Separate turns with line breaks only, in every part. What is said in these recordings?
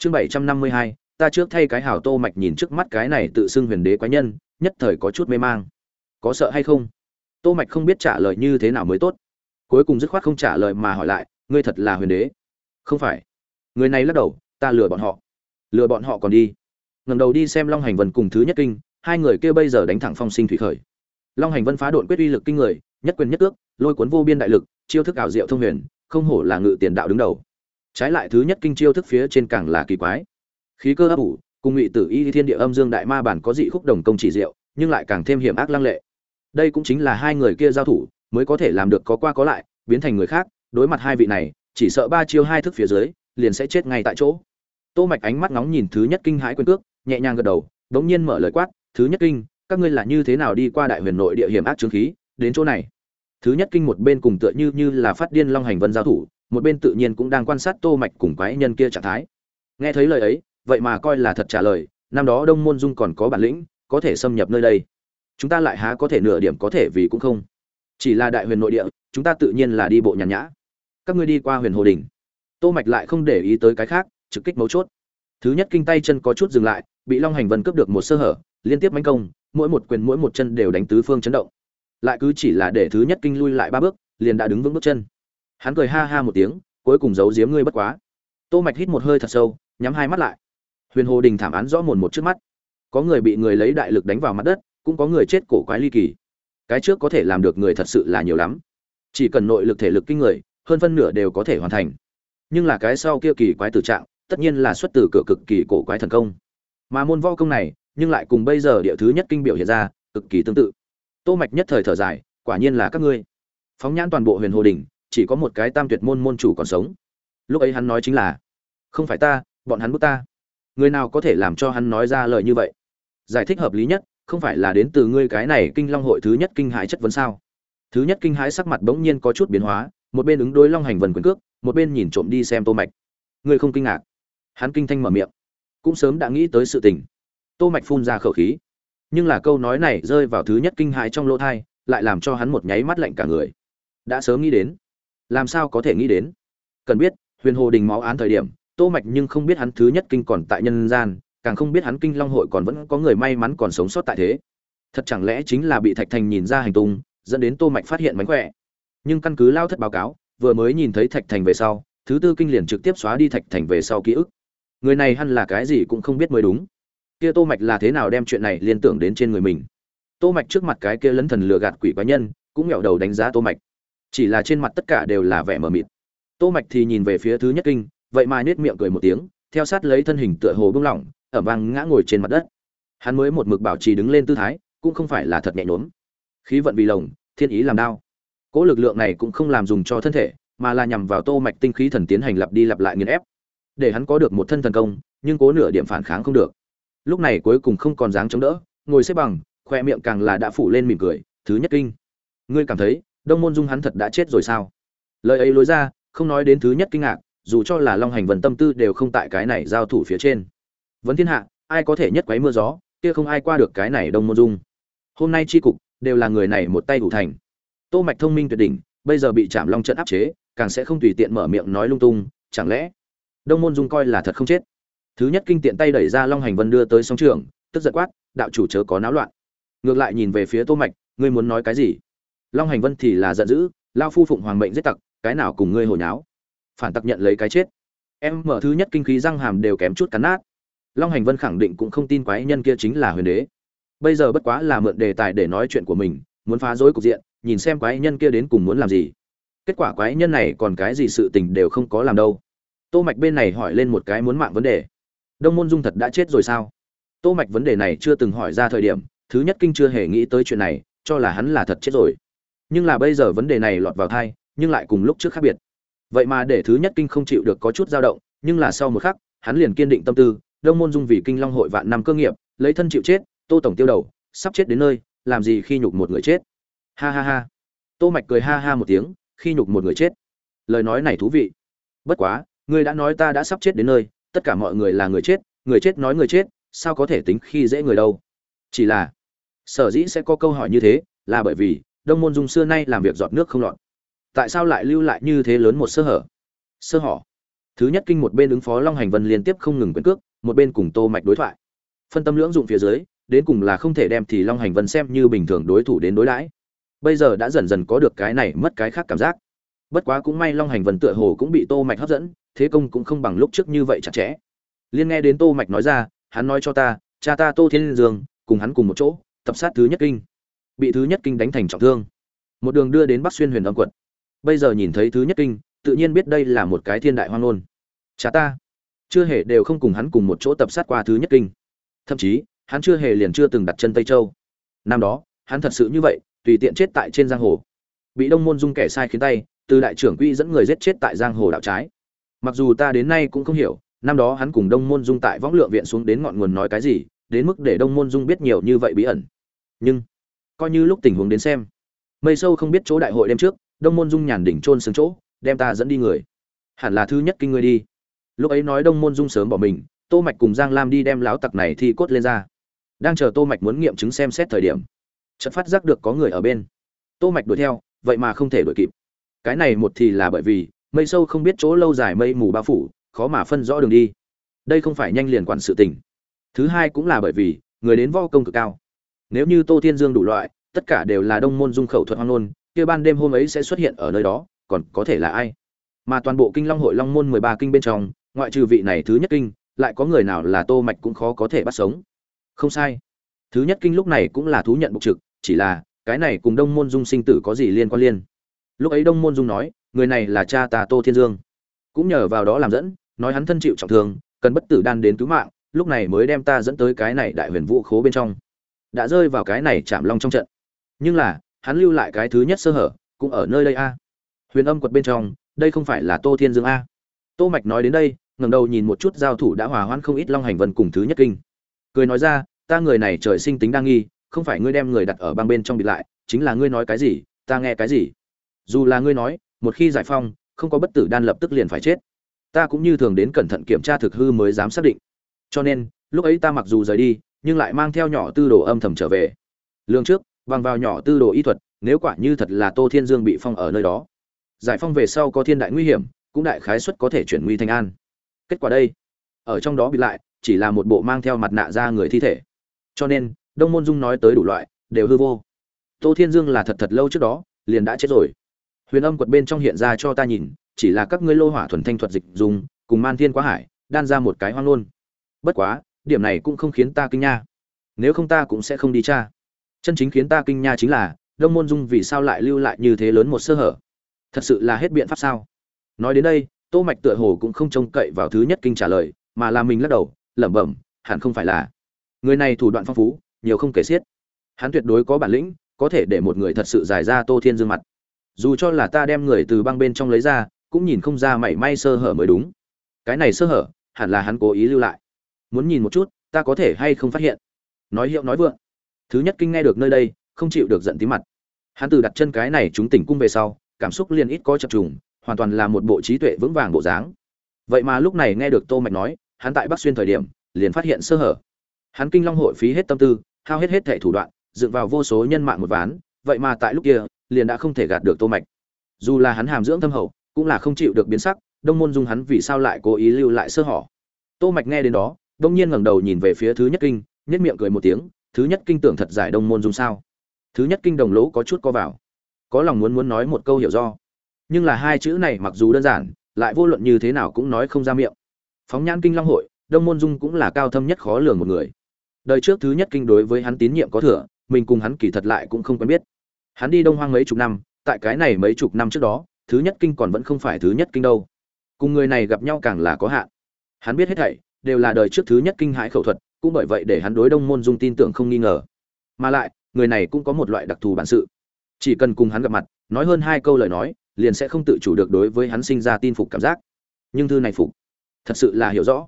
chương bảy trăm năm mươi hai, ta trước thay cái hảo tô mạch nhìn trước mắt cái này tự xưng huyền đế quái nhân, nhất thời có chút mê mang. Có sợ hay không? Tô mạch không biết trả lời như thế nào mới tốt. Cuối cùng dứt khoát không trả lời mà hỏi lại, ngươi thật là huyền đế? Không phải. Người này lắc đầu, ta lừa bọn họ. Lừa bọn họ còn đi. Ngẩng đầu đi xem long hành vân cùng thứ nhất kinh, hai người kia bây giờ đánh thẳng phong sinh thủy khởi. Long hành vân phá độn quyết uy lực kinh người, nhất quyền nhất ước, lôi cuốn vô biên đại lực, chiêu thức ảo diệu thông huyền, không hổ là ngự tiền đạo đứng đầu trái lại thứ nhất kinh chiêu thức phía trên càng là kỳ quái. Khí cơ ấp ủ, cùng ngụy tử y thiên địa âm dương đại ma bản có dị khúc đồng công chỉ diệu, nhưng lại càng thêm hiểm ác lăng lệ. Đây cũng chính là hai người kia giao thủ, mới có thể làm được có qua có lại, biến thành người khác, đối mặt hai vị này, chỉ sợ ba chiêu hai thức phía dưới, liền sẽ chết ngay tại chỗ. Tô mạch ánh mắt ngóng nhìn thứ nhất kinh hãi quyền cước, nhẹ nhàng gật đầu, đống nhiên mở lời quát, thứ nhất kinh, các ngươi là như thế nào đi qua đại huyền nội địa hiểm ác chứng khí, đến chỗ này? Thứ nhất kinh một bên cùng tựa như như là phát điên long hành vân giao thủ một bên tự nhiên cũng đang quan sát tô mạch cùng quái nhân kia trạng thái. Nghe thấy lời ấy, vậy mà coi là thật trả lời, năm đó đông môn dung còn có bản lĩnh, có thể xâm nhập nơi đây. Chúng ta lại há có thể nửa điểm có thể vì cũng không. Chỉ là đại huyền nội địa, chúng ta tự nhiên là đi bộ nhàn nhã. Các ngươi đi qua huyền hồ đình tô mạch lại không để ý tới cái khác, trực kích mấu chốt. Thứ nhất kinh tay chân có chút dừng lại, bị long hành vân cướp được một sơ hở, liên tiếp manh công, mỗi một quyền mỗi một chân đều đánh tứ phương chấn động. Lại cứ chỉ là để thứ nhất kinh lui lại ba bước, liền đã đứng vững bước chân hắn cười ha ha một tiếng, cuối cùng giấu giếm ngươi bất quá. Tô mạch hít một hơi thật sâu, nhắm hai mắt lại. Huyền hồ đình thảm án rõ mồn một trước mắt. Có người bị người lấy đại lực đánh vào mặt đất, cũng có người chết cổ quái ly kỳ. Cái trước có thể làm được người thật sự là nhiều lắm. Chỉ cần nội lực thể lực kinh người, hơn phân nửa đều có thể hoàn thành. Nhưng là cái sau kia kỳ quái tử trạng, tất nhiên là xuất từ cửa cực kỳ cổ quái thần công. Mà môn võ công này, nhưng lại cùng bây giờ địa thứ nhất kinh biểu hiện ra, cực kỳ tương tự. Tô mạch nhất thời thở dài, quả nhiên là các ngươi. Phóng nhãn toàn bộ huyền hồ đình chỉ có một cái tam tuyệt môn môn chủ còn sống. Lúc ấy hắn nói chính là, không phải ta, bọn hắn bức ta. Người nào có thể làm cho hắn nói ra lời như vậy? Giải thích hợp lý nhất, không phải là đến từ ngươi cái này kinh long hội thứ nhất kinh hãi chất vấn sao? Thứ nhất kinh hãi sắc mặt bỗng nhiên có chút biến hóa, một bên ứng đối long hành vần quyền cước, một bên nhìn trộm đi xem tô mạch. Ngươi không kinh ngạc? Hắn kinh thanh mở miệng. Cũng sớm đã nghĩ tới sự tình. Tô mạch phun ra khẩu khí. Nhưng là câu nói này rơi vào thứ nhất kinh hãi trong lỗ thai lại làm cho hắn một nháy mắt lạnh cả người. Đã sớm nghĩ đến làm sao có thể nghĩ đến? Cần biết, huyền hồ đình máu án thời điểm, tô mạch nhưng không biết hắn thứ nhất kinh còn tại nhân gian, càng không biết hắn kinh long hội còn vẫn có người may mắn còn sống sót tại thế. Thật chẳng lẽ chính là bị thạch thành nhìn ra hành tung, dẫn đến tô mạch phát hiện mánh khỏe? Nhưng căn cứ lao thất báo cáo, vừa mới nhìn thấy thạch thành về sau, thứ tư kinh liền trực tiếp xóa đi thạch thành về sau ký ức. Người này hẳn là cái gì cũng không biết mới đúng. Kia tô mạch là thế nào đem chuyện này liên tưởng đến trên người mình? Tô mạch trước mặt cái kia lấn thần lừa gạt quỷ quái nhân, cũng nghẹo đầu đánh giá tô mạch chỉ là trên mặt tất cả đều là vẻ mờ mịt. Tô mạch thì nhìn về phía thứ nhất kinh, vậy mà nết miệng cười một tiếng, theo sát lấy thân hình tựa hồ bung lỏng ở vang ngã ngồi trên mặt đất. Hắn mới một mực bảo trì đứng lên tư thái, cũng không phải là thật nhẹ nhõm. Khí vận vì lồng, thiên ý làm đau cỗ lực lượng này cũng không làm dùng cho thân thể, mà là nhằm vào tô mạch tinh khí thần tiến hành lặp đi lặp lại nghiền ép. Để hắn có được một thân thần công, nhưng cố nửa điểm phản kháng không được. Lúc này cuối cùng không còn dáng chống đỡ, ngồi xếp bằng, khoe miệng càng là đã phủ lên mỉm cười, thứ nhất kinh, ngươi cảm thấy đông môn dung hắn thật đã chết rồi sao? Lời ấy lối ra, không nói đến thứ nhất kinh ngạc, dù cho là long hành vần tâm tư đều không tại cái này giao thủ phía trên. Vấn thiên hạ, ai có thể nhất quấy mưa gió, kia không ai qua được cái này đông môn dung. Hôm nay tri cục đều là người này một tay đủ thành. Tô mạch thông minh tuyệt đỉnh, bây giờ bị chạm long trận áp chế, càng sẽ không tùy tiện mở miệng nói lung tung, chẳng lẽ đông môn dung coi là thật không chết? Thứ nhất kinh tiện tay đẩy ra long hành vân đưa tới sóng trường, tức giận quát, đạo chủ chớ có náo loạn. Ngược lại nhìn về phía tô mạch, ngươi muốn nói cái gì? Long hành vân thì là giận dữ, lao phu phụng hoàng mệnh giết tặc, cái nào cùng ngươi hồi nháo? Phản tặc nhận lấy cái chết. Em mở thứ nhất kinh khí răng hàm đều kém chút cắn nát. Long hành vân khẳng định cũng không tin quái nhân kia chính là huyền đế. Bây giờ bất quá là mượn đề tài để nói chuyện của mình, muốn phá rối cục diện, nhìn xem quái nhân kia đến cùng muốn làm gì. Kết quả quái nhân này còn cái gì sự tình đều không có làm đâu. Tô mạch bên này hỏi lên một cái muốn mạng vấn đề. Đông môn dung thật đã chết rồi sao? Tô mạch vấn đề này chưa từng hỏi ra thời điểm, thứ nhất kinh chưa hề nghĩ tới chuyện này, cho là hắn là thật chết rồi nhưng là bây giờ vấn đề này lọt vào thai, nhưng lại cùng lúc trước khác biệt. Vậy mà để thứ nhất kinh không chịu được có chút dao động, nhưng là sau một khắc, hắn liền kiên định tâm tư, đông môn dung vì kinh long hội vạn năm cơ nghiệp, lấy thân chịu chết, tô tổng tiêu đầu, sắp chết đến nơi, làm gì khi nhục một người chết? Ha ha ha. Tô mạch cười ha ha một tiếng, khi nhục một người chết. Lời nói này thú vị. Bất quá ngươi đã nói ta đã sắp chết đến nơi, tất cả mọi người là người chết người chết nói người chết, sao có thể tính khi dễ người đâu? Chỉ là, sở dĩ sẽ có câu hỏi như thế, là bởi vì đông môn dung xưa nay làm việc giọt nước không lọt. Tại sao lại lưu lại như thế lớn một sơ hở? Sơ hở? Thứ nhất kinh một bên ứng phó long hành vân liên tiếp không ngừng quyền cước, một bên cùng tô mạch đối thoại. Phân tâm lưỡng dụng phía dưới, đến cùng là không thể đem thì long hành vân xem như bình thường đối thủ đến đối đãi. Bây giờ đã dần dần có được cái này mất cái khác cảm giác. Bất quá cũng may long hành vân tựa hồ cũng bị tô mạch hấp dẫn, thế công cũng không bằng lúc trước như vậy chặt chẽ. Liên nghe đến tô mạch nói ra, hắn nói cho ta, cha ta tô thiên dương cùng hắn cùng một chỗ, tập sát thứ nhất kinh bị thứ nhất kinh đánh thành trọng thương. Một đường đưa đến bắc xuyên huyền âm quận bây giờ nhìn thấy thứ nhất kinh, tự nhiên biết đây là một cái thiên đại hoang ngôn. Chả ta, chưa hề đều không cùng hắn cùng một chỗ tập sát qua thứ nhất kinh. Thậm chí, hắn chưa hề liền chưa từng đặt chân tây châu. Năm đó, hắn thật sự như vậy, tùy tiện chết tại trên giang hồ. Bị đông môn dung kẻ sai khiến tay, từ đại trưởng quỹ dẫn người giết chết tại giang hồ đạo trái. Mặc dù ta đến nay cũng không hiểu, năm đó hắn cùng đông môn dung tại võng lượng viện xuống đến ngọn nguồn nói cái gì, đến mức để đông môn dung biết nhiều như vậy bí ẩn. Nhưng coi như lúc tình huống đến xem. Mây sâu không biết chỗ đại hội đêm trước, đông môn dung nhàn đỉnh trôn xương chỗ, đem ta dẫn đi người. Hẳn là thứ nhất kinh ngươi đi. Lúc ấy nói đông môn dung sớm bỏ mình, tô mạch cùng giang lam đi đem láo tặc này thì cốt lên ra. Đang chờ tô mạch muốn nghiệm chứng xem xét thời điểm, chợt phát giác được có người ở bên. Tô mạch đuổi theo, vậy mà không thể đuổi kịp. Cái này một thì là bởi vì, mây sâu không biết chỗ lâu dài mây mù bao phủ, khó mà phân rõ đường đi. Đây không phải nhanh liền quản sự tình. Thứ hai cũng là bởi vì, người đến vo công cực cao nếu như tô thiên dương đủ loại, tất cả đều là đông môn dung khẩu thuật hoang nôn kia ban đêm hôm ấy sẽ xuất hiện ở nơi đó, còn có thể là ai? Mà toàn bộ kinh long hội long môn mười ba kinh bên trong, ngoại trừ vị này thứ nhất kinh, lại có người nào là tô mạch cũng khó có thể bắt sống. Không sai. Thứ nhất kinh lúc này cũng là thú nhận bục trực, chỉ là, cái này cùng đông môn dung sinh tử có gì liên quan liên? Lúc ấy đông môn dung nói, người này là cha ta tô thiên dương. Cũng nhờ vào đó làm dẫn, nói hắn thân chịu trọng thương, cần bất tử đan đến cứu mạng, lúc này mới đem ta dẫn tới cái này đại huyền vũ khố bên trong đã rơi vào cái này chạm long trong trận. Nhưng là, hắn lưu lại cái thứ nhất sơ hở, cũng ở nơi đây a. Huyền âm quật bên trong, đây không phải là tô thiên dương a. Tô mạch nói đến đây, ngẩng đầu nhìn một chút giao thủ đã hòa hoãn không ít long hành vân cùng thứ nhất kinh. Cười nói ra, ta người này trời sinh tính đa nghi, không phải ngươi đem người đặt ở băng bên trong bị lại, chính là ngươi nói cái gì, ta nghe cái gì. Dù là ngươi nói, một khi giải phong, không có bất tử đan lập tức liền phải chết. Ta cũng như thường đến cẩn thận kiểm tra thực hư mới dám xác định. Cho nên, lúc ấy ta mặc dù rời đi nhưng lại mang theo nhỏ tư đồ âm thầm trở về. Lương trước bằng vào nhỏ tư đồ y thuật, nếu quả như thật là tô thiên dương bị phong ở nơi đó. Giải phong về sau có thiên đại nguy hiểm, cũng đại khái suất có thể chuyển nguy thành an. Kết quả đây, ở trong đó bị lại, chỉ là một bộ mang theo mặt nạ ra người thi thể. Cho nên, đông môn dung nói tới đủ loại, đều hư vô. Tô thiên dương là thật thật lâu trước đó, liền đã chết rồi. Huyền âm quật bên trong hiện ra cho ta nhìn, chỉ là các ngươi lô hỏa thuần thanh thuật dịch dùng, cùng man thiên quá hải, đan ra một cái hoang luôn. Bất quá điểm này cũng không khiến ta kinh nha. Nếu không ta cũng sẽ không đi cha. Chân chính khiến ta kinh nha chính là, đông môn dung vì sao lại lưu lại như thế lớn một sơ hở? Thật sự là hết biện pháp sao? Nói đến đây, tô mạch tựa hồ cũng không trông cậy vào thứ nhất kinh trả lời, mà là mình lắc đầu, lẩm bẩm, hẳn không phải là. Người này thủ đoạn phong phú, nhiều không kể xiết. Hắn tuyệt đối có bản lĩnh, có thể để một người thật sự giải ra tô thiên dương mặt. Dù cho là ta đem người từ băng bên trong lấy ra, cũng nhìn không ra mảy may sơ hở mới đúng. Cái này sơ hở, hẳn là hắn cố ý lưu lại muốn nhìn một chút, ta có thể hay không phát hiện. Nói hiệu nói vượng. Thứ nhất kinh nghe được nơi đây, không chịu được giận tí mặt. Hắn từ đặt chân cái này chúng tỉnh cung về sau, cảm xúc liền ít có chập trùng, hoàn toàn là một bộ trí tuệ vững vàng bộ dáng. Vậy mà lúc này nghe được tô mạch nói, hắn tại bắc xuyên thời điểm, liền phát hiện sơ hở. Hắn kinh long hội phí hết tâm tư, hao hết hết thể thủ đoạn, dựng vào vô số nhân mạng một ván, vậy mà tại lúc kia, liền đã không thể gạt được tô mạch. Dù là hắn hàm dưỡng thâm hậu, cũng là không chịu được biến sắc, đông môn dung hắn vì sao lại cố ý lưu lại sơ hở. Tô mạch nghe đến đó đông nhiên ngẩng đầu nhìn về phía thứ nhất kinh nhất miệng cười một tiếng, thứ nhất kinh tưởng thật giải đông môn dung sao? Thứ nhất kinh đồng lỗ có chút co vào. Có lòng muốn muốn nói một câu hiểu do. Nhưng là hai chữ này mặc dù đơn giản, lại vô luận như thế nào cũng nói không ra miệng. Phóng nhãn kinh long hội, đông môn dung cũng là cao thâm nhất khó lường một người. Đời trước thứ nhất kinh đối với hắn tín nhiệm có thừa, mình cùng hắn kỳ thật lại cũng không quen biết. Hắn đi đông hoang mấy chục năm, tại cái này mấy chục năm trước đó, thứ nhất kinh còn vẫn không phải thứ nhất kinh đâu. Cùng người này gặp nhau càng là có hạn. Hắn biết hết thảy đều là đời trước thứ nhất kinh hãi khẩu thuật, cũng bởi vậy để hắn đối đông môn dung tin tưởng không nghi ngờ. Mà lại, người này cũng có một loại đặc thù bản sự. Chỉ cần cùng hắn gặp mặt, nói hơn hai câu lời nói, liền sẽ không tự chủ được đối với hắn sinh ra tin phục cảm giác. Nhưng thư này phục, thật sự là hiểu rõ.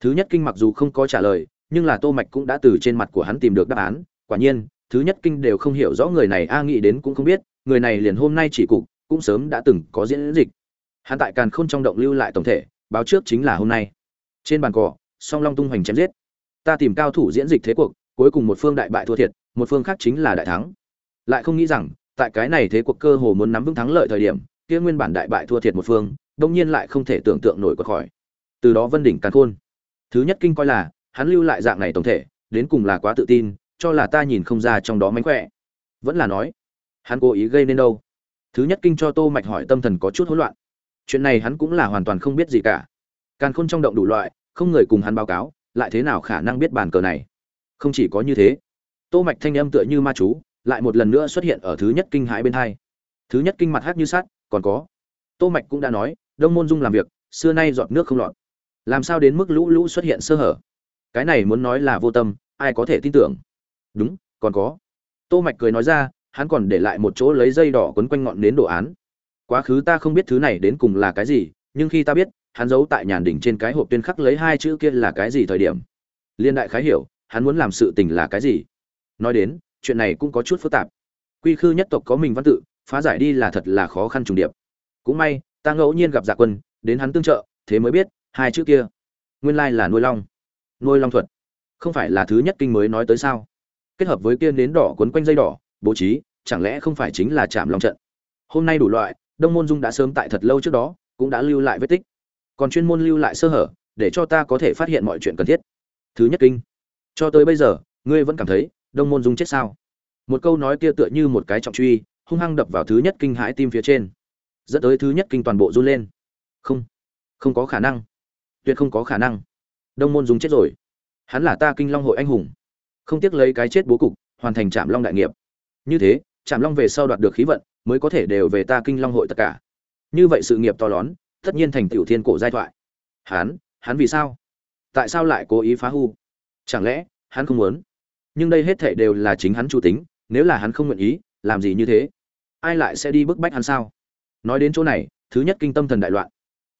Thứ nhất kinh mặc dù không có trả lời, nhưng là tô mạch cũng đã từ trên mặt của hắn tìm được đáp án. Quả nhiên, thứ nhất kinh đều không hiểu rõ người này a nghĩ đến cũng không biết, người này liền hôm nay chỉ cục, cũng sớm đã từng có diễn dịch. Hắn tại càn khôn trong động lưu lại tổng thể, báo trước chính là hôm nay trên bàn cỏ, song long tung hoành chém giết. Ta tìm cao thủ diễn dịch thế cuộc, cuối cùng một phương đại bại thua thiệt, một phương khác chính là đại thắng. Lại không nghĩ rằng, tại cái này thế cuộc cơ hồ muốn nắm vững thắng lợi thời điểm, kia nguyên bản đại bại thua thiệt một phương, đông nhiên lại không thể tưởng tượng nổi qua khỏi từ đó vân đỉnh càn khôn. Thứ nhất kinh coi là, hắn lưu lại dạng này tổng thể, đến cùng là quá tự tin, cho là ta nhìn không ra trong đó mánh khỏe. Vẫn là nói, hắn cố ý gây nên đâu? Thứ nhất kinh cho tô mạch hỏi tâm thần có chút hỗn loạn. Chuyện này hắn cũng là hoàn toàn không biết gì cả càn khôn trong động đủ loại, không người cùng hắn báo cáo, lại thế nào khả năng biết bàn cờ này? Không chỉ có như thế, tô mạch thanh âm tựa như ma chú, lại một lần nữa xuất hiện ở thứ nhất kinh hãi bên hai. Thứ nhất kinh mặt hát như sát còn có. Tô mạch cũng đã nói, đông môn dung làm việc, xưa nay giọt nước không lọt. Làm sao đến mức lũ lũ xuất hiện sơ hở? Cái này muốn nói là vô tâm, ai có thể tin tưởng? Đúng, còn có. Tô mạch cười nói ra, hắn còn để lại một chỗ lấy dây đỏ quấn quanh ngọn nến đồ án. Quá khứ ta không biết thứ này đến cùng là cái gì, nhưng khi ta biết hắn giấu tại nhàn đỉnh trên cái hộp tuyên khắc lấy hai chữ kia là cái gì thời điểm. Liên đại khái hiểu, hắn muốn làm sự tình là cái gì. Nói đến, chuyện này cũng có chút phức tạp. Quy khư nhất tộc có mình văn tự, phá giải đi là thật là khó khăn trùng điệp. Cũng may, ta ngẫu nhiên gặp dạ quân, đến hắn tương trợ, thế mới biết, hai chữ kia, nguyên lai là nuôi long. Nuôi long thuật. Không phải là thứ nhất kinh mới nói tới sao? Kết hợp với kia nến đỏ quấn quanh dây đỏ, bố trí, chẳng lẽ không phải chính là chạm long trận? Hôm nay đủ loại, đông môn dung đã sớm tại thật lâu trước đó, cũng đã lưu lại vết tích còn chuyên môn lưu lại sơ hở, để cho ta có thể phát hiện mọi chuyện cần thiết. Thứ nhất kinh. Cho tới bây giờ, ngươi vẫn cảm thấy đông môn dung chết sao? Một câu nói kia tựa như một cái trọng truy, hung hăng đập vào thứ nhất kinh hãi tim phía trên. Dẫn tới thứ nhất kinh toàn bộ run lên. Không. Không có khả năng. Tuyệt không có khả năng. Đông môn dung chết rồi. Hắn là ta kinh long hội anh hùng. Không tiếc lấy cái chết bố cục, hoàn thành trạm long đại nghiệp. Như thế trạm long về sau đoạt được khí vận, mới có thể đều về ta kinh long hội tất cả. Như vậy sự nghiệp to lớn tất nhiên thành tiểu thiên cổ giai thoại. Hắn hắn vì sao? Tại sao lại cố ý phá hư? Chẳng lẽ, hắn không muốn? Nhưng đây hết thảy đều là chính hắn chủ tính, nếu là hắn không nguyện ý, làm gì như thế? Ai lại sẽ đi bức bách hắn sao? Nói đến chỗ này, thứ nhất kinh tâm thần đại loạn.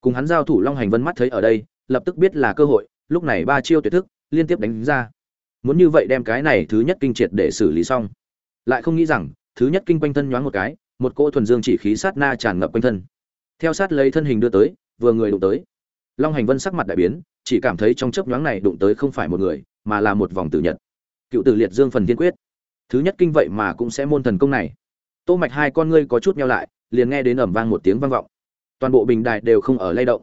Cùng hắn giao thủ long hành vân mắt thấy ở đây, lập tức biết là cơ hội, lúc này ba chiêu tuyệt thức, liên tiếp đánh ra. Muốn như vậy đem cái này thứ nhất kinh triệt để xử lý xong. Lại không nghĩ rằng, thứ nhất kinh quanh thân nhoáng một cái, một cỗ thuần dương chỉ khí sát na tràn ngập quanh thân theo sát lấy thân hình đưa tới, vừa người đụng tới. Long hành vân sắc mặt đại biến, chỉ cảm thấy trong chớp nhoáng này đụng tới không phải một người, mà là một vòng tử nhật. Cựu tử liệt dương phần tiên quyết. Thứ nhất kinh vậy mà cũng sẽ môn thần công này. Tô mạch hai con ngươi có chút nhau lại, liền nghe đến ầm vang một tiếng vang vọng. Toàn bộ bình đài đều không ở lay động.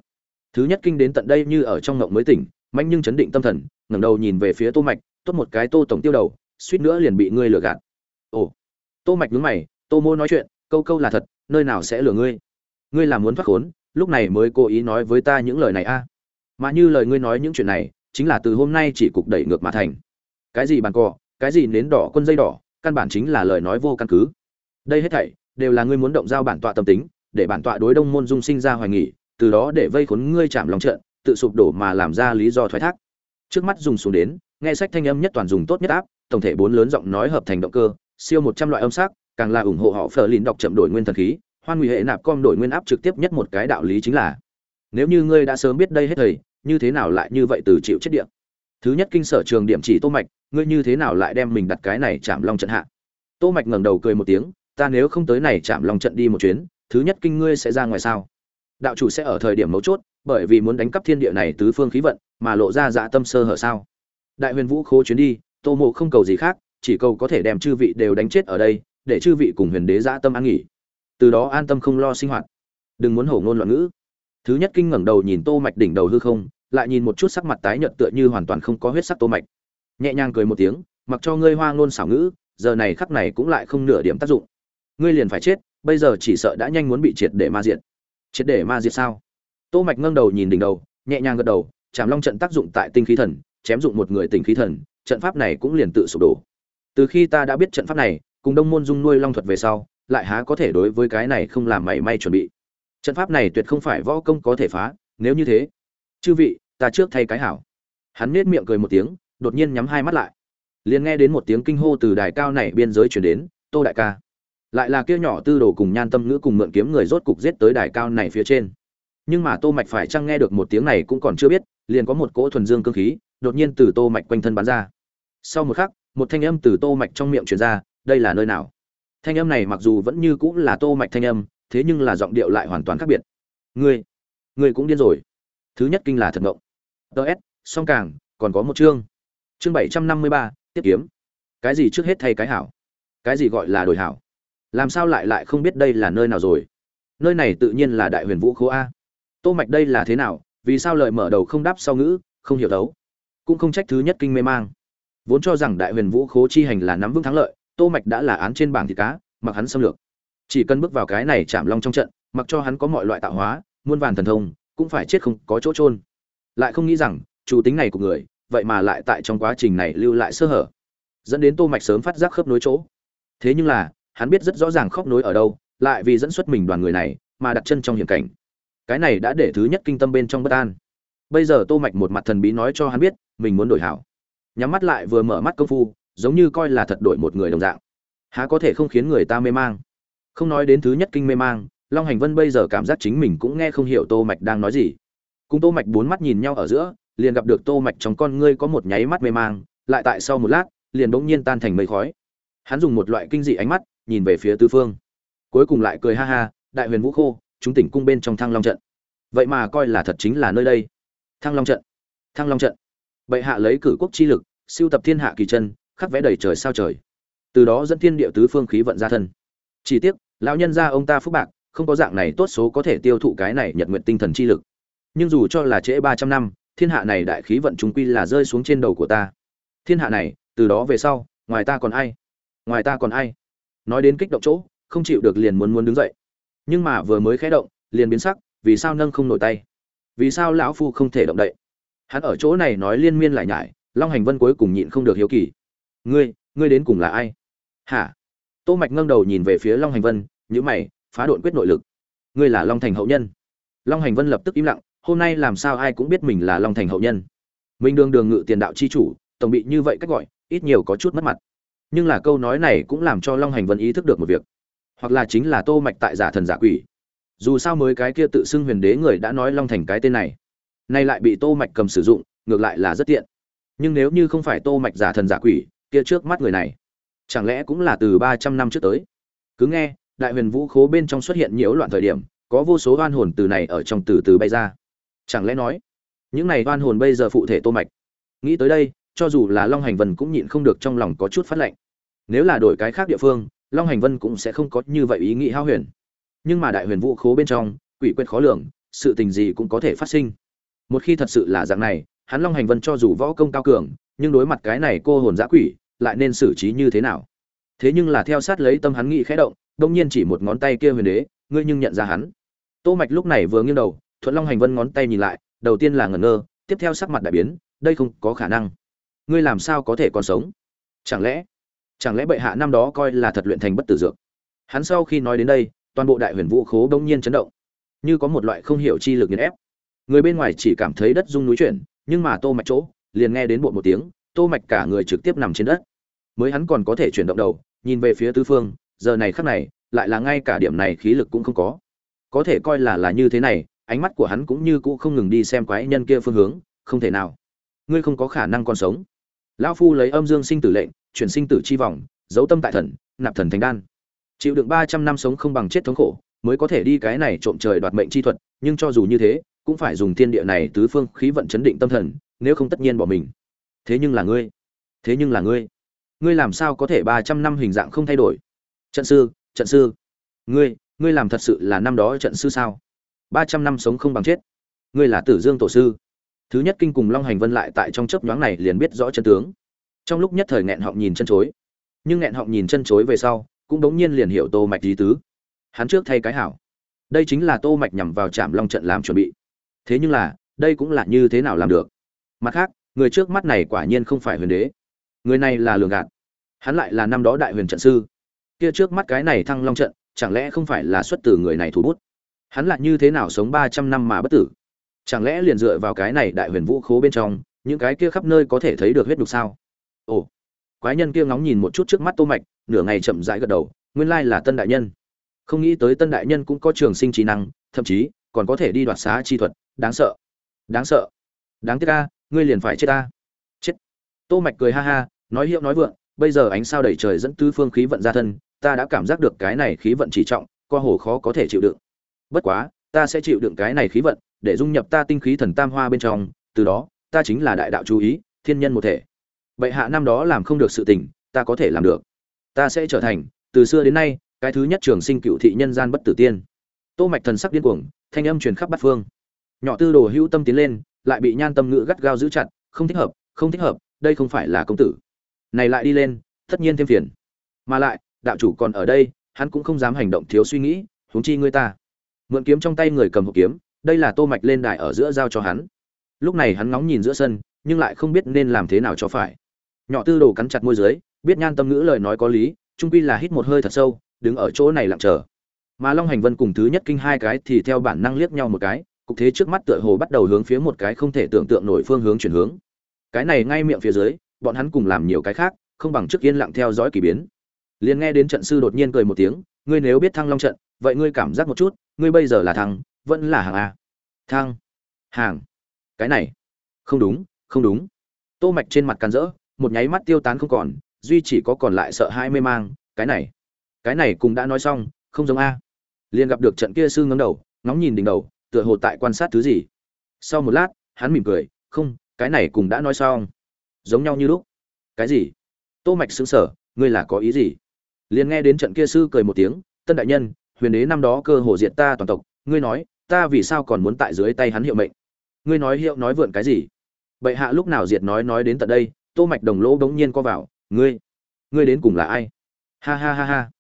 Thứ nhất kinh đến tận đây như ở trong ngộng mới tỉnh mạnh nhưng chấn định tâm thần, ngẩng đầu nhìn về phía tô mạch, tốt một cái tô tổng tiêu đầu, suýt nữa liền bị ngươi lừa gạt. Ồ. Tô mạch nhướng mày, tô mô nói chuyện, câu câu là thật, nơi nào sẽ lừa ngươi? Ngươi là muốn thoát khốn, lúc này mới cố ý nói với ta những lời này a. Mà như lời ngươi nói những chuyện này, chính là từ hôm nay chỉ cục đẩy ngược mà thành. Cái gì bàn cò, cái gì nến đỏ quân dây đỏ, căn bản chính là lời nói vô căn cứ. Đây hết thảy, đều là ngươi muốn động giao bản tọa tâm tính, để bản tọa đối đông môn dung sinh ra hoài nghỉ từ đó để vây khốn ngươi chạm lòng trận, tự sụp đổ mà làm ra lý do thoái thác. Trước mắt dùng xuống đến, nghe sách thanh âm nhất toàn dùng tốt nhất áp, tổng thể bốn lớn giọng nói hợp thành động cơ, siêu một trăm loại âm sắc, càng là ủng hộ họ phờ lìn đọc chậm đổi nguyên thần khí hoan nguy hệ nạp com đổi nguyên áp trực tiếp nhất một cái đạo lý chính là, nếu như ngươi đã sớm biết đây hết thầy, như thế nào lại như vậy từ chịu chết điện? Thứ nhất kinh sở trường điểm chỉ tô mạch, ngươi như thế nào lại đem mình đặt cái này chạm long trận hạ? Tô mạch ngẩng đầu cười một tiếng, ta nếu không tới này chạm long trận đi một chuyến, thứ nhất kinh ngươi sẽ ra ngoài sao? Đạo chủ sẽ ở thời điểm mấu chốt, bởi vì muốn đánh cắp thiên địa này tứ phương khí vận, mà lộ ra dạ tâm sơ hở sao? Đại huyền vũ khố chuyến đi, tô mộ không cầu gì khác, chỉ cầu có thể đem chư vị đều đánh chết ở đây, để chư vị cùng huyền đế dạ tâm an nghỉ từ đó an tâm không lo sinh hoạt. Đừng muốn hổ ngôn loạn ngữ. Thứ nhất kinh ngẩng đầu nhìn tô mạch đỉnh đầu hư không, lại nhìn một chút sắc mặt tái nhợt tựa như hoàn toàn không có huyết sắc tô mạch. Nhẹ nhàng cười một tiếng, mặc cho ngươi hoa ngôn xảo ngữ, giờ này khắc này cũng lại không nửa điểm tác dụng. Ngươi liền phải chết, bây giờ chỉ sợ đã nhanh muốn bị triệt để ma diệt. Triệt để ma diệt sao? Tô mạch ngẩng đầu nhìn đỉnh đầu, nhẹ nhàng gật đầu chạm long trận tác dụng tại tinh khí thần, chém dụng một người tinh khí thần, trận pháp này cũng liền tự sụp đổ. Từ khi ta đã biết trận pháp này, cùng đông môn dung nuôi long thuật về sau lại há có thể đối với cái này không làm mảy may chuẩn bị. Trận pháp này tuyệt không phải võ công có thể phá, nếu như thế, chư vị, ta trước thay cái hảo. Hắn nết miệng cười một tiếng, đột nhiên nhắm hai mắt lại. Liền nghe đến một tiếng kinh hô từ đài cao này biên giới chuyển đến, tô đại ca. Lại là kia nhỏ tư đồ cùng nhan tâm ngữ cùng mượn kiếm người rốt cục giết tới đài cao này phía trên. Nhưng mà tô mạch phải chăng nghe được một tiếng này cũng còn chưa biết, liền có một cỗ thuần dương cương khí, đột nhiên từ tô mạch quanh thân bắn ra. Sau một khắc, một thanh âm từ tô mạch trong miệng truyền ra, đây là nơi nào? Thanh âm này mặc dù vẫn như cũng là tô mạch thanh âm, thế nhưng là giọng điệu lại hoàn toàn khác biệt. Ngươi ngươi cũng điên rồi. Thứ nhất kinh là thật ngộng. Ts song càng, còn có một chương. Chương bảy trăm năm mươi ba tiếp kiếm. Cái gì trước hết thay cái hảo? Cái gì gọi là đổi hảo? Làm sao lại lại không biết đây là nơi nào rồi? Nơi này tự nhiên là đại huyền vũ khố a. Tô mạch đây là thế nào? Vì sao lời mở đầu không đáp sau ngữ, không hiểu đấu? Cũng không trách thứ nhất kinh mê mang. Vốn cho rằng đại huyền vũ khố chi hành là nắm vững thắng lợi tô mạch đã là án trên bảng thịt cá, mặc hắn xâm lược. Chỉ cần bước vào cái này chạm long trong trận, mặc cho hắn có mọi loại tạo hóa, muôn vàn thần thông, cũng phải chết không có chỗ trôn lại không nghĩ rằng, chủ tính này của người, vậy mà lại tại trong quá trình này lưu lại sơ hở. Dẫn đến tô mạch sớm phát giác khớp nối chỗ. Thế nhưng là, hắn biết rất rõ ràng khớp nối ở đâu, lại vì dẫn xuất mình đoàn người này, mà đặt chân trong hiểm cảnh. Cái này đã để thứ nhất kinh tâm bên trong bất an. Bây giờ tô mạch một mặt thần bí nói cho hắn biết, mình muốn đổi hảo. Nhắm mắt lại vừa mở mắt công phu giống như coi là thật đổi một người đồng dạng. Há có thể không khiến người ta mê mang. Không nói đến thứ nhất kinh mê mang, long hành vân bây giờ cảm giác chính mình cũng nghe không hiểu tô mạch đang nói gì. Cùng tô mạch bốn mắt nhìn nhau ở giữa, liền gặp được tô mạch trong con ngươi có một nháy mắt mê mang, lại tại sau một lát, liền bỗng nhiên tan thành mây khói. Hắn dùng một loại kinh dị ánh mắt, nhìn về phía tứ phương. Cuối cùng lại cười ha ha, đại huyền vũ khô, chúng tỉnh cung bên trong thăng long trận. Vậy mà coi là thật chính là nơi đây. Thăng long trận. Thăng long trận. Bệ hạ lấy cử quốc chi lực siêu tập thiên hạ kỳ chân khắc vẽ đầy trời sao trời. Từ đó dẫn thiên địa tứ phương khí vận ra thân. Chỉ tiếc, lão nhân gia ông ta phúc bạc, không có dạng này tốt số có thể tiêu thụ cái này nhật nguyện tinh thần chi lực. Nhưng dù cho là trễ ba trăm năm, thiên hạ này đại khí vận chúng quy là rơi xuống trên đầu của ta. Thiên hạ này, từ đó về sau, ngoài ta còn ai? Ngoài ta còn ai? Nói đến kích động chỗ, không chịu được liền muốn muốn đứng dậy. Nhưng mà vừa mới khé động, liền biến sắc, vì sao nâng không nổi tay? Vì sao lão phu không thể động đậy? Hắn ở chỗ này nói liên miên lại nhải, long hành vân cuối cùng nhịn không được hiếu kỳ ngươi ngươi đến cùng là ai? Hả? Tô mạch ngâng đầu nhìn về phía long hành vân, nhíu mày, phá độn quyết nội lực. Ngươi là long thành hậu nhân. Long hành vân lập tức im lặng, hôm nay làm sao ai cũng biết mình là long thành hậu nhân. Minh đường đường ngự tiền đạo chi chủ, tổng bị như vậy cách gọi, ít nhiều có chút mất mặt. Nhưng là câu nói này cũng làm cho long hành vân ý thức được một việc. Hoặc là chính là tô mạch tại giả thần giả quỷ. Dù sao mới cái kia tự xưng huyền đế người đã nói long thành cái tên này. Nay lại bị tô mạch cầm sử dụng, ngược lại là rất tiện. Nhưng nếu như không phải tô mạch giả thần giả quỷ kia trước mắt người này. Chẳng lẽ cũng là từ 300 năm trước tới? Cứ nghe, đại huyền vũ khố bên trong xuất hiện nhiễu loạn thời điểm, có vô số oan hồn từ này ở trong từ từ bay ra. Chẳng lẽ nói, những này oan hồn bây giờ phụ thể tô mạch? Nghĩ tới đây, cho dù là long hành vân cũng nhịn không được trong lòng có chút phát lệnh. Nếu là đổi cái khác địa phương, long hành vân cũng sẽ không có như vậy ý nghĩ hao huyền. Nhưng mà đại huyền vũ khố bên trong, quỷ quyệt khó lường, sự tình gì cũng có thể phát sinh. Một khi thật sự là dạng này, hắn long hành vân cho dù võ công cao cường, nhưng đối mặt cái này cô hồn dã quỷ lại nên xử trí như thế nào? Thế nhưng là theo sát lấy tâm hắn nghĩ khẽ động, đông nhiên chỉ một ngón tay kia huyền đế, ngươi nhưng nhận ra hắn. Tô mạch lúc này vừa nghiêng đầu, thuận long hành vân ngón tay nhìn lại, đầu tiên là ngẩn ngơ, tiếp theo sắc mặt đại biến, đây không có khả năng. Ngươi làm sao có thể còn sống? Chẳng lẽ chẳng lẽ bệ hạ năm đó coi là thật luyện thành bất tử dược? Hắn sau khi nói đến đây, toàn bộ đại huyền vũ khố đông nhiên chấn động. Như có một loại không hiểu chi lực nghiền ép. Người bên ngoài chỉ cảm thấy đất rung núi chuyển, nhưng mà tô mạch chỗ, liền nghe đến bộ một tiếng tô mạch cả người trực tiếp nằm trên đất. Mới hắn còn có thể chuyển động đầu, nhìn về phía tứ phương, giờ này khắc này, lại là ngay cả điểm này khí lực cũng không có. Có thể coi là là như thế này, ánh mắt của hắn cũng như cũ không ngừng đi xem quái nhân kia phương hướng, không thể nào. Ngươi không có khả năng còn sống. Lão phu lấy âm dương sinh tử lệnh, chuyển sinh tử chi vòng, giấu tâm tại thần, nạp thần thành đan. Chịu đựng ba trăm năm sống không bằng chết thống khổ, mới có thể đi cái này trộm trời đoạt mệnh chi thuật, nhưng cho dù như thế, cũng phải dùng thiên địa này tứ phương khí vận chấn định tâm thần, nếu không tất nhiên bỏ mình thế nhưng là ngươi. Thế nhưng là ngươi. Ngươi làm sao có thể ba trăm năm hình dạng không thay đổi? Trận sư trận sư. Ngươi ngươi làm thật sự là năm đó trận sư sao? ba trăm năm sống không bằng chết. Ngươi là tử dương tổ sư. Thứ nhất kinh cùng long hành vân lại tại trong chớp nhoáng này liền biết rõ chân tướng. Trong lúc nhất thời nghẹn họng nhìn chân chối. Nhưng nghẹn họng nhìn chân chối về sau, cũng đống nhiên liền hiểu tô mạch lý tứ. Hắn trước thay cái hảo. Đây chính là tô mạch nhằm vào chạm long trận làm chuẩn bị. Thế nhưng là, đây cũng là như thế nào làm được? Mặt khác người trước mắt này quả nhiên không phải huyền đế. Người này là lường gạt hắn lại là năm đó đại huyền trận sư. Kia trước mắt cái này thăng long trận, chẳng lẽ không phải là xuất từ người này thủ bút? Hắn lại như thế nào sống ba trăm năm mà bất tử? Chẳng lẽ liền dựa vào cái này đại huyền vũ khố bên trong, những cái kia khắp nơi có thể thấy được huyết đục sao? Ồ, quái nhân kia ngóng nhìn một chút trước mắt tô mạch, nửa ngày chậm rãi gật đầu, nguyên lai là tân đại nhân. Không nghĩ tới tân đại nhân cũng có trường sinh trí năng, thậm chí còn có thể đi đoạt xá chi thuật, đáng sợ đáng sợ, đáng tiếc a ngươi liền phải chết ta. Chết. Tô mạch cười ha ha, nói hiệu nói vượng, bây giờ ánh sao đầy trời dẫn tứ phương khí vận ra thân, ta đã cảm giác được cái này khí vận chỉ trọng, co hồ khó có thể chịu đựng. Bất quá, ta sẽ chịu đựng cái này khí vận, để dung nhập ta tinh khí thần tam hoa bên trong, từ đó, ta chính là đại đạo chú ý, thiên nhân một thể. Bệ hạ năm đó làm không được sự tình, ta có thể làm được. Ta sẽ trở thành, từ xưa đến nay, cái thứ nhất trường sinh cựu thị nhân gian bất tử tiên. Tô mạch thần sắc điên cuồng, thanh âm truyền khắp bát phương. Nhỏ tư đồ hữu tâm tiến lên lại bị nhan tâm ngữ gắt gao giữ chặt, không thích hợp, không thích hợp, đây không phải là công tử. Này lại đi lên, tất nhiên thêm phiền. Mà lại, đạo chủ còn ở đây, hắn cũng không dám hành động thiếu suy nghĩ, huống chi ngươi ta. Mượn kiếm trong tay người cầm hộp kiếm, đây là tô mạch lên đài ở giữa giao cho hắn. Lúc này hắn ngóng nhìn giữa sân, nhưng lại không biết nên làm thế nào cho phải. Nhỏ tư đồ cắn chặt môi dưới, biết nhan tâm ngữ lời nói có lý trung quy là hít một hơi thật sâu, đứng ở chỗ này lặng chờ. Mà long hành vân cùng thứ nhất kinh hai cái thì theo bản năng liếc nhau một cái cục thế trước mắt tựa hồ bắt đầu hướng phía một cái không thể tưởng tượng nổi phương hướng chuyển hướng. Cái này ngay miệng phía dưới, bọn hắn cùng làm nhiều cái khác, không bằng trước yên lặng theo dõi kỳ biến. Liền nghe đến trận sư đột nhiên cười một tiếng, ngươi nếu biết thăng long trận, vậy ngươi cảm giác một chút, ngươi bây giờ là thăng, vẫn là hàng a. Thăng? Hàng? Cái này? Không đúng không đúng. Tô mạch trên mặt càn rỡ, một nháy mắt tiêu tán không còn, duy chỉ có còn lại sợ hai mê mang, cái này? Cái này cũng đã nói xong, không giống a. Liền gặp được trận kia sư ngấm đầu, ngóng nhìn đỉnh đầu tựa hồ tại quan sát thứ gì. Sau một lát, hắn mỉm cười, không, cái này cũng đã nói xong. Giống nhau như lúc. Cái gì? Tô mạch sững sờ, ngươi là có ý gì? Liền nghe đến trận kia sư cười một tiếng, tân đại nhân, huyền đế năm đó cơ hồ diệt ta toàn tộc, ngươi nói, ta vì sao còn muốn tại dưới tay hắn hiệu mệnh? Ngươi nói hiệu nói vượn cái gì? Bệ hạ lúc nào diệt nói nói đến tận đây? Tô mạch đồng lỗ đống nhiên co vào, ngươi ngươi đến cùng là ai? Ha ha ha ha.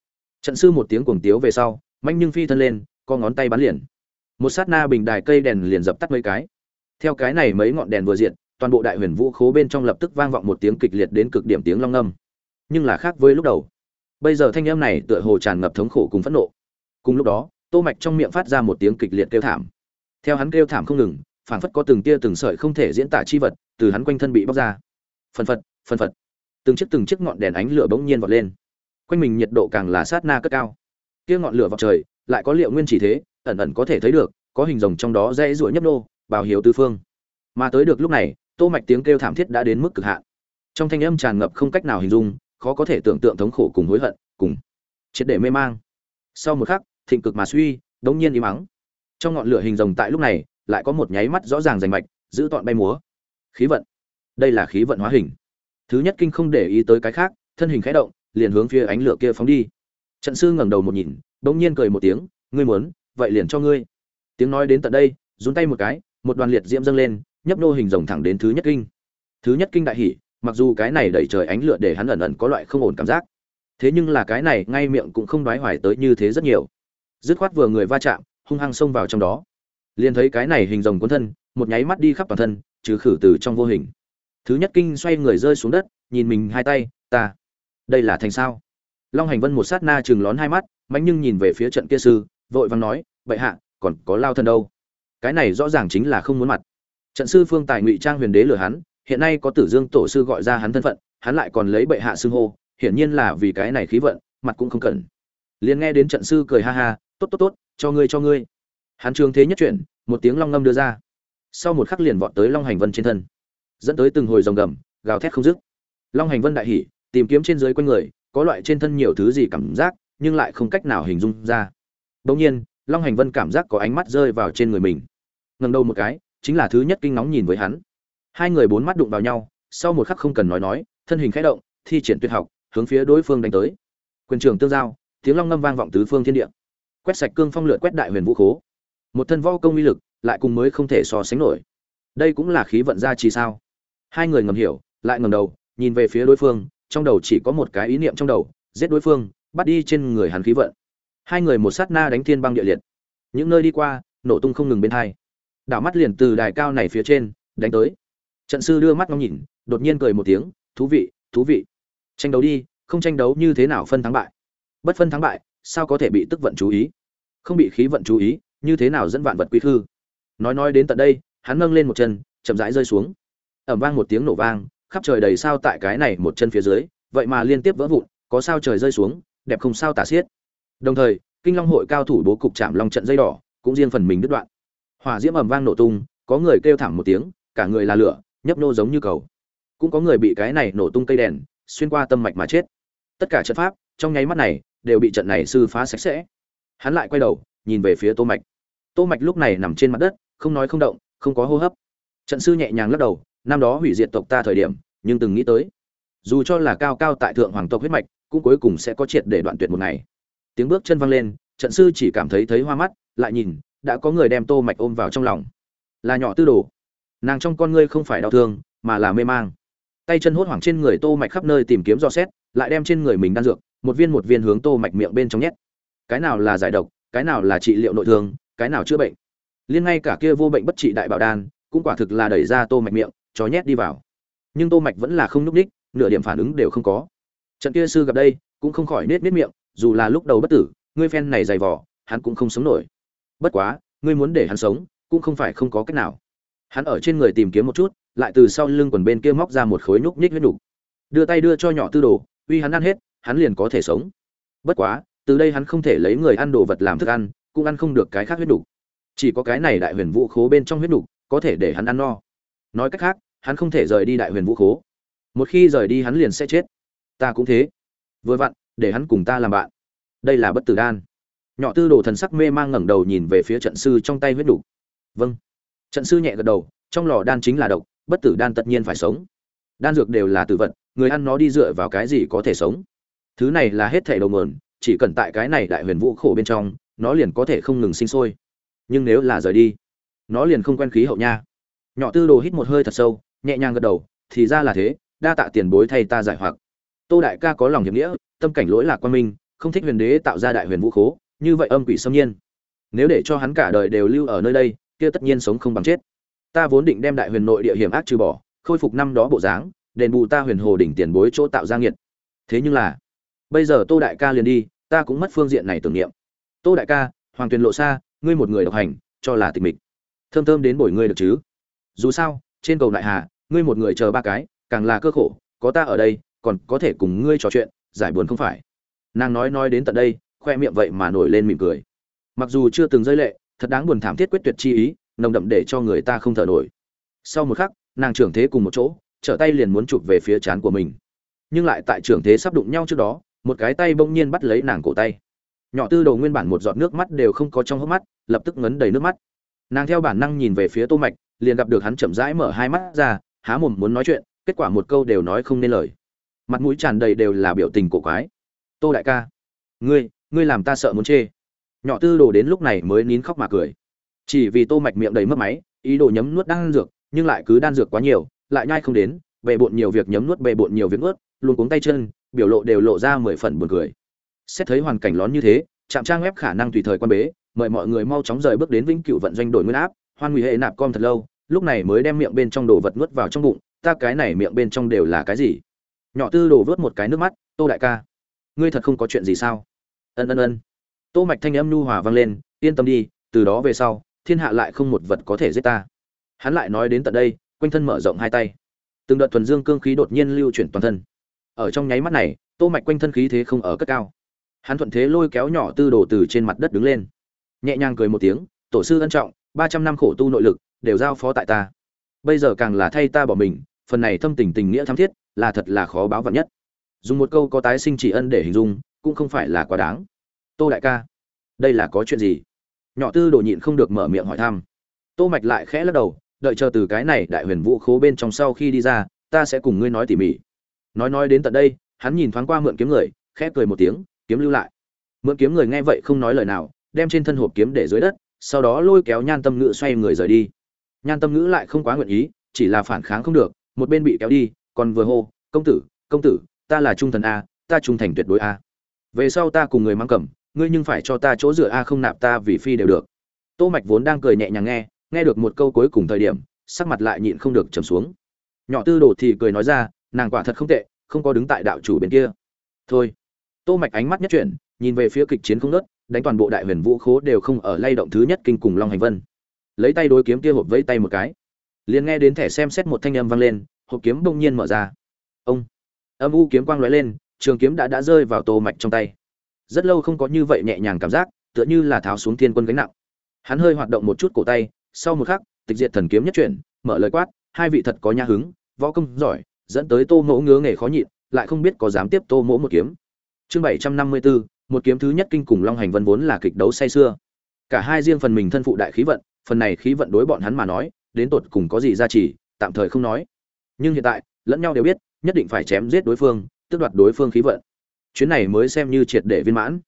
Trận sư một tiếng cuồng tiếu về sau, manh nhưng phi thân lên, co ngón tay bắn liền một sát na bình đài cây đèn liền dập tắt mấy cái. Theo cái này mấy ngọn đèn vừa diện toàn bộ đại huyền vũ khố bên trong lập tức vang vọng một tiếng kịch liệt đến cực điểm tiếng long âm. Nhưng là khác với lúc đầu. Bây giờ thanh âm này tựa hồ tràn ngập thống khổ cùng phẫn nộ. Cùng lúc đó, tô mạch trong miệng phát ra một tiếng kịch liệt kêu thảm. Theo hắn kêu thảm không ngừng, phảng phất có từng tia từng sợi không thể diễn tả chi vật từ hắn quanh thân bị bóc ra. Phần phật phần phật. Từng chiếc từng chiếc ngọn đèn ánh lửa bỗng nhiên vọt lên. Quanh mình nhiệt độ càng là sát na cất cao. Kia ngọn lửa vọt trời, lại có liệu nguyên chỉ thế ẩn ẩn có thể thấy được, có hình rồng trong đó rẽ ruổi nhấp nô bào hiếu tứ phương. Mà tới được lúc này, tô mạch tiếng kêu thảm thiết đã đến mức cực hạn. Trong thanh âm tràn ngập không cách nào hình dung, khó có thể tưởng tượng thống khổ cùng hối hận, cùng triệt để mê mang. Sau một khắc, thịnh cực mà suy, đống nhiên im mắng trong ngọn lửa hình rồng tại lúc này, lại có một nháy mắt rõ ràng rành mạch, giữ tọn bay múa. Khí vận. Đây là khí vận hóa hình. Thứ nhất kinh không để ý tới cái khác, thân hình khẽ động, liền hướng phía ánh lửa kia phóng đi. Trận sư ngẩng đầu một nhìn, đống nhiên cười một tiếng, ngươi muốn vậy liền cho ngươi. Tiếng nói đến tận đây, run tay một cái, một đoàn liệt diễm dâng lên, nhấp nô hình rồng thẳng đến thứ nhất kinh. Thứ nhất kinh đại hỉ, mặc dù cái này đẩy trời ánh lửa để hắn ẩn ẩn có loại không ổn cảm giác, thế nhưng là cái này ngay miệng cũng không đoái hoài tới như thế rất nhiều. Dứt khoát vừa người va chạm, hung hăng xông vào trong đó. Liền thấy cái này hình rồng cuốn thân, một nháy mắt đi khắp toàn thân, trừ khử từ trong vô hình. Thứ nhất kinh xoay người rơi xuống đất, nhìn mình hai tay, ta, đây là thành sao? Long hành vân một sát na chừng lón hai mắt mạnh nhưng nhìn về phía trận kia sư vội vàng nói, bệ hạ, còn có lao thân đâu? Cái này rõ ràng chính là không muốn mặt. Trận sư phương tài ngụy trang huyền đế lừa hắn, hiện nay có tử dương tổ sư gọi ra hắn thân phận, hắn lại còn lấy bệ hạ xưng hô, hiển nhiên là vì cái này khí vận, mặt cũng không cần. Liền nghe đến trận sư cười ha ha, tốt tốt tốt, cho ngươi cho ngươi. Hắn trường thế nhất chuyển, một tiếng long ngâm đưa ra. Sau một khắc liền vọt tới long hành vân trên thân, dẫn tới từng hồi rồng gầm, gào thét không dứt. Long hành vân đại hỉ, tìm kiếm trên dưới quanh người, có loại trên thân nhiều thứ gì cảm giác, nhưng lại không cách nào hình dung ra đồng nhiên, long hành vân cảm giác có ánh mắt rơi vào trên người mình. Ngẩng đầu một cái, chính là thứ nhất kinh nóng nhìn với hắn. Hai người bốn mắt đụng vào nhau, sau một khắc không cần nói nói, thân hình khẽ động, thi triển tuyệt học, hướng phía đối phương đánh tới. Quyền trường tương giao, tiếng long ngâm vang vọng tứ phương thiên địa. Quét sạch cương phong lượt quét đại huyền vũ khố. Một thân võ công uy lực, lại cùng mới không thể so sánh nổi. Đây cũng là khí vận gia trì sao? Hai người ngầm hiểu, lại ngẩng đầu, nhìn về phía đối phương, trong đầu chỉ có một cái ý niệm trong đầu, giết đối phương, bắt đi trên người hắn khí vận hai người một sát na đánh thiên băng địa liệt. Những nơi đi qua, nổ tung không ngừng bên hai. Đảo mắt liền từ đài cao này phía trên, đánh tới. Trận sư đưa mắt ngóng nhìn, đột nhiên cười một tiếng, thú vị thú vị. Tranh đấu đi, không tranh đấu như thế nào phân thắng bại? Bất phân thắng bại, sao có thể bị tức vận chú ý? Không bị khí vận chú ý, như thế nào dẫn vạn vật quý thư nói nói đến tận đây, hắn nâng lên một chân, chậm rãi rơi xuống. Ẩm vang một tiếng nổ vang, khắp trời đầy sao tại cái này một chân phía dưới, vậy mà liên tiếp vỡ vụn, có sao trời rơi xuống, đẹp không sao tả xiết đồng thời, kinh long hội cao thủ bố cục chạm long trận dây đỏ cũng riêng phần mình đứt đoạn. Hỏa diễm ầm vang nổ tung, có người kêu thảm một tiếng, cả người là lửa, nhấp nô giống như cầu. Cũng có người bị cái này nổ tung cây đèn, xuyên qua tâm mạch mà chết. Tất cả trận pháp, trong nháy mắt này, đều bị trận này sư phá sạch sẽ. Hắn lại quay đầu, nhìn về phía tô mạch. Tô mạch lúc này nằm trên mặt đất, không nói không động, không có hô hấp. Trận sư nhẹ nhàng lắc đầu, năm đó hủy diệt tộc ta thời điểm, nhưng từng nghĩ tới. Dù cho là cao cao tại thượng hoàng tộc huyết mạch, cũng cuối cùng sẽ có triệt để đoạn tuyệt một ngày tiếng bước chân văng lên, trận sư chỉ cảm thấy thấy hoa mắt, lại nhìn, đã có người đem tô mạch ôm vào trong lòng. Là nhỏ tư đồ. Nàng trong con ngươi không phải đau thương, mà là mê mang. Tay chân hốt hoảng trên người tô mạch khắp nơi tìm kiếm do xét, lại đem trên người mình đan dược, một viên một viên hướng tô mạch miệng bên trong nhét. Cái nào là giải độc, cái nào là trị liệu nội thương, cái nào chữa bệnh. Liên ngay cả kia vô bệnh bất trị đại bảo đan, cũng quả thực là đẩy ra tô mạch miệng cho nhét đi vào. Nhưng tô mạch vẫn là không núp đích nửa điểm phản ứng đều không có. Trận kia sư gặp đây, cũng không khỏi nết nết miệng dù là lúc đầu bất tử, ngươi phen này dày vỏ hắn cũng không sống nổi. Bất quá, ngươi muốn để hắn sống, cũng không phải không có cách nào. Hắn ở trên người tìm kiếm một chút, lại từ sau lưng quần bên kia móc ra một khối nhúc nhích huyết nhục đưa tay đưa cho nhỏ tư đồ, uy hắn ăn hết, hắn liền có thể sống. Bất quá, từ đây hắn không thể lấy người ăn đồ vật làm thức ăn, cũng ăn không được cái khác huyết nhục chỉ có cái này đại huyền vũ khố bên trong huyết nhục có thể để hắn ăn no. Nói cách khác, hắn không thể rời đi đại huyền vũ khố. Một khi rời đi hắn liền sẽ chết. Ta cũng thế. Vừa vặn để hắn cùng ta làm bạn. Đây là bất tử đan. Nhỏ tư đồ thần sắc mê mang ngẩng đầu nhìn về phía trận sư trong tay huyết đủ. vâng. Trận sư nhẹ gật đầu, trong lò đan chính là độc, bất tử đan tất nhiên phải sống. Đan dược đều là tử vật, người ăn nó đi dựa vào cái gì có thể sống. Thứ này là hết thể đầu nguồn, chỉ cần tại cái này đại huyền vũ khổ bên trong, nó liền có thể không ngừng sinh sôi. Nhưng nếu là rời đi, nó liền không quen khí hậu nha. Nhỏ tư đồ hít một hơi thật sâu, nhẹ nhàng gật đầu, thì ra là thế, đa tạ tiền bối thay ta giải hoặc. Tô đại ca có lòng hiệp nghĩa tâm cảnh lỗi lạc quan minh, không thích huyền đế tạo ra đại huyền vũ khố, như vậy âm quỷ xâm nhiên. Nếu để cho hắn cả đời đều lưu ở nơi đây, kia tất nhiên sống không bằng chết. Ta vốn định đem đại huyền nội địa hiểm ác trừ bỏ, khôi phục năm đó bộ dáng, đền bù ta huyền hồ đỉnh tiền bối chỗ tạo ra nghiệt. Thế nhưng là, bây giờ tô đại ca liền đi, ta cũng mất phương diện này tưởng niệm. Tô đại ca, hoàng tuyền lộ xa ngươi một người độc hành, cho là tịch mịch. Thơm thơm đến bổi ngươi được chứ. Dù sao, trên cầu đại hà, ngươi một người chờ ba cái, càng là cơ khổ, có ta ở đây, còn có thể cùng ngươi trò chuyện giải buồn không phải. Nàng nói nói đến tận đây, khoe miệng vậy mà nổi lên mỉm cười. Mặc dù chưa từng rơi lệ, thật đáng buồn thảm thiết quyết tuyệt chi ý, nồng đậm để cho người ta không thở nổi. Sau một khắc, nàng trưởng thế cùng một chỗ, trở tay liền muốn chụp về phía trán của mình. Nhưng lại tại trưởng thế sắp đụng nhau trước đó, một cái tay bỗng nhiên bắt lấy nàng cổ tay. Nhỏ tư đầu nguyên bản một giọt nước mắt đều không có trong hốc mắt, lập tức ngấn đầy nước mắt. Nàng theo bản năng nhìn về phía tô mạch, liền gặp được hắn chậm rãi mở hai mắt ra, há mồm muốn nói chuyện, kết quả một câu đều nói không nên lời mặt mũi tràn đầy đều là biểu tình cổ quái. Tô đại ca, ngươi ngươi làm ta sợ muốn chê. Nhỏ tư đồ đến lúc này mới nín khóc mà cười. Chỉ vì tô mạch miệng đầy mất máy, ý đồ nhấm nuốt đan dược, nhưng lại cứ đan dược quá nhiều, lại nhai không đến, bề bộn nhiều việc nhấm nuốt, bề bộn nhiều việc nuốt, luôn cuống tay chân, biểu lộ đều lộ ra mười phần buồn cười. Xét thấy hoàn cảnh lón như thế, trạm trang web khả năng tùy thời quan bế, mời mọi người mau chóng rời bước đến vĩnh cửu vận doanh đổi nguyên áp, hoan nguy hệ nạp com thật lâu, lúc này mới đem miệng bên trong đồ vật nuốt vào trong bụng, ta cái này miệng bên trong đều là cái gì? Nhỏ tư đồ vớt một cái nước mắt, tô đại ca, ngươi thật không có chuyện gì sao? Ân ân ân. Tô mạch thanh âm nhu hòa vang lên, yên tâm đi, từ đó về sau, thiên hạ lại không một vật có thể giết ta. Hắn lại nói đến tận đây, quanh thân mở rộng hai tay. Từng đợt thuần dương cương khí đột nhiên lưu chuyển toàn thân. Ở trong nháy mắt này, tô mạch quanh thân khí thế không ở cất cao. Hắn thuận thế lôi kéo nhỏ tư đồ từ trên mặt đất đứng lên. Nhẹ nhàng cười một tiếng, tổ sư ân trọng, ba trăm năm khổ tu nội lực, đều giao phó tại ta. Bây giờ càng là thay ta bỏ mình, phần này thâm tình tình nghĩa thắm thiết là thật là khó báo vận nhất. Dùng một câu có tái sinh chỉ ân để hình dung, cũng không phải là quá đáng. Tô đại ca, đây là có chuyện gì? Nhỏ tư đồ nhịn không được mở miệng hỏi thăm. Tô mạch lại khẽ lắc đầu, đợi chờ từ cái này đại huyền vũ khố bên trong sau khi đi ra, ta sẽ cùng ngươi nói tỉ mỉ. Nói nói đến tận đây, hắn nhìn thoáng qua mượn kiếm người, khẽ cười một tiếng, kiếm lưu lại. Mượn kiếm người nghe vậy không nói lời nào, đem trên thân hộp kiếm để dưới đất, sau đó lôi kéo nhan tâm ngữ xoay người rời đi. Nhan tâm ngữ lại không quá nguyện ý, chỉ là phản kháng không được, một bên bị kéo đi còn vừa hô, công tử công tử, ta là trung thần a, ta trung thành tuyệt đối a. Về sau ta cùng người mang cầm, ngươi nhưng phải cho ta chỗ dựa a không nạp ta vì phi đều được. Tô mạch vốn đang cười nhẹ nhàng nghe nghe được một câu cuối cùng thời điểm, sắc mặt lại nhịn không được trầm xuống. Nhỏ tư đồ thì cười nói ra, nàng quả thật không tệ, không có đứng tại đạo chủ bên kia. Thôi. Tô mạch ánh mắt nhất chuyển, nhìn về phía kịch chiến không nớt đánh toàn bộ đại huyền vũ khố đều không ở lay động thứ nhất kinh cùng long hành vân. Lấy tay đối kiếm kia hộp vẫy tay một cái. Liền nghe đến thẻ xem xét một thanh âm vang lên hộp kiếm bỗng nhiên mở ra. Ông! Âm u kiếm quang lóe lên trường kiếm đã đã rơi vào tô mạch trong tay. Rất lâu không có như vậy nhẹ nhàng cảm giác tựa như là tháo xuống thiên quân gánh nặng. Hắn hơi hoạt động một chút cổ tay sau một khắc tịch diệt thần kiếm nhất chuyển mở lời quát hai vị thật có nha hứng võ công giỏi dẫn tới tô mỗ ngứa nghề khó nhịn lại không biết có dám tiếp tô mỗ một kiếm. Chương bảy trăm năm mươi 754, một kiếm thứ nhất kinh cùng long hành vân vốn là kịch đấu say xưa cả hai riêng phần mình thân phụ đại khí vận phần này khí vận đối bọn hắn mà nói đến tột cùng có gì ra chỉ tạm thời không nói nhưng hiện tại, lẫn nhau đều biết, nhất định phải chém giết đối phương, tước đoạt đối phương khí vận. Chuyến này mới xem như triệt để viên mãn.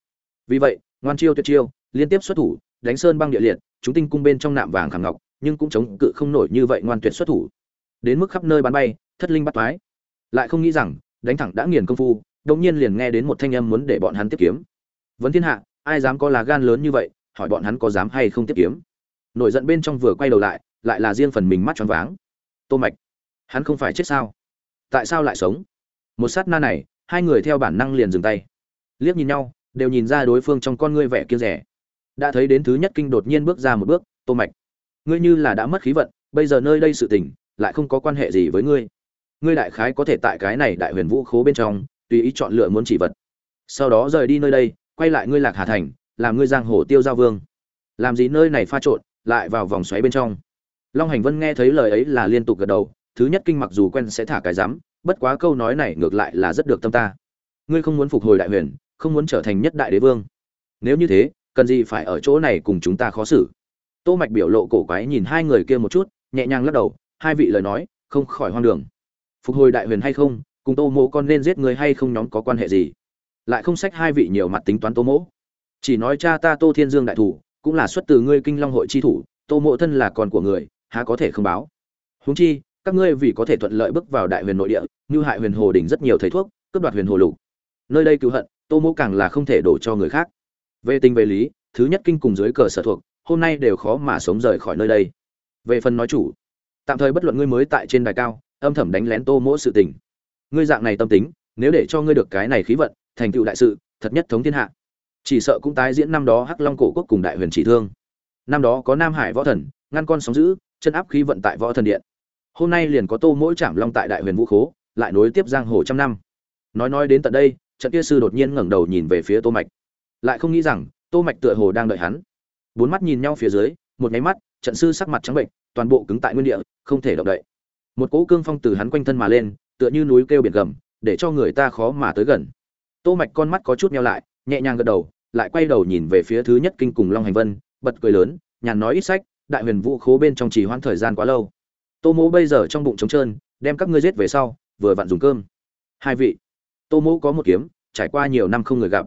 Vì vậy, ngoan chiêu tuyệt chiêu liên tiếp xuất thủ, đánh sơn băng địa liệt, chúng tinh cung bên trong nạm vàng khảm ngọc, nhưng cũng chống cự không nổi như vậy ngoan tuyệt xuất thủ. Đến mức khắp nơi bắn bay, thất linh bắt toái. Lại không nghĩ rằng, đánh thẳng đã nghiền công phu, đột nhiên liền nghe đến một thanh âm muốn để bọn hắn tiếp kiếm. Vấn thiên hạ, ai dám có lá gan lớn như vậy, hỏi bọn hắn có dám hay không tiếp kiếm. Nổi giận bên trong vừa quay đầu lại lại là riêng phần mình mắt tròn váng. Tô mạch hắn không phải chết sao? Tại sao lại sống? Một sát na này, hai người theo bản năng liền dừng tay. Liếc nhìn nhau, đều nhìn ra đối phương trong con ngươi vẻ kiêng rẻ. Đã thấy đến thứ nhất kinh đột nhiên bước ra một bước, tô mạch, ngươi như là đã mất khí vận, bây giờ nơi đây sự tình, lại không có quan hệ gì với ngươi. Ngươi đại khái có thể tại cái này đại huyền vũ khố bên trong, tùy ý chọn lựa muốn chỉ vật. Sau đó rời đi nơi đây, quay lại ngươi lạc hà thành, làm ngươi giang hồ tiêu giao vương. Làm gì nơi này pha trộn, lại vào vòng xoáy bên trong. Long hành vân nghe thấy lời ấy là liên tục gật đầu thứ nhất kinh mặc dù quen sẽ thả cái rắm, bất quá câu nói này ngược lại là rất được tâm ta. Ngươi không muốn phục hồi đại huyền, không muốn trở thành nhất đại đế vương. Nếu như thế, cần gì phải ở chỗ này cùng chúng ta khó xử? Tô mạch biểu lộ cổ quái nhìn hai người kia một chút, nhẹ nhàng lắc đầu, hai vị lời nói, không khỏi hoang đường. Phục hồi đại huyền hay không, cùng tô mỗ con nên giết người hay không nhóm có quan hệ gì? Lại không sách hai vị nhiều mặt tính toán tô mỗ. Chỉ nói cha ta tô thiên dương đại thủ, cũng là xuất từ ngươi kinh long hội chi thủ, tô mộ thân là con của người, há có thể không báo? Huống chi các ngươi vì có thể thuận lợi bước vào đại huyền nội địa, như hại huyền hồ đỉnh rất nhiều thầy thuốc, cướp đoạt huyền hồ lục. Nơi đây cứu hận, tô mỗ càng là không thể đổ cho người khác. Về tình về lý, thứ nhất kinh cùng dưới cờ sở thuộc, hôm nay đều khó mà sống rời khỏi nơi đây. Về phần nói chủ, tạm thời bất luận ngươi mới tại trên đài cao, âm thầm đánh lén tô mỗ sự tình. Ngươi dạng này tâm tính, nếu để cho ngươi được cái này khí vận, thành tựu đại sự, thật nhất thống thiên hạ. Chỉ sợ cũng tái diễn năm đó hắc long cổ quốc cùng đại huyền chỉ thương. Năm đó có nam hải võ thần, ngăn con sóng giữ, chân áp khí vận tại võ thần điện hôm nay liền có tô mỗi chạm long tại đại huyền vũ khố, lại nối tiếp giang hồ trăm năm. Nói nói đến tận đây, trận kia sư đột nhiên ngẩng đầu nhìn về phía tô mạch. Lại không nghĩ rằng, tô mạch tựa hồ đang đợi hắn. Bốn mắt nhìn nhau phía dưới, một nháy mắt, trận sư sắc mặt trắng bệnh toàn bộ cứng tại nguyên địa, không thể động đậy. Một cỗ cương phong từ hắn quanh thân mà lên, tựa như núi kêu biển gầm, để cho người ta khó mà tới gần. Tô mạch con mắt có chút nheo lại, nhẹ nhàng gật đầu, lại quay đầu nhìn về phía thứ nhất kinh cùng long hành vân, bật cười lớn, nhàn nói ít sách, đại huyền vũ khố bên trong trì hoãn thời gian quá lâu tô mỗ bây giờ trong bụng trống trơn, đem các ngươi giết về sau, vừa vặn dùng cơm. Hai vị. Tô mỗ có một kiếm, trải qua nhiều năm không người gặp.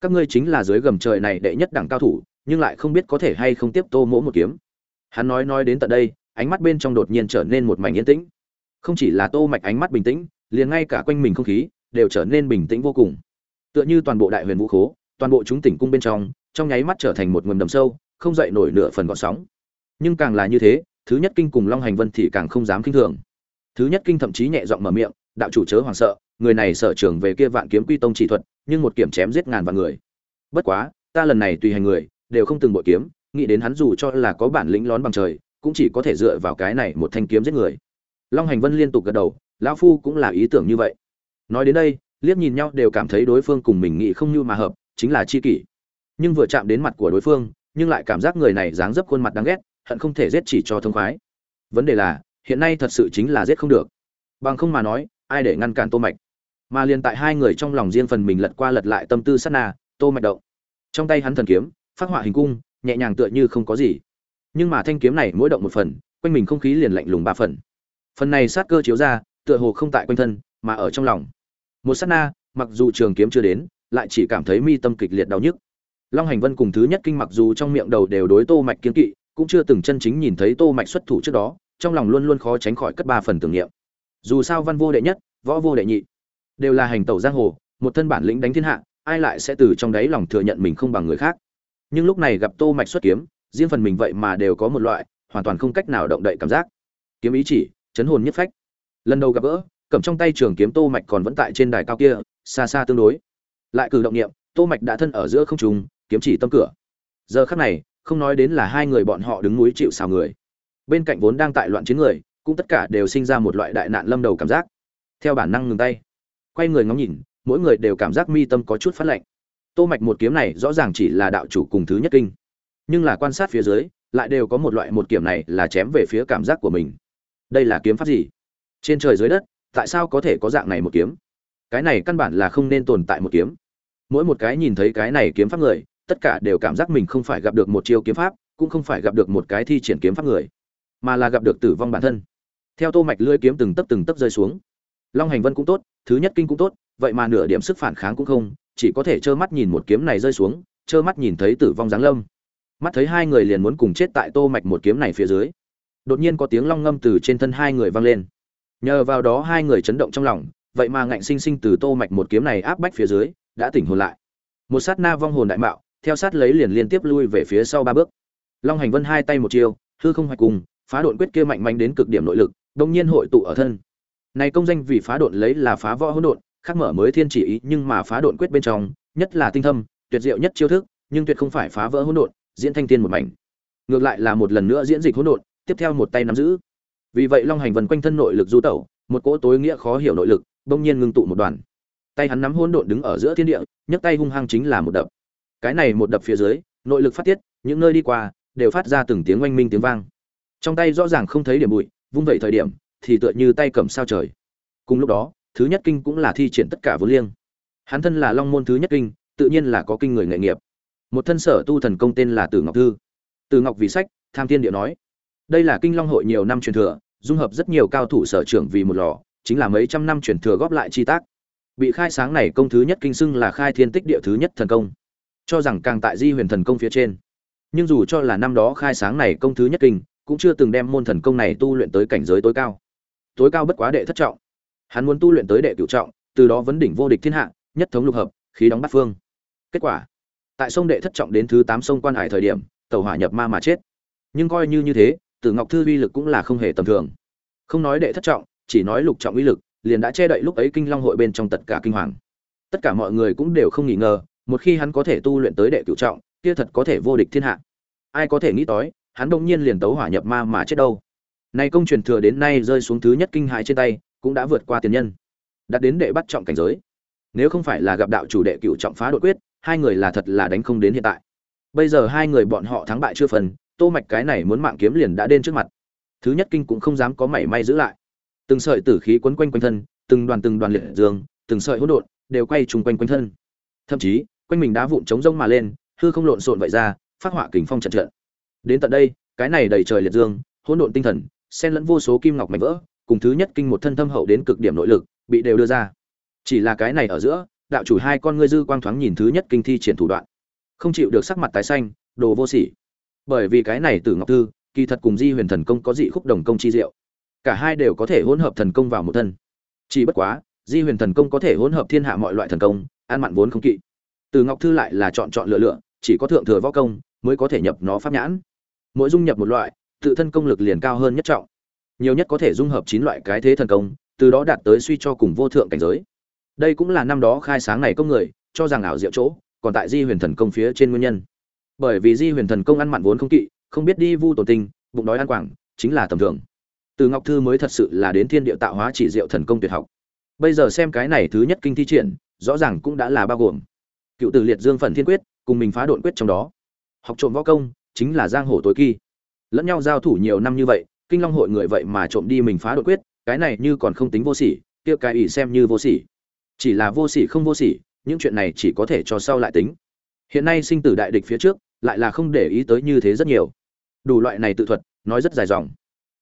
Các ngươi chính là dưới gầm trời này đệ nhất đẳng cao thủ, nhưng lại không biết có thể hay không tiếp tô mỗ một kiếm. Hắn nói nói đến tận đây, ánh mắt bên trong đột nhiên trở nên một mảnh yên tĩnh. Không chỉ là tô mạch ánh mắt bình tĩnh, liền ngay cả quanh mình không khí, đều trở nên bình tĩnh vô cùng. Tựa như toàn bộ đại huyền vũ khố, toàn bộ chúng tỉnh cung bên trong trong nháy mắt trở thành một ngầm đầm sâu, không dậy nổi nửa phần gọn sóng. Nhưng càng là như thế thứ nhất kinh cùng long hành vân thì càng không dám kinh thường. Thứ nhất kinh thậm chí nhẹ giọng mở miệng, đạo chủ chớ hoảng sợ, người này sở trường về kia vạn kiếm quy tông chỉ thuật, nhưng một kiểm chém giết ngàn vạn người. Bất quá, ta lần này tùy hành người, đều không từng bội kiếm, nghĩ đến hắn dù cho là có bản lĩnh lón bằng trời, cũng chỉ có thể dựa vào cái này một thanh kiếm giết người. Long hành vân liên tục gật đầu, lão phu cũng là ý tưởng như vậy. Nói đến đây, liếc nhìn nhau đều cảm thấy đối phương cùng mình nghĩ không như mà hợp, chính là chi kỷ. Nhưng vừa chạm đến mặt của đối phương, nhưng lại cảm giác người này dáng dấp khuôn mặt đáng ghét hận không thể giết chỉ cho thông khoái. Vấn đề là, hiện nay thật sự chính là giết không được. Bằng không mà nói, ai để ngăn cản tô mạch? Mà liền tại hai người trong lòng riêng phần mình lật qua lật lại tâm tư sát na, tô mạch động. Trong tay hắn thần kiếm, phát họa hình cung, nhẹ nhàng tựa như không có gì. Nhưng mà thanh kiếm này mỗi động một phần, quanh mình không khí liền lạnh lùng ba phần. Phần này sát cơ chiếu ra, tựa hồ không tại quanh thân, mà ở trong lòng. Một sát na, mặc dù trường kiếm chưa đến, lại chỉ cảm thấy mi tâm kịch liệt đau nhức. Long hành vân cùng thứ nhất kinh mặc dù trong miệng đầu đều đối tô mạch kiêng kỵ cũng chưa từng chân chính nhìn thấy tô mạch xuất thủ trước đó, trong lòng luôn luôn khó tránh khỏi cất ba phần tưởng niệm. Dù sao văn vô đệ nhất, võ vô đệ nhị, đều là hành tẩu giang hồ, một thân bản lĩnh đánh thiên hạ, ai lại sẽ từ trong đáy lòng thừa nhận mình không bằng người khác? Nhưng lúc này gặp tô mạch xuất kiếm, riêng phần mình vậy mà đều có một loại hoàn toàn không cách nào động đậy cảm giác. Kiếm ý chỉ, chấn hồn nhất phách. Lần đầu gặp gỡ, cầm trong tay trường kiếm tô mạch còn vẫn tại trên đài cao kia, xa xa tương đối. Lại cử động niệm, tô mạch đã thân ở giữa không trung, kiếm chỉ tâm cửa. Giờ khắc này không nói đến là hai người bọn họ đứng núi chịu xào người. Bên cạnh vốn đang tại loạn chiến người, cũng tất cả đều sinh ra một loại đại nạn lâm đầu cảm giác. Theo bản năng ngừng tay, quay người ngóng nhìn, mỗi người đều cảm giác mi tâm có chút phát lạnh. Tô mạch một kiếm này rõ ràng chỉ là đạo chủ cùng thứ nhất kinh, nhưng là quan sát phía dưới, lại đều có một loại một kiếm này là chém về phía cảm giác của mình. Đây là kiếm pháp gì? Trên trời dưới đất, tại sao có thể có dạng này một kiếm? Cái này căn bản là không nên tồn tại một kiếm. Mỗi một cái nhìn thấy cái này kiếm pháp người tất cả đều cảm giác mình không phải gặp được một chiêu kiếm pháp, cũng không phải gặp được một cái thi triển kiếm pháp người, mà là gặp được tử vong bản thân. Theo tô mạch lưỡi kiếm từng tấc từng tấc rơi xuống. Long hành vân cũng tốt, thứ nhất kinh cũng tốt, vậy mà nửa điểm sức phản kháng cũng không, chỉ có thể trơ mắt nhìn một kiếm này rơi xuống, trơ mắt nhìn thấy tử vong giáng lâm. Mắt thấy hai người liền muốn cùng chết tại tô mạch một kiếm này phía dưới. Đột nhiên có tiếng long ngâm từ trên thân hai người vang lên. Nhờ vào đó hai người chấn động trong lòng, vậy mà ngạnh sinh sinh từ tô mạch một kiếm này áp bách phía dưới, đã tỉnh hồn lại. Một sát na vong hồn đại mạo theo sát lấy liền liên tiếp lui về phía sau ba bước. Long hành vân hai tay một chiêu, hư không hoạch cùng, phá độn quyết kia mạnh mạnh đến cực điểm nội lực đông nhiên hội tụ ở thân. Này công danh vì phá độn lấy là phá võ hỗn độn, khác mở mới thiên chỉ ý, nhưng mà phá độn quyết bên trong, nhất là tinh thâm, tuyệt diệu nhất chiêu thức, nhưng tuyệt không phải phá vỡ hỗn độn, diễn thanh thiên một mảnh. Ngược lại là một lần nữa diễn dịch hỗn độn, tiếp theo một tay nắm giữ. Vì vậy long hành vân quanh thân nội lực du tẩu, một cỗ tối nghĩa khó hiểu nội lực, bỗng nhiên ngưng tụ một đoàn. Tay hắn nắm hỗn độn đứng ở giữa thiên địa, nhấc tay hung hăng chính là một đập cái này một đập phía dưới, nội lực phát tiết, những nơi đi qua, đều phát ra từng tiếng oanh minh tiếng vang. Trong tay rõ ràng không thấy điểm bụi, vung vậy thời điểm, thì tựa như tay cầm sao trời. Cùng lúc đó, thứ nhất kinh cũng là thi triển tất cả vốn liêng. Hắn thân là long môn thứ nhất kinh, tự nhiên là có kinh người nghệ nghiệp. Một thân sở tu thần công tên là tử ngọc thư. Tử ngọc vì sách, tham thiên địa nói. Đây là kinh long hội nhiều năm truyền thừa, dung hợp rất nhiều cao thủ sở trưởng vì một lò, chính là mấy trăm năm truyền thừa góp lại chi tác. Bị khai sáng này công thứ nhất kinh xưng là khai thiên tích địa thứ nhất thần công cho rằng càng tại di huyền thần công phía trên. Nhưng dù cho là năm đó khai sáng này công thứ nhất kinh, cũng chưa từng đem môn thần công này tu luyện tới cảnh giới tối cao. Tối cao bất quá đệ thất trọng. Hắn muốn tu luyện tới đệ cửu trọng, từ đó vấn đỉnh vô địch thiên hạ, nhất thống lục hợp, khí đóng bát phương. Kết quả, tại sông đệ thất trọng đến thứ tám sông quan hải thời điểm, tàu hỏa nhập ma mà chết. Nhưng coi như như thế, tử ngọc thư uy lực cũng là không hề tầm thường. Không nói đệ thất trọng, chỉ nói lục trọng uy lực, liền đã che đậy lúc ấy kinh long hội bên trong tất cả kinh hoàng. Tất cả mọi người cũng đều không nghi ngờ một khi hắn có thể tu luyện tới đệ cửu trọng, kia thật có thể vô địch thiên hạ. Ai có thể nghĩ tới, hắn đông nhiên liền tấu hỏa nhập ma mà chết đâu. Nay công truyền thừa đến nay rơi xuống thứ nhất kinh hại trên tay, cũng đã vượt qua tiền nhân đạt đến đệ bắt trọng cảnh giới. Nếu không phải là gặp đạo chủ đệ cửu trọng phá đội quyết, hai người là thật là đánh không đến hiện tại. Bây giờ hai người bọn họ thắng bại chưa phần, tô mạch cái này muốn mạng kiếm liền đã đến trước mặt. Thứ nhất kinh cũng không dám có mảy may giữ lại. Từng sợi tử khí quấn quanh quanh thân, từng đoàn từng đoàn liệt dương, từng sợi hỗn độn, đều quay trùng quanh quanh thân. Thậm chí quanh mình đá vụn chống rông mà lên, hư không lộn xộn vậy ra, phát họa kình phong trận trận. Đến tận đây, cái này đầy trời liệt dương, hỗn độn tinh thần, xen lẫn vô số kim ngọc mảnh vỡ, cùng thứ nhất kinh một thân thâm hậu đến cực điểm nội lực, bị đều đưa ra. Chỉ là cái này ở giữa, đạo chủ hai con ngươi dư quang thoáng nhìn thứ nhất kinh thi triển thủ đoạn. Không chịu được sắc mặt tái xanh, đồ vô sỉ. Bởi vì cái này tử ngọc thư, kỳ thật cùng di huyền thần công có dị khúc đồng công chi diệu. Cả hai đều có thể hỗn hợp thần công vào một thân. Chỉ bất quá, di huyền thần công có thể hỗn hợp thiên hạ mọi loại thần công, ăn mặn vốn không kỵ từ ngọc thư lại là chọn chọn lựa lựa, chỉ có thượng thừa võ công mới có thể nhập nó pháp nhãn. Mỗi dung nhập một loại, tự thân công lực liền cao hơn nhất trọng. Nhiều nhất có thể dung hợp chín loại cái thế thần công, từ đó đạt tới suy cho cùng vô thượng cảnh giới. Đây cũng là năm đó khai sáng này công người, cho rằng ảo diệu chỗ, còn tại di huyền thần công phía trên nguyên nhân. Bởi vì di huyền thần công ăn mặn vốn không kỵ, không biết đi vu tổ tinh, bụng đói ăn quảng, chính là tầm thường. Từ ngọc thư mới thật sự là đến thiên địa tạo hóa chỉ diệu thần công tuyệt học. Bây giờ xem cái này thứ nhất kinh thi triển, rõ ràng cũng đã là bao gồm cựu tử liệt dương phần thiên quyết, cùng mình phá độn quyết trong đó. Học trộm võ công, chính là giang hồ tối kỳ lẫn nhau giao thủ nhiều năm như vậy, kinh long hội người vậy mà trộm đi mình phá độn quyết, cái này như còn không tính vô sỉ, kia cái ỷ xem như vô sỉ. Chỉ là vô sỉ không vô sỉ, những chuyện này chỉ có thể cho sau lại tính. Hiện nay sinh tử đại địch phía trước, lại là không để ý tới như thế rất nhiều. Đủ loại này tự thuật, nói rất dài dòng.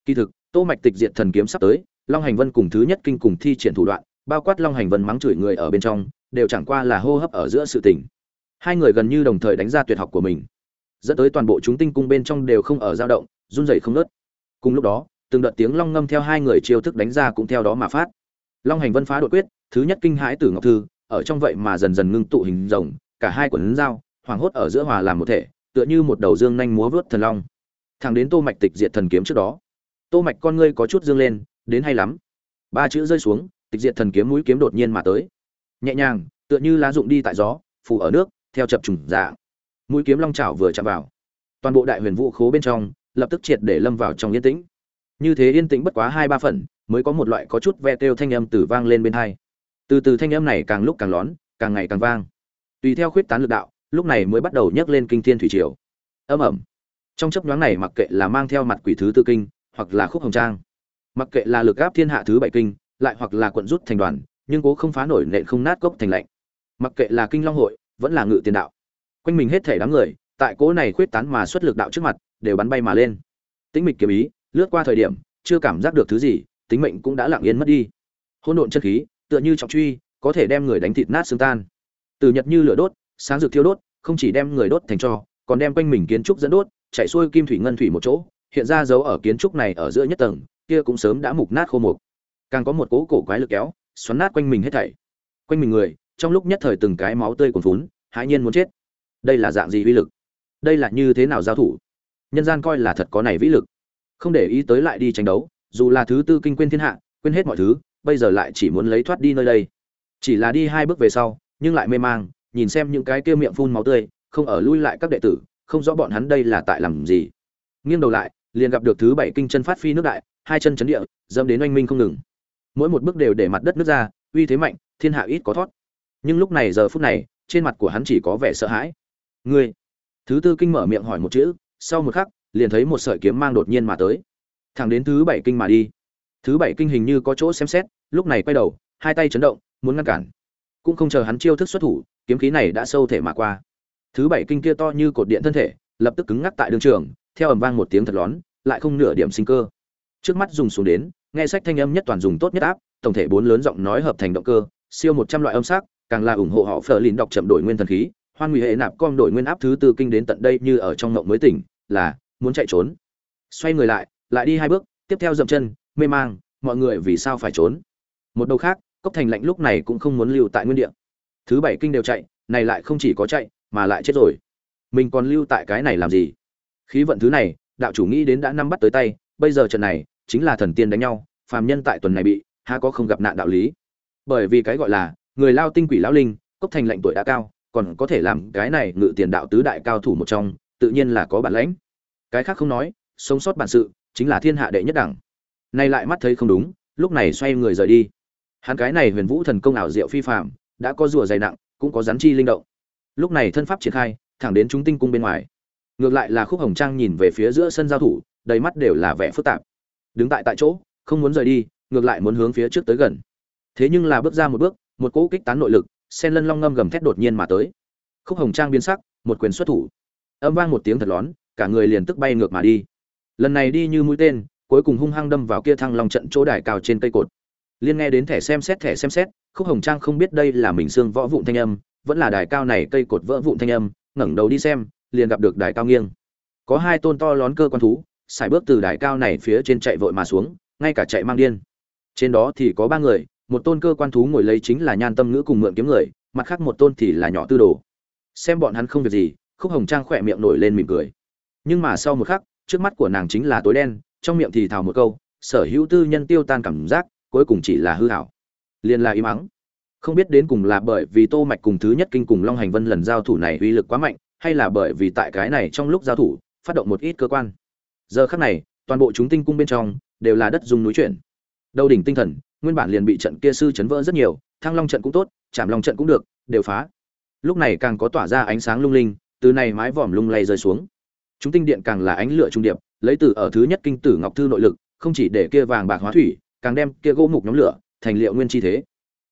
Kỳ thực, tô mạch tịch diệt thần kiếm sắp tới, long hành vân cùng thứ nhất kinh cùng thi triển thủ đoạn, bao quát long hành vân mắng chửi người ở bên trong đều chẳng qua là hô hấp ở giữa sự tình. Hai người gần như đồng thời đánh ra tuyệt học của mình. Dẫn tới toàn bộ chúng tinh cung bên trong đều không ở dao động, run rẩy không ngớt. Cùng lúc đó, từng đợt tiếng long ngâm theo hai người chiêu thức đánh ra cũng theo đó mà phát. Long hành vân phá đột quyết, thứ nhất kinh hãi tử ngọc thư, ở trong vậy mà dần dần ngưng tụ hình rồng, cả hai quần dao hoàng hốt ở giữa hòa làm một thể, tựa như một đầu dương nhanh múa vớt thần long. Thẳng đến tô mạch tịch diệt thần kiếm trước đó. Tô mạch con ngươi có chút dương lên, đến hay lắm. Ba chữ rơi xuống, tịch diệt thần kiếm mũi kiếm đột nhiên mà tới nhẹ nhàng, tựa như lá rụng đi tại gió phủ ở nước, theo chập trùng dạ. Mũi kiếm long chảo vừa chạm vào. Toàn bộ đại huyền vũ khố bên trong, lập tức triệt để lâm vào trong yên tĩnh. Như thế yên tĩnh bất quá hai ba phần, mới có một loại có chút ve kêu thanh âm từ vang lên bên hai. Từ từ thanh âm này càng lúc càng lón, càng ngày càng vang. Tùy theo khuyết tán lực đạo, lúc này mới bắt đầu nhấc lên kinh thiên thủy triều. Âm ẩm trong chấp nhoáng này mặc kệ là mang theo mặt quỷ thứ tư kinh, hoặc là khúc hồng trang. Mặc kệ là lực gáp thiên hạ thứ bảy kinh, lại hoặc là quận rút thành đoàn nhưng cố không phá nổi nện không nát cốc thành lạnh. Mặc kệ là kinh long hội, vẫn là ngự tiền đạo. Quanh mình hết thể đám người, tại cố này khuyết tán mà xuất lực đạo trước mặt, đều bắn bay mà lên. Tĩnh mịch kiếm ý, lướt qua thời điểm, chưa cảm giác được thứ gì, tính mệnh cũng đã lặng yên mất đi. Hỗn độn chân khí, tựa như trọng truy, có thể đem người đánh thịt nát xương tan. Từ nhật như lửa đốt, sáng rực thiêu đốt, không chỉ đem người đốt thành cho, còn đem quanh mình kiến trúc dẫn đốt, chạy xuôi kim thủy ngân thủy một chỗ, hiện ra dấu ở kiến trúc này ở giữa nhất tầng, kia cũng sớm đã mục nát khô mục. Càng có một cỗ cổ quái lực kéo xoắn nát quanh mình hết thảy. Quanh mình người, trong lúc nhất thời từng cái máu tươi cuồn phún hãi nhiên muốn chết. Đây là dạng gì uy lực? Đây là như thế nào giao thủ? Nhân gian coi là thật có này vĩ lực. Không để ý tới lại đi tranh đấu, dù là thứ tư kinh quên thiên hạ, quên hết mọi thứ, bây giờ lại chỉ muốn lấy thoát đi nơi đây. Chỉ là đi hai bước về sau, nhưng lại mê mang, nhìn xem những cái kia miệng phun máu tươi, không ở lui lại các đệ tử, không rõ bọn hắn đây là tại làm gì. Nghiêng đầu lại, liền gặp được thứ bảy kinh chân phát phi nước đại, hai chân chấn địa dâm đến oanh minh không ngừng mỗi một bước đều để mặt đất nước ra, uy thế mạnh, thiên hạ ít có thoát nhưng lúc này giờ phút này, trên mặt của hắn chỉ có vẻ sợ hãi. Ngươi! Thứ tư kinh mở miệng hỏi một chữ, sau một khắc, liền thấy một sợi kiếm mang đột nhiên mà tới. Thẳng đến thứ bảy kinh mà đi. Thứ bảy kinh hình như có chỗ xem xét, lúc này quay đầu, hai tay chấn động, muốn ngăn cản. Cũng không chờ hắn chiêu thức xuất thủ, kiếm khí này đã sâu thể mà qua. Thứ bảy kinh kia to như cột điện thân thể, lập tức cứng ngắc tại đường trường, theo ầm vang một tiếng thật lón, lại không nửa điểm sinh cơ. Trước mắt dùng xuống đến nghe sách thanh âm nhất toàn dùng tốt nhất áp tổng thể bốn lớn giọng nói hợp thành động cơ, siêu một trăm loại âm sắc, càng là ủng hộ họ phờ lìn đọc chậm đổi nguyên thần khí. Hoan nguy hệ nạp com đổi nguyên áp thứ tư kinh đến tận đây như ở trong ngộng mới tỉnh, là, muốn chạy trốn. Xoay người lại lại đi hai bước, tiếp theo dậm chân, mê mang, mọi người vì sao phải trốn? Một đầu khác, cốc thành lạnh lúc này cũng không muốn lưu tại nguyên địa. Thứ bảy kinh đều chạy, này lại không chỉ có chạy, mà lại chết rồi. Mình còn lưu tại cái này làm gì? Khí vận thứ này, đạo chủ nghĩ đến đã nắm bắt tới tay, bây giờ trận này chính là thần tiên đánh nhau, phàm nhân tại tuần này bị, há có không gặp nạn đạo lý. Bởi vì cái gọi là, người lao tinh quỷ lão linh, cốc thành lệnh tuổi đã cao, còn có thể làm cái này ngự tiền đạo tứ đại cao thủ một trong, tự nhiên là có bản lãnh. Cái khác không nói, sống sót bản sự, chính là thiên hạ đệ nhất đẳng. Nay lại mắt thấy không đúng, lúc này xoay người rời đi. Hắn cái này huyền vũ thần công ảo diệu phi phạm đã có rùa dày nặng, cũng có rắn chi linh động. Lúc này thân pháp triển khai, thẳng đến chúng tinh cung bên ngoài. Ngược lại là khúc hồng trang nhìn về phía giữa sân giao thủ, đầy mắt đều là vẻ phức tạp đứng tại tại chỗ, không muốn rời đi, ngược lại muốn hướng phía trước tới gần. Thế nhưng là bước ra một bước, một cỗ kích tán nội lực, sen lân long ngâm gầm thét đột nhiên mà tới. Khúc hồng trang biến sắc, một quyền xuất thủ. Âm vang một tiếng thật lón, cả người liền tức bay ngược mà đi. Lần này đi như mũi tên, cuối cùng hung hăng đâm vào kia thăng long trận chỗ đài cao trên cây cột. Liên nghe đến thẻ xem xét, thẻ xem xét, khúc hồng trang không biết đây là mình xương võ vụn thanh âm, vẫn là đài cao này cây cột vỡ vụn thanh âm, ngẩng đầu đi xem, liền gặp được đài cao nghiêng. Có hai tôn to lón cơ quan thú xài bước từ đài cao này phía trên chạy vội mà xuống, ngay cả chạy mang điên. Trên đó thì có ba người, một tôn cơ quan thú ngồi lấy chính là nhan tâm ngữ cùng mượn kiếm người, mặt khác một tôn thì là nhỏ tư đồ. Xem bọn hắn không việc gì, khúc hồng trang khỏe miệng nổi lên mỉm cười. Nhưng mà sau một khắc, trước mắt của nàng chính là tối đen, trong miệng thì thào một câu, sở hữu tư nhân tiêu tan cảm giác, cuối cùng chỉ là hư hảo. Liền là im ắng. Không biết đến cùng là bởi vì tô mạch cùng thứ nhất kinh cùng long hành vân lần giao thủ này uy lực quá mạnh, hay là bởi vì tại cái này trong lúc giao thủ, phát động một ít cơ quan giờ khắc này, toàn bộ chúng tinh cung bên trong đều là đất dung núi chuyển. Đầu đỉnh tinh thần, nguyên bản liền bị trận kia sư chấn vỡ rất nhiều, thăng long trận cũng tốt chạm long trận cũng được, đều phá. Lúc này càng có tỏa ra ánh sáng lung linh, từ này mái vòm lung lay rơi xuống. Chúng tinh điện càng là ánh lửa trung điệp, lấy từ ở thứ nhất kinh tử ngọc thư nội lực, không chỉ để kia vàng bạc hóa thủy, càng đem kia gỗ mục nhóm lửa thành liệu nguyên chi thế.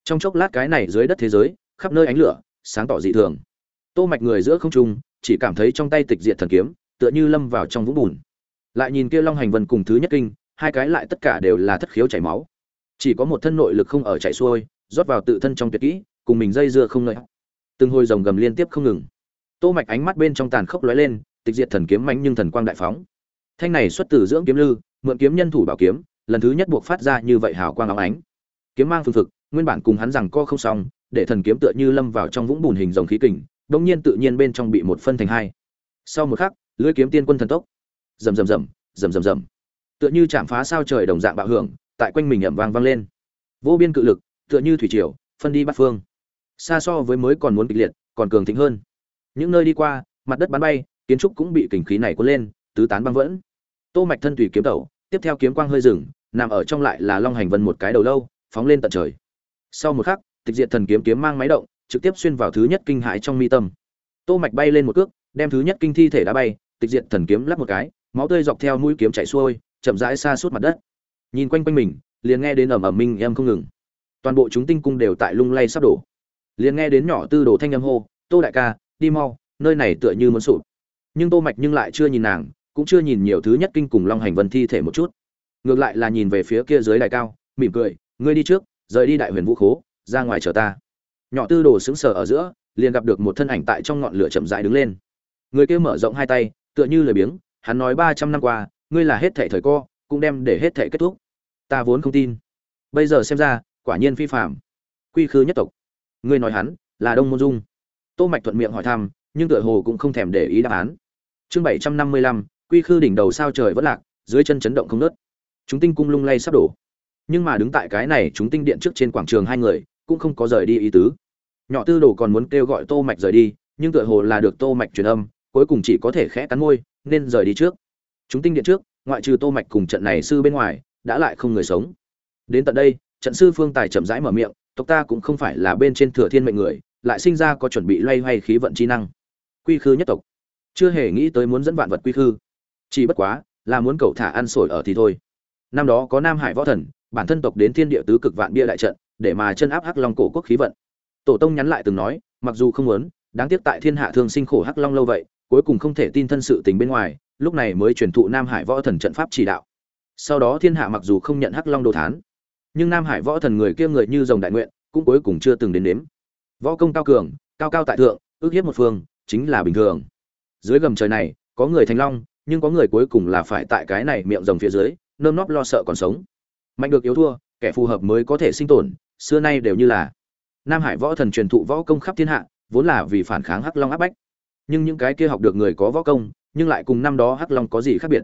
Trong chốc lát cái này dưới đất thế giới, khắp nơi ánh lửa, sáng tỏ dị thường. Tô mạch người giữa không trung, chỉ cảm thấy trong tay tịch diệt thần kiếm, tựa như lâm vào trong vũng bùn lại nhìn kia long hành vân cùng thứ nhất kinh, hai cái lại tất cả đều là thất khiếu chảy máu. Chỉ có một thân nội lực không ở chảy xuôi, rót vào tự thân trong tuyệt kỹ, cùng mình dây dưa không nơi từng hồi rồng gầm liên tiếp không ngừng. Tô mạch ánh mắt bên trong tàn khốc lóe lên, tịch diệt thần kiếm mạnh nhưng thần quang đại phóng. Thanh này xuất từ dưỡng kiếm lư, mượn kiếm nhân thủ bảo kiếm, lần thứ nhất buộc phát ra như vậy hào quang óng ánh. Kiếm mang phương thực nguyên bản cùng hắn rằng co không xong, để thần kiếm tựa như lâm vào trong vũng bùn hình rồng khí kình đống nhiên tự nhiên bên trong bị một phân thành hai. Sau một khắc, lưỡi kiếm tiên quân thần tốc rầm rầm rầm rầm rầm rầm. Tựa như chạm phá sao trời đồng dạng bạo hưởng, tại quanh mình ầm vang vang lên. Vô biên cự lực, tựa như thủy triều, phân đi bát phương. Xa so với mới còn muốn kịch liệt, còn cường thịnh hơn. Những nơi đi qua, mặt đất bắn bay, kiến trúc cũng bị kình khí này cuốn lên, tứ tán băng vẫn tô mạch thân tùy kiếm tẩu, tiếp theo kiếm quang hơi dừng, nằm ở trong lại là long hành vân một cái đầu lâu, phóng lên tận trời. Sau một khắc, tịch diệt thần kiếm kiếm mang máy động, trực tiếp xuyên vào thứ nhất kinh hãi trong mi tâm. Tô mạch bay lên một cước, đem thứ nhất kinh thi thể đã bay, tịch diệt thần kiếm lắp một cái máu tươi dọc theo mũi kiếm chảy xuôi, chậm rãi xa suốt mặt đất. Nhìn quanh quanh mình, liền nghe đến ầm ầm minh em không ngừng. Toàn bộ chúng tinh cung đều tại lung lay sắp đổ. Liền nghe đến nhỏ tư đồ thanh âm hô, tô đại ca, đi mau, nơi này tựa như muốn sụp. Nhưng tô mạch nhưng lại chưa nhìn nàng, cũng chưa nhìn nhiều thứ nhất kinh cùng long hành vân thi thể một chút. Ngược lại là nhìn về phía kia dưới đại cao, mỉm cười, ngươi đi trước, rời đi đại huyền vũ khố, ra ngoài chờ ta. Nhỏ tư đồ sững sờ ở giữa, liền gặp được một thân ảnh tại trong ngọn lửa chậm rãi đứng lên. Người kia mở rộng hai tay, tựa như lời biếng hắn nói ba trăm năm qua ngươi là hết thảy thời co cũng đem để hết thảy kết thúc. Ta vốn không tin. Bây giờ xem ra quả nhiên phi phạm quy khư nhất tộc. Ngươi nói hắn là đông môn dung. Tô mạch thuận miệng hỏi thăm nhưng tựa hồ cũng không thèm để ý đáp án. Chương 755, quy khư đỉnh đầu sao trời vẫn lạc dưới chân chấn động không nớt chúng tinh cung lung lay sắp đổ. Nhưng mà đứng tại cái này chúng tinh điện trước trên quảng trường hai người cũng không có rời đi ý tứ. Nhỏ tư đồ còn muốn kêu gọi tô mạch rời đi nhưng tựa hồ là được tô mạch truyền âm cuối cùng chỉ có thể khẽ cắn môi, nên rời đi trước. Chúng tinh điện trước, ngoại trừ tô mạch cùng trận này sư bên ngoài, đã lại không người sống. Đến tận đây, trận sư phương tài chậm rãi mở miệng, tộc ta cũng không phải là bên trên thừa thiên mệnh người, lại sinh ra có chuẩn bị loay hoay khí vận chi năng. Quy khư nhất tộc. Chưa hề nghĩ tới muốn dẫn vạn vật quy khư. Chỉ bất quá, là muốn cầu thả ăn sổi ở thì thôi. Năm đó có nam hải võ thần, bản thân tộc đến thiên địa tứ cực vạn bia đại trận, để mà chân áp hắc long cổ quốc khí vận. Tổ tông nhắn lại từng nói, mặc dù không muốn, đáng tiếc tại thiên hạ thường sinh khổ hắc long lâu vậy cuối cùng không thể tin thân sự tình bên ngoài, lúc này mới truyền thụ nam hải võ thần trận pháp chỉ đạo. Sau đó thiên hạ mặc dù không nhận hắc long đồ thán, nhưng nam hải võ thần người kia người như rồng đại nguyện, cũng cuối cùng chưa từng đến đếm võ công cao cường, cao cao tại thượng, ước hiếp một phương, chính là bình thường. Dưới gầm trời này, có người thành long, nhưng có người cuối cùng là phải tại cái này miệng rồng phía dưới, nơm nóp lo sợ còn sống. Mạnh được yếu thua, kẻ phù hợp mới có thể sinh tồn, xưa nay đều như là. Nam hải võ thần truyền thụ võ công khắp thiên hạ, vốn là vì phản kháng hắc long áp bách nhưng những cái kia học được người có võ công, nhưng lại cùng năm đó hắc long có gì khác biệt?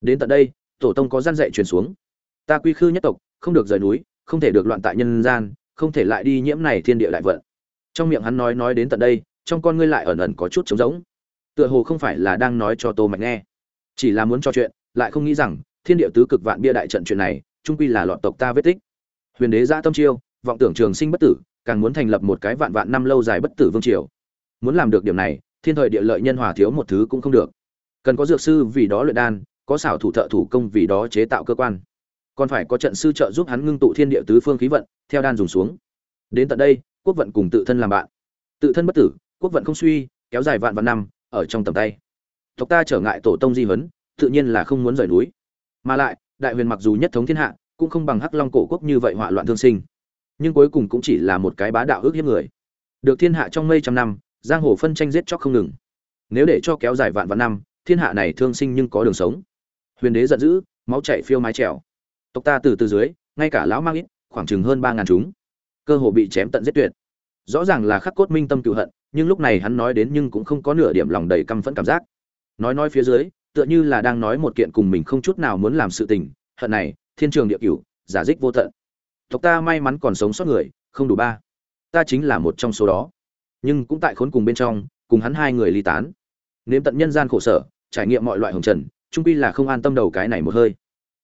Đến tận đây, tổ tông có gian dạy truyền xuống. Ta quy khư nhất tộc, không được rời núi, không thể được loạn tại nhân gian, không thể lại đi nhiễm này thiên địa đại vận. Trong miệng hắn nói nói đến tận đây, trong con ngươi lại ẩn ẩn có chút trống rỗng. Tựa hồ không phải là đang nói cho tô mạch nghe, chỉ là muốn cho chuyện, lại không nghĩ rằng, thiên địa tứ cực vạn bia đại trận chuyện này trung quy là loạn tộc ta vết tích. Huyền đế ra tâm chiêu, vọng tưởng trường sinh bất tử, càng muốn thành lập một cái vạn vạn năm lâu dài bất tử vương triều. Muốn làm được điểm này thiên thời địa lợi nhân hòa thiếu một thứ cũng không được. Cần có dược sư vì đó luyện đan, có xảo thủ thợ thủ công vì đó chế tạo cơ quan. Còn phải có trận sư trợ giúp hắn ngưng tụ thiên địa tứ phương khí vận, theo đan dùng xuống. Đến tận đây, quốc vận cùng tự thân làm bạn. Tự thân bất tử, quốc vận không suy, kéo dài vạn vạn năm, ở trong tầm tay. Tộc ta trở ngại tổ tông di vấn tự nhiên là không muốn rời núi. Mà lại, đại huyền mặc dù nhất thống thiên hạ, cũng không bằng hắc long cổ quốc như vậy họa loạn thương sinh. Nhưng cuối cùng cũng chỉ là một cái bá đạo ước hiếp người. Được thiên hạ trong mây trăm năm giang hồ phân tranh giết chóc không ngừng. Nếu để cho kéo dài vạn vạn năm, thiên hạ này thương sinh nhưng có đường sống. Huyền đế giận dữ, máu chảy phiêu mái trèo. Tộc ta từ từ dưới, ngay cả lão mang ít, khoảng chừng hơn ba ngàn chúng. Cơ hồ bị chém tận giết tuyệt. Rõ ràng là khắc cốt minh tâm cựu hận, nhưng lúc này hắn nói đến nhưng cũng không có nửa điểm lòng đầy căm phẫn cảm giác. Nói nói phía dưới, tựa như là đang nói một kiện cùng mình không chút nào muốn làm sự tình, hận này, thiên trường địa cửu, giả dích vô tận. Tộc ta may mắn còn sống sót người, không đủ ba. Ta chính là một trong số đó nhưng cũng tại khốn cùng bên trong, cùng hắn hai người ly tán. Nếm tận nhân gian khổ sở, trải nghiệm mọi loại hồng trần trung quy là không an tâm đầu cái này một hơi.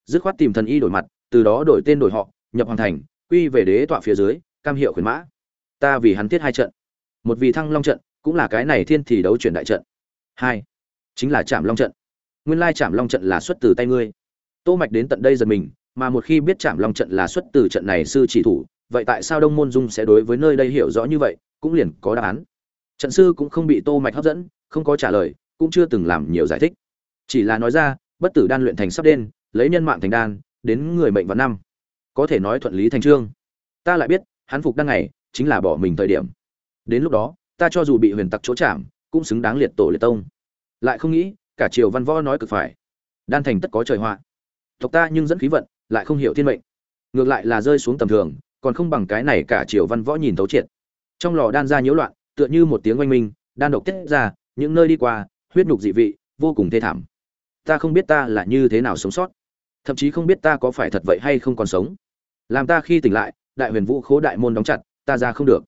Dứt khoát tìm thần y đổi mặt, từ đó đổi tên đổi họ, nhập hoàn thành, quy về đế tọa phía dưới, cam hiệu khuyến mã. Ta vì hắn thiết hai trận. Một vì thăng long trận, cũng là cái này thiên thì đấu chuyển đại trận. Hai, chính là chạm long trận. Nguyên lai chạm long trận là xuất từ tay ngươi. Tô mạch đến tận đây giật mình, mà một khi biết chạm long trận là xuất từ trận này sư chỉ thủ, vậy tại sao đông môn dung sẽ đối với nơi đây hiểu rõ như vậy? Cũng liền có đáp án. Trận sư cũng không bị tô mạch hấp dẫn, không có trả lời, cũng chưa từng làm nhiều giải thích. Chỉ là nói ra, bất tử đan luyện thành sắp đen, lấy nhân mạng thành đan, đến người mệnh vào năm. Có thể nói thuận lý thành trương. Ta lại biết, hắn phục đăng này chính là bỏ mình thời điểm. Đến lúc đó, ta cho dù bị huyền tặc chỗ chạm, cũng xứng đáng liệt tổ liệt tông. Lại không nghĩ, cả triều văn võ nói cực phải. Đan thành tất có trời họa. Tộc ta nhưng dẫn khí vận, lại không hiểu thiên mệnh. Ngược lại là rơi xuống tầm thường, còn không bằng cái này cả triều văn võ nhìn thấu triệt trong lò đan ra nhiễu loạn, tựa như một tiếng oanh minh, đan độc tiết ra, những nơi đi qua, huyết nhục dị vị, vô cùng thê thảm. Ta không biết ta là như thế nào sống sót. Thậm chí không biết ta có phải thật vậy hay không còn sống. Làm ta khi tỉnh lại, đại huyền vũ khố đại môn đóng chặt, ta ra không được.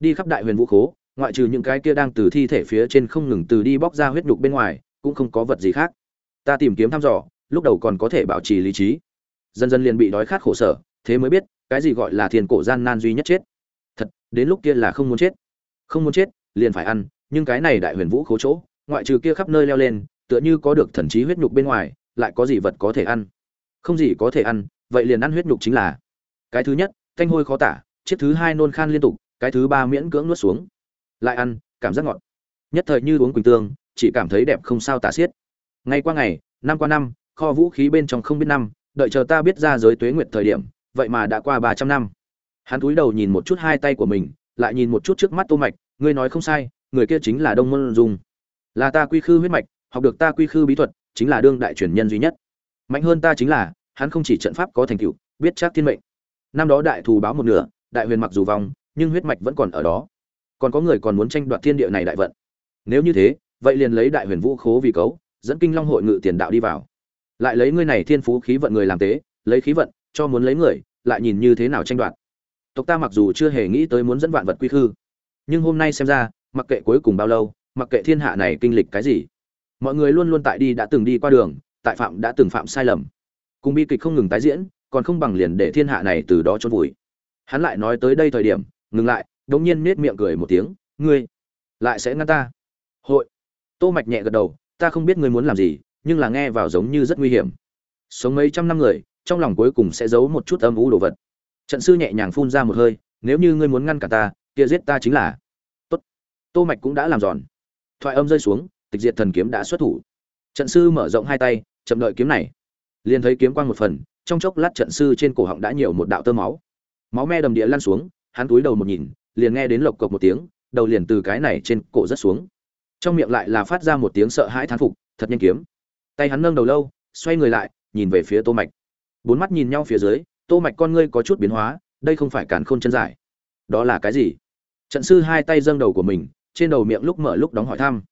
Đi khắp đại huyền vũ khố, ngoại trừ những cái kia đang từ thi thể phía trên không ngừng từ đi bóc ra huyết nhục bên ngoài, cũng không có vật gì khác. Ta tìm kiếm thăm dò, lúc đầu còn có thể bảo trì lý trí. Dần dần liền bị đói khát khổ sở, thế mới biết, cái gì gọi là thiền cổ gian nan duy nhất chết đến lúc kia là không muốn chết. Không muốn chết, liền phải ăn, nhưng cái này đại huyền vũ khố chỗ, ngoại trừ kia khắp nơi leo lên, tựa như có được thần trí huyết nhục bên ngoài, lại có gì vật có thể ăn? Không gì có thể ăn, vậy liền ăn huyết nhục chính là. Cái thứ nhất, thanh hôi khó tả, chiếc thứ hai nôn khan liên tục, cái thứ ba miễn cưỡng nuốt xuống. Lại ăn, cảm giác ngọt. Nhất thời như uống quỳnh tương, chỉ cảm thấy đẹp không sao tả xiết. Ngày qua ngày, năm qua năm, kho vũ khí bên trong không biết năm, đợi chờ ta biết ra giới tuế nguyệt thời điểm, vậy mà đã qua ba trăm năm hắn cúi đầu nhìn một chút hai tay của mình, lại nhìn một chút trước mắt tô mạch, ngươi nói không sai, người kia chính là đông môn dung. Là ta quy khư huyết mạch, học được ta quy khư bí thuật, chính là đương đại truyền nhân duy nhất. Mạnh hơn ta chính là, hắn không chỉ trận pháp có thành tựu, biết chắc thiên mệnh. Năm đó đại thù báo một nửa, đại huyền mặc dù vong, nhưng huyết mạch vẫn còn ở đó. Còn có người còn muốn tranh đoạt thiên địa này đại vận. Nếu như thế, vậy liền lấy đại huyền vũ khố vì cấu, dẫn kinh long hội ngự tiền đạo đi vào. Lại lấy ngươi này thiên phú khí vận người làm tế, lấy khí vận, cho muốn lấy người, lại nhìn như thế nào tranh đoạt tộc ta mặc dù chưa hề nghĩ tới muốn dẫn vạn vật quy khư, nhưng hôm nay xem ra, mặc kệ cuối cùng bao lâu, mặc kệ thiên hạ này kinh lịch cái gì, mọi người luôn luôn tại đi đã từng đi qua đường, tại phạm đã từng phạm sai lầm. Cùng bi kịch không ngừng tái diễn, còn không bằng liền để thiên hạ này từ đó trốn vùi. Hắn lại nói tới đây thời điểm, ngừng lại, đống nhiên nết miệng cười một tiếng, ngươi lại sẽ ngăn ta? Hội. Tô mạch nhẹ gật đầu, ta không biết ngươi muốn làm gì, nhưng là nghe vào giống như rất nguy hiểm. Sống mấy trăm năm người, trong lòng cuối cùng sẽ giấu một chút âm u đồ vật trận sư nhẹ nhàng phun ra một hơi, nếu như ngươi muốn ngăn cả ta, kia giết ta chính là tốt. Tô mạch cũng đã làm giòn. Thoại âm rơi xuống, tịch diệt thần kiếm đã xuất thủ. Trận sư mở rộng hai tay, chậm đợi kiếm này. Liền thấy kiếm quang một phần, trong chốc lát trận sư trên cổ họng đã nhiều một đạo tơ máu. Máu me đầm địa lăn xuống, hắn túi đầu một nhìn, liền nghe đến lộc cộc một tiếng, đầu liền từ cái này trên cổ rất xuống. Trong miệng lại là phát ra một tiếng sợ hãi thán phục, thật nhanh kiếm. Tay hắn nâng đầu lâu, xoay người lại, nhìn về phía tô mạch. Bốn mắt nhìn nhau phía dưới tô mạch con ngươi có chút biến hóa, đây không phải cản khôn chân giải. Đó là cái gì? Trận sư hai tay dâng đầu của mình, trên đầu miệng lúc mở lúc đóng hỏi thăm.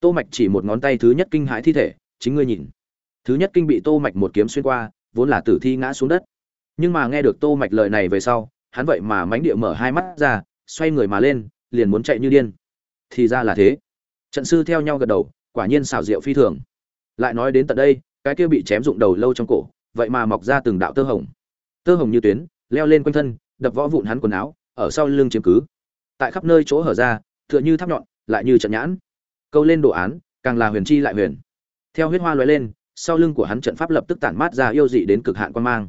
Tô mạch chỉ một ngón tay thứ nhất kinh hãi thi thể, chính ngươi nhìn. Thứ nhất kinh bị tô mạch một kiếm xuyên qua, vốn là tử thi ngã xuống đất. Nhưng mà nghe được tô mạch lời này về sau, hắn vậy mà mánh địa mở hai mắt ra, xoay người mà lên, liền muốn chạy như điên. Thì ra là thế. Trận sư theo nhau gật đầu, quả nhiên xảo diệu phi thường. Lại nói đến tận đây, cái kia bị chém dụng đầu lâu trong cổ, vậy mà mọc ra từng đạo tơ hồng tơ hồng như tuyến, leo lên quanh thân, đập võ vụn hắn quần áo, ở sau lưng chiếm cứ. Tại khắp nơi chỗ hở ra, tựa như tháp nhọn, lại như trận nhãn. Câu lên đồ án, càng là huyền chi lại huyền. Theo huyết hoa lóe lên, sau lưng của hắn trận pháp lập tức tản mát ra yêu dị đến cực hạn quan mang.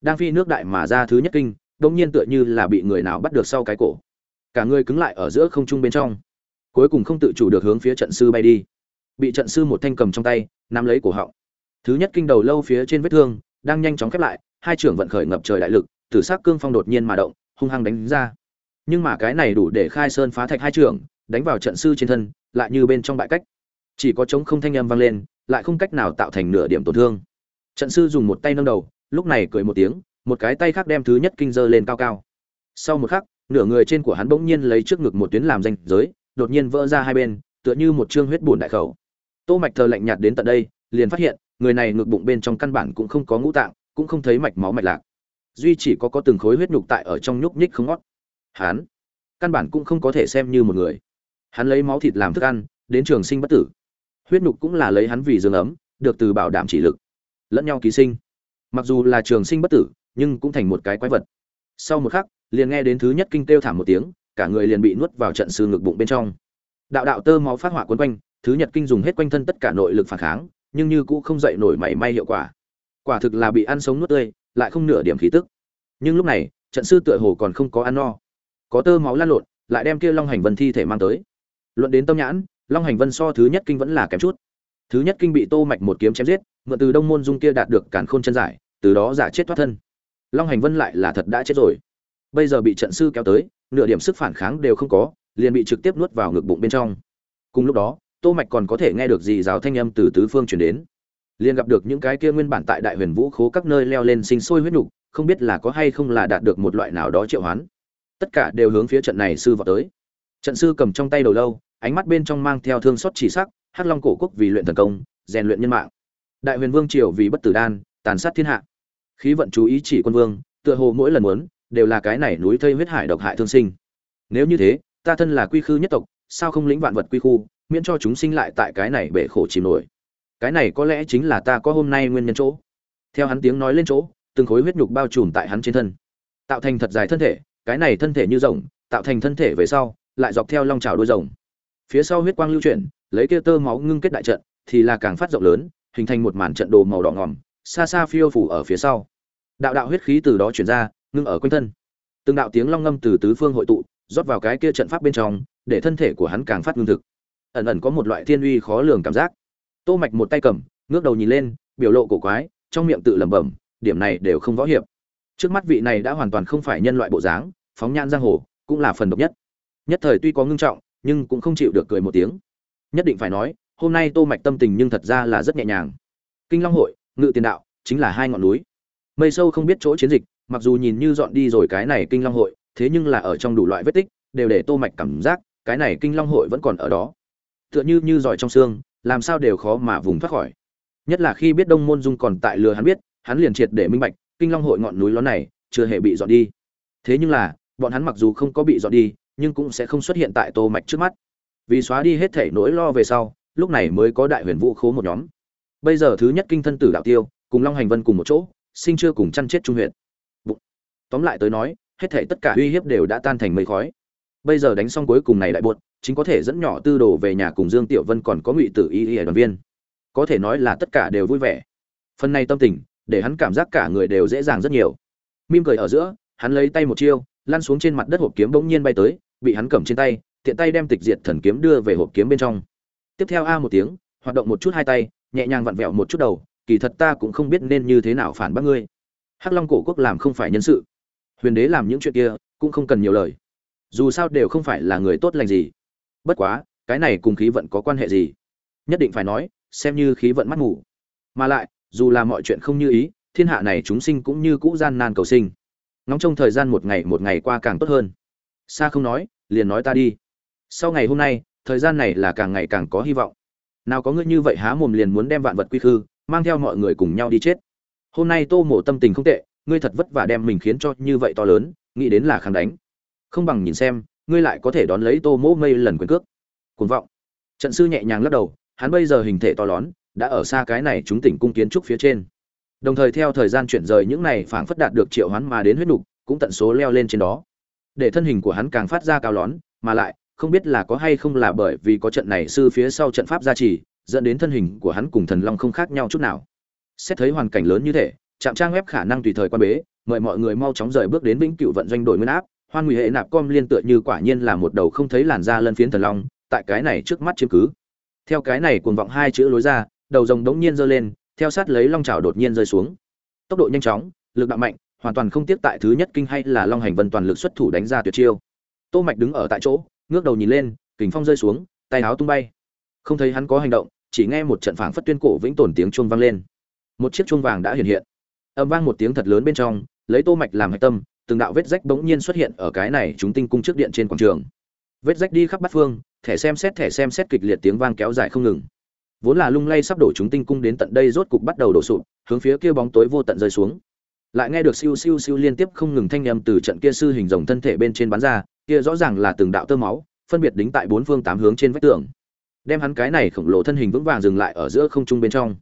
Đang phi nước đại mà ra thứ nhất kinh đông nhiên tựa như là bị người nào bắt được sau cái cổ. Cả người cứng lại ở giữa không trung bên trong. Cuối cùng không tự chủ được hướng phía trận sư bay đi. Bị trận sư một thanh cầm trong tay, nắm lấy cổ họng. Thứ nhất kinh đầu lâu phía trên vết thương, đang nhanh chóng khép lại hai trưởng vận khởi ngập trời đại lực, tử sắc cương phong đột nhiên mà động, hung hăng đánh ra. Nhưng mà cái này đủ để khai sơn phá thạch hai trưởng, đánh vào trận sư trên thân, lại như bên trong bại cách. Chỉ có chống không thanh âm vang lên, lại không cách nào tạo thành nửa điểm tổn thương. Trận sư dùng một tay nâng đầu, lúc này cười một tiếng, một cái tay khác đem thứ nhất kinh giơ lên cao cao. Sau một khắc, nửa người trên của hắn bỗng nhiên lấy trước ngực một tuyến làm danh giới, đột nhiên vỡ ra hai bên, tựa như một trương huyết bùn đại khẩu. Tô mạch thờ lạnh nhạt đến tận đây, liền phát hiện, người này ngực bụng bên trong căn bản cũng không có ngũ tạng cũng không thấy mạch máu mạch lạc. Duy chỉ có có từng khối huyết nhục tại ở trong nhúc nhích không ngót. Hắn căn bản cũng không có thể xem như một người. Hắn lấy máu thịt làm thức ăn, đến trường sinh bất tử. Huyết nhục cũng là lấy hắn vì dương ấm, được từ bảo đảm chỉ lực. Lẫn nhau ký sinh. Mặc dù là trường sinh bất tử, nhưng cũng thành một cái quái vật. Sau một khắc, liền nghe đến thứ nhất kinh kêu thảm một tiếng, cả người liền bị nuốt vào trận sư ngực bụng bên trong. Đạo đạo tơ máu phát hỏa quấn quanh, thứ nhật kinh dùng hết quanh thân tất cả nội lực phản kháng, nhưng như cũng không dậy nổi mảy may hiệu quả quả thực là bị ăn sống nuốt tươi, lại không nửa điểm khí tức. Nhưng lúc này, trận sư tựa hồ còn không có ăn no. Có tơ máu lan lộn, lại đem kia long hành vân thi thể mang tới. Luận đến tâm nhãn, long hành vân so thứ nhất kinh vẫn là kém chút. Thứ nhất kinh bị tô mạch một kiếm chém giết, mượn từ đông môn dung kia đạt được cản khôn chân giải, từ đó giả chết thoát thân. Long hành vân lại là thật đã chết rồi. Bây giờ bị trận sư kéo tới, nửa điểm sức phản kháng đều không có, liền bị trực tiếp nuốt vào ngực bụng bên trong. Cùng lúc đó, tô mạch còn có thể nghe được gì rào thanh âm từ tứ phương truyền đến liền gặp được những cái kia nguyên bản tại đại huyền vũ khố các nơi leo lên sinh sôi huyết nục không biết là có hay không là đạt được một loại nào đó triệu hoán. Tất cả đều hướng phía trận này sư vào tới. Trận sư cầm trong tay đầu lâu, ánh mắt bên trong mang theo thương xót chỉ sắc, hắc long cổ quốc vì luyện thần công, rèn luyện nhân mạng. Đại huyền vương triều vì bất tử đan, tàn sát thiên hạ. Khí vận chú ý chỉ quân vương, tựa hồ mỗi lần muốn, đều là cái này núi thây huyết hải độc hại thương sinh. Nếu như thế, ta thân là quy khư nhất tộc, sao không lĩnh vạn vật quy khu, miễn cho chúng sinh lại tại cái này bể khổ chìm nổi cái này có lẽ chính là ta có hôm nay nguyên nhân chỗ. Theo hắn tiếng nói lên chỗ, từng khối huyết nhục bao trùm tại hắn trên thân. Tạo thành thật dài thân thể, cái này thân thể như rồng, tạo thành thân thể về sau, lại dọc theo long trào đôi rồng. Phía sau huyết quang lưu chuyển, lấy kia tơ máu ngưng kết đại trận, thì là càng phát rộng lớn, hình thành một màn trận đồ màu đỏ ngòm, xa xa phiêu phủ ở phía sau. Đạo đạo huyết khí từ đó chuyển ra, ngưng ở quanh thân. Từng đạo tiếng long ngâm từ tứ phương hội tụ, rót vào cái kia trận pháp bên trong, để thân thể của hắn càng phát ngưng thực. Ẩn ẩn có một loại thiên uy khó lường cảm giác tô mạch một tay cầm, ngước đầu nhìn lên, biểu lộ cổ quái, trong miệng tự lẩm bẩm, điểm này đều không võ hiệp. Trước mắt vị này đã hoàn toàn không phải nhân loại bộ dáng, phóng nhan giang hồ, cũng là phần độc nhất. Nhất thời tuy có ngưng trọng, nhưng cũng không chịu được cười một tiếng. Nhất định phải nói, hôm nay tô mạch tâm tình nhưng thật ra là rất nhẹ nhàng. Kinh long hội, ngự tiền đạo, chính là hai ngọn núi. Mây sâu không biết chỗ chiến dịch, mặc dù nhìn như dọn đi rồi cái này kinh long hội, thế nhưng là ở trong đủ loại vết tích, đều để tô mạch cảm giác, cái này kinh long hội vẫn còn ở đó. Tựa như như giỏi trong xương làm sao đều khó mà vùng thoát khỏi. Nhất là khi biết đông môn dung còn tại lừa hắn biết, hắn liền triệt để minh bạch, kinh long hội ngọn núi ló này chưa hề bị dọn đi. Thế nhưng là, bọn hắn mặc dù không có bị dọn đi, nhưng cũng sẽ không xuất hiện tại tô mạch trước mắt. Vì xóa đi hết thể nỗi lo về sau, lúc này mới có đại huyền vũ khố một nhóm. Bây giờ thứ nhất kinh thân tử đạo tiêu, cùng long hành vân cùng một chỗ, sinh chưa cùng chăn chết trung huyện. Bụng. tóm lại tới nói, hết thể tất cả uy hiếp đều đã tan thành mây khói. Bây giờ đánh xong cuối cùng này đại buột chính có thể dẫn nhỏ tư đồ về nhà cùng dương tiểu vân còn có ngụy tử y y đoàn viên. Có thể nói là tất cả đều vui vẻ. Phần này tâm tình, để hắn cảm giác cả người đều dễ dàng rất nhiều. Mim cười ở giữa, hắn lấy tay một chiêu, lăn xuống trên mặt đất hộp kiếm bỗng nhiên bay tới, bị hắn cầm trên tay, tiện tay đem tịch diệt thần kiếm đưa về hộp kiếm bên trong. Tiếp theo a một tiếng, hoạt động một chút hai tay, nhẹ nhàng vặn vẹo một chút đầu, kỳ thật ta cũng không biết nên như thế nào phản bác ngươi. Hắc long cổ quốc làm không phải nhân sự. Huyền đế làm những chuyện kia, cũng không cần nhiều lời. Dù sao đều không phải là người tốt lành gì bất quá, cái này cùng khí vận có quan hệ gì? Nhất định phải nói, xem như khí vận mắt ngủ mà lại, dù là mọi chuyện không như ý, thiên hạ này chúng sinh cũng như cũ gian nan cầu sinh. Ngóng trong thời gian một ngày một ngày qua càng tốt hơn. Xa không nói, liền nói ta đi. Sau ngày hôm nay, thời gian này là càng ngày càng có hy vọng. Nào có ngươi như vậy há mồm liền muốn đem vạn vật quy khư, mang theo mọi người cùng nhau đi chết. Hôm nay tô mổ tâm tình không tệ, ngươi thật vất vả đem mình khiến cho như vậy to lớn, nghĩ đến là kháng đánh. Không bằng nhìn xem ngươi lại có thể đón lấy tô mỗ mây lần quyền cước. Cuồng vọng. Trận sư nhẹ nhàng lắc đầu, hắn bây giờ hình thể to lớn đã ở xa cái này chúng tỉnh cung kiến trúc phía trên. Đồng thời theo thời gian chuyển rời những này phảng phất đạt được triệu hoán mà đến huyết nục, cũng tận số leo lên trên đó. Để thân hình của hắn càng phát ra cao lón, mà lại, không biết là có hay không là bởi vì có trận này sư phía sau trận pháp gia trì, dẫn đến thân hình của hắn cùng thần long không khác nhau chút nào. Xét thấy hoàn cảnh lớn như thế trạm trang web khả năng tùy thời quan bế, mời mọi người mau chóng rời bước đến vĩnh cựu vận doanh đổi nguyên áp hoan nguy hệ nạp com liên tựa như quả nhiên là một đầu không thấy làn da lân phiến thần long, tại cái này trước mắt chiếm cứ. Theo cái này cuồng vọng hai chữ lối ra, đầu rồng đống nhiên giơ lên, theo sát lấy long trào đột nhiên rơi xuống. Tốc độ nhanh chóng, lực đạo mạnh, hoàn toàn không tiếp tại thứ nhất kinh hay là long hành vân toàn lực xuất thủ đánh ra tuyệt chiêu. Tô mạch đứng ở tại chỗ, ngước đầu nhìn lên, kình phong rơi xuống, tay áo tung bay. Không thấy hắn có hành động, chỉ nghe một trận phảng phất tuyên cổ vĩnh tồn tiếng chuông vang lên. Một chiếc chuông vàng đã hiện hiện. Âm vang một tiếng thật lớn bên trong, lấy tô mạch làm hạch tâm từng đạo vết rách bỗng nhiên xuất hiện ở cái này chúng tinh cung trước điện trên quảng trường. Vết rách đi khắp bát phương thẻ xem xét thẻ xem xét kịch liệt tiếng vang kéo dài không ngừng. Vốn là lung lay sắp đổ chúng tinh cung đến tận đây rốt cục bắt đầu đổ sụp hướng phía kia bóng tối vô tận rơi xuống. Lại nghe được siêu siêu siêu liên tiếp không ngừng thanh âm từ trận kia sư hình rồng thân thể bên trên bắn ra kia rõ ràng là từng đạo tơ máu phân biệt đính tại bốn phương tám hướng trên vách tường. Đem hắn cái này khổng lồ thân hình vững vàng dừng lại ở giữa không trung bên trong.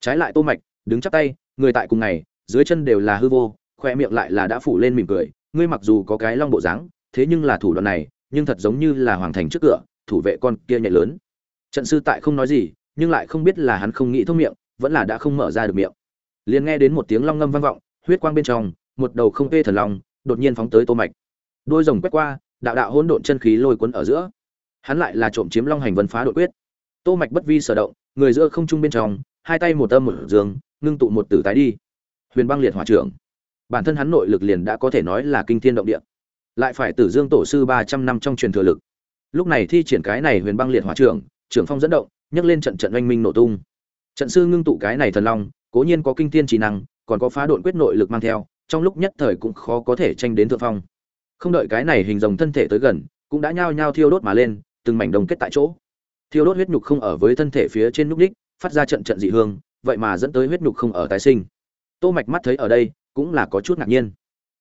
Trái lại tô mạch đứng chắp tay người tại cùng ngày, dưới chân đều là hư vô khoe miệng lại là đã phủ lên mỉm cười, ngươi mặc dù có cái long bộ dáng, thế nhưng là thủ đoạn này, nhưng thật giống như là hoàng thành trước cửa, thủ vệ con kia nhạy lớn. Trận sư tại không nói gì, nhưng lại không biết là hắn không nghĩ thông miệng, vẫn là đã không mở ra được miệng. Liền nghe đến một tiếng long ngâm vang vọng, huyết quang bên trong, một đầu không tê thần long, đột nhiên phóng tới tô mạch. Đôi rồng quét qua, đạo đạo hỗn độn chân khí lôi cuốn ở giữa. Hắn lại là trộm chiếm long hành vân phá đội quyết. Tô mạch bất vi sở động, người giữa không trung bên trong, hai tay một âm một dương, ngưng tụ một tử tái đi. Huyền băng liệt hỏa trưởng bản thân hắn nội lực liền đã có thể nói là kinh thiên động địa. Lại phải tử dương tổ sư 300 năm trong truyền thừa lực. Lúc này thi triển cái này huyền băng liệt hỏa trưởng trưởng phong dẫn động, nhấc lên trận trận oanh minh nổ tung. Trận sư ngưng tụ cái này thần long, cố nhiên có kinh thiên trí năng, còn có phá độn quyết nội lực mang theo, trong lúc nhất thời cũng khó có thể tranh đến thượng phong. Không đợi cái này hình rồng thân thể tới gần, cũng đã nhao nhao thiêu đốt mà lên, từng mảnh đồng kết tại chỗ. Thiêu đốt huyết nhục không ở với thân thể phía trên núc đích, phát ra trận trận dị hương, vậy mà dẫn tới huyết nhục không ở tái sinh. Tô mạch mắt thấy ở đây cũng là có chút ngạc nhiên.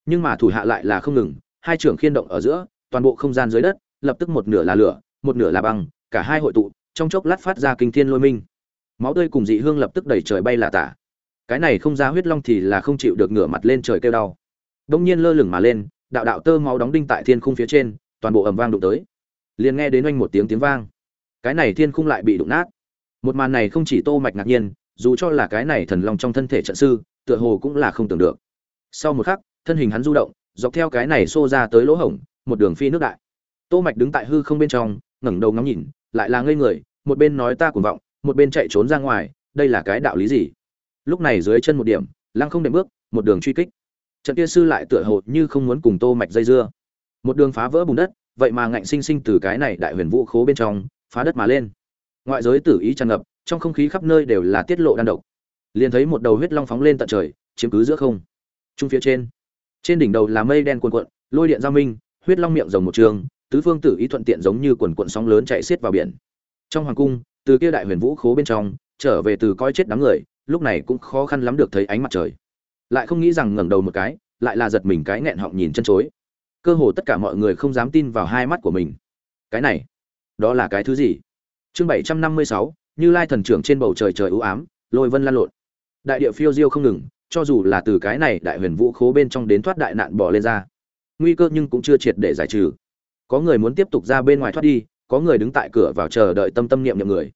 Nhưng mà thủ hạ lại là không ngừng, hai trưởng khiên động ở giữa, toàn bộ không gian dưới đất, lập tức một nửa là lửa, một nửa là băng, cả hai hội tụ, trong chốc lát phát ra kinh thiên lôi minh. Máu tươi cùng dị hương lập tức đẩy trời bay là tả. Cái này không ra huyết long thì là không chịu được ngửa mặt lên trời kêu đau. Đông nhiên lơ lửng mà lên, đạo đạo tơ máu đóng đinh tại thiên khung phía trên, toàn bộ ầm vang đụng tới. Liền nghe đến oanh một tiếng tiếng vang. Cái này thiên khung lại bị đụng nát. Một màn này không chỉ tô mạch ngạc nhiên, dù cho là cái này thần long trong thân thể trận sư tựa hồ cũng là không tưởng được. Sau một khắc, thân hình hắn du động, dọc theo cái này xô ra tới lỗ hổng, một đường phi nước đại. Tô mạch đứng tại hư không bên trong, ngẩng đầu ngắm nhìn, lại là ngây người, một bên nói ta cuồng vọng, một bên chạy trốn ra ngoài, đây là cái đạo lý gì? Lúc này dưới chân một điểm, lăng không đệm bước, một đường truy kích. Trận kia sư lại tựa hồ như không muốn cùng tô mạch dây dưa. Một đường phá vỡ bùn đất, vậy mà ngạnh sinh sinh từ cái này đại huyền vũ khố bên trong, phá đất mà lên. Ngoại giới tử ý tràn ngập, trong không khí khắp nơi đều là tiết lộ đan độc liền thấy một đầu huyết long phóng lên tận trời, chiếm cứ giữa không. Trung phía trên trên đỉnh đầu là mây đen cuồn cuộn, lôi điện giao minh, huyết long miệng rồng một trường, tứ phương tử ý thuận tiện giống như quần cuộn sóng lớn chạy xiết vào biển. Trong hoàng cung, từ kia đại huyền vũ khố bên trong, trở về từ coi chết đám người, lúc này cũng khó khăn lắm được thấy ánh mặt trời. Lại không nghĩ rằng ngẩng đầu một cái, lại là giật mình cái nghẹn họng nhìn chân chối. Cơ hồ tất cả mọi người không dám tin vào hai mắt của mình. Cái này, đó là cái thứ gì? Chương bảy trăm năm mươi sáu, như lai thần trưởng trên bầu trời trời ưu ám, lôi vân lan lộn đại địa phiêu diêu không ngừng, cho dù là từ cái này đại huyền vũ khố bên trong đến thoát đại nạn bỏ lên ra. Nguy cơ nhưng cũng chưa triệt để giải trừ. Có người muốn tiếp tục ra bên ngoài thoát đi, có người đứng tại cửa vào chờ đợi tâm tâm niệm niệm người.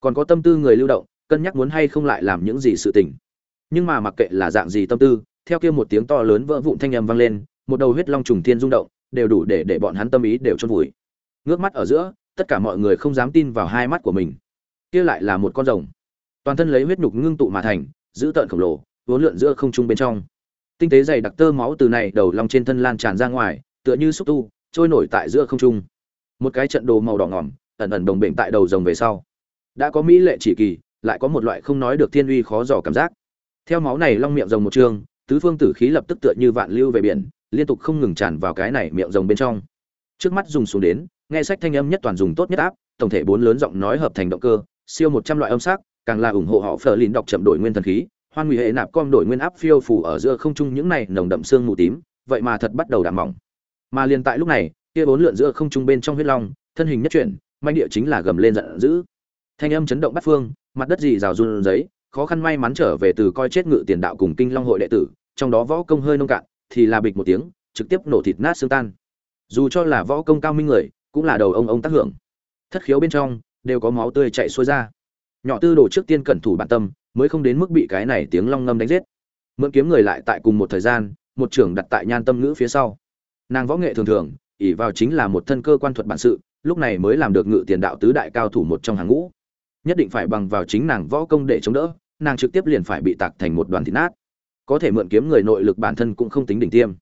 Còn có tâm tư người lưu động, cân nhắc muốn hay không lại làm những gì sự tình. Nhưng mà mặc kệ là dạng gì tâm tư, theo kia một tiếng to lớn vỡ vụn thanh âm vang lên, một đầu huyết long trùng thiên rung động, đều đủ để để bọn hắn tâm ý đều chôn vùi. Ngước mắt ở giữa, tất cả mọi người không dám tin vào hai mắt của mình. Kia lại là một con rồng. Toàn thân lấy huyết nhục ngưng tụ mà thành giữ tợn khổng lồ, uốn lượn giữa không trung bên trong. Tinh tế dày đặc tơ máu từ này đầu long trên thân lan tràn ra ngoài, tựa như xúc tu, trôi nổi tại giữa không trung. Một cái trận đồ màu đỏ ngỏm, ẩn ẩn đồng bệnh tại đầu rồng về sau. Đã có mỹ lệ chỉ kỳ, lại có một loại không nói được thiên uy khó dò cảm giác. Theo máu này long miệng rồng một trường, tứ phương tử khí lập tức tựa như vạn lưu về biển, liên tục không ngừng tràn vào cái này miệng rồng bên trong. Trước mắt dùng xuống đến, nghe sách thanh âm nhất toàn dùng tốt nhất áp, tổng thể bốn lớn giọng nói hợp thành động cơ, siêu một trăm loại âm sắc càng là ủng hộ họ phờ lìn đọc chậm đổi nguyên thần khí, hoan nguy hệ nạp com đổi nguyên áp phiêu phủ ở giữa không trung những này nồng đậm xương mù tím, vậy mà thật bắt đầu đảm mỏng. Mà liền tại lúc này, kia bốn lượn giữa không trung bên trong huyết long, thân hình nhất chuyển manh địa chính là gầm lên giận dữ. Thanh âm chấn động bắt phương, mặt đất dì rào run giấy khó khăn may mắn trở về từ coi chết ngự tiền đạo cùng kinh long hội đệ tử, trong đó võ công hơi nông cạn, thì là bịch một tiếng, trực tiếp nổ thịt nát xương tan. Dù cho là võ công cao minh người, cũng là đầu ông ông tác hưởng. Thất khiếu bên trong, đều có máu tươi chạy xuôi ra nhỏ tư đồ trước tiên cẩn thủ bản tâm, mới không đến mức bị cái này tiếng long ngâm đánh giết. Mượn kiếm người lại tại cùng một thời gian, một trưởng đặt tại nhan tâm ngữ phía sau. Nàng võ nghệ thường thường ỉ vào chính là một thân cơ quan thuật bản sự, lúc này mới làm được ngự tiền đạo tứ đại cao thủ một trong hàng ngũ. Nhất định phải bằng vào chính nàng võ công để chống đỡ, nàng trực tiếp liền phải bị tạc thành một đoàn thịt nát. Có thể mượn kiếm người nội lực bản thân cũng không tính đỉnh tiêm.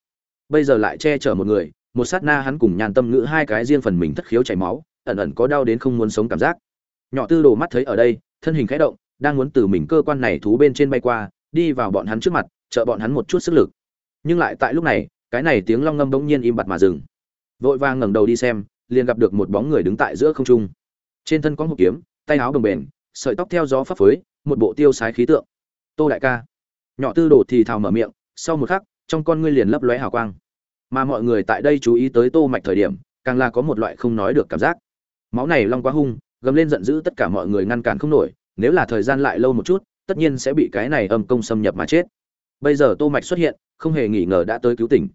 Bây giờ lại che chở một người, một sát na hắn cùng nhàn tâm ngữ hai cái riêng phần mình thất khiếu chảy máu, ẩn ẩn có đau đến không muốn sống cảm giác. Nhỏ tư đồ mắt thấy ở đây thân hình khẽ động, đang muốn từ mình cơ quan này thú bên trên bay qua, đi vào bọn hắn trước mặt, trợ bọn hắn một chút sức lực. Nhưng lại tại lúc này, cái này tiếng long ngâm bỗng nhiên im bặt mà dừng. Vội vàng ngẩng đầu đi xem, liền gặp được một bóng người đứng tại giữa không trung. Trên thân có một kiếm, tay áo đồng bền sợi tóc theo gió phấp phới, một bộ tiêu sái khí tượng. Tô đại ca. Nhỏ tư đồ thì thào mở miệng, sau một khắc, trong con ngươi liền lấp lóe hào quang. Mà mọi người tại đây chú ý tới tô mạch thời điểm, càng là có một loại không nói được cảm giác. Máu này long quá hung gầm lên giận dữ tất cả mọi người ngăn cản không nổi, nếu là thời gian lại lâu một chút, tất nhiên sẽ bị cái này âm công xâm nhập mà chết. Bây giờ tô mạch xuất hiện, không hề nghi ngờ đã tới cứu tỉnh.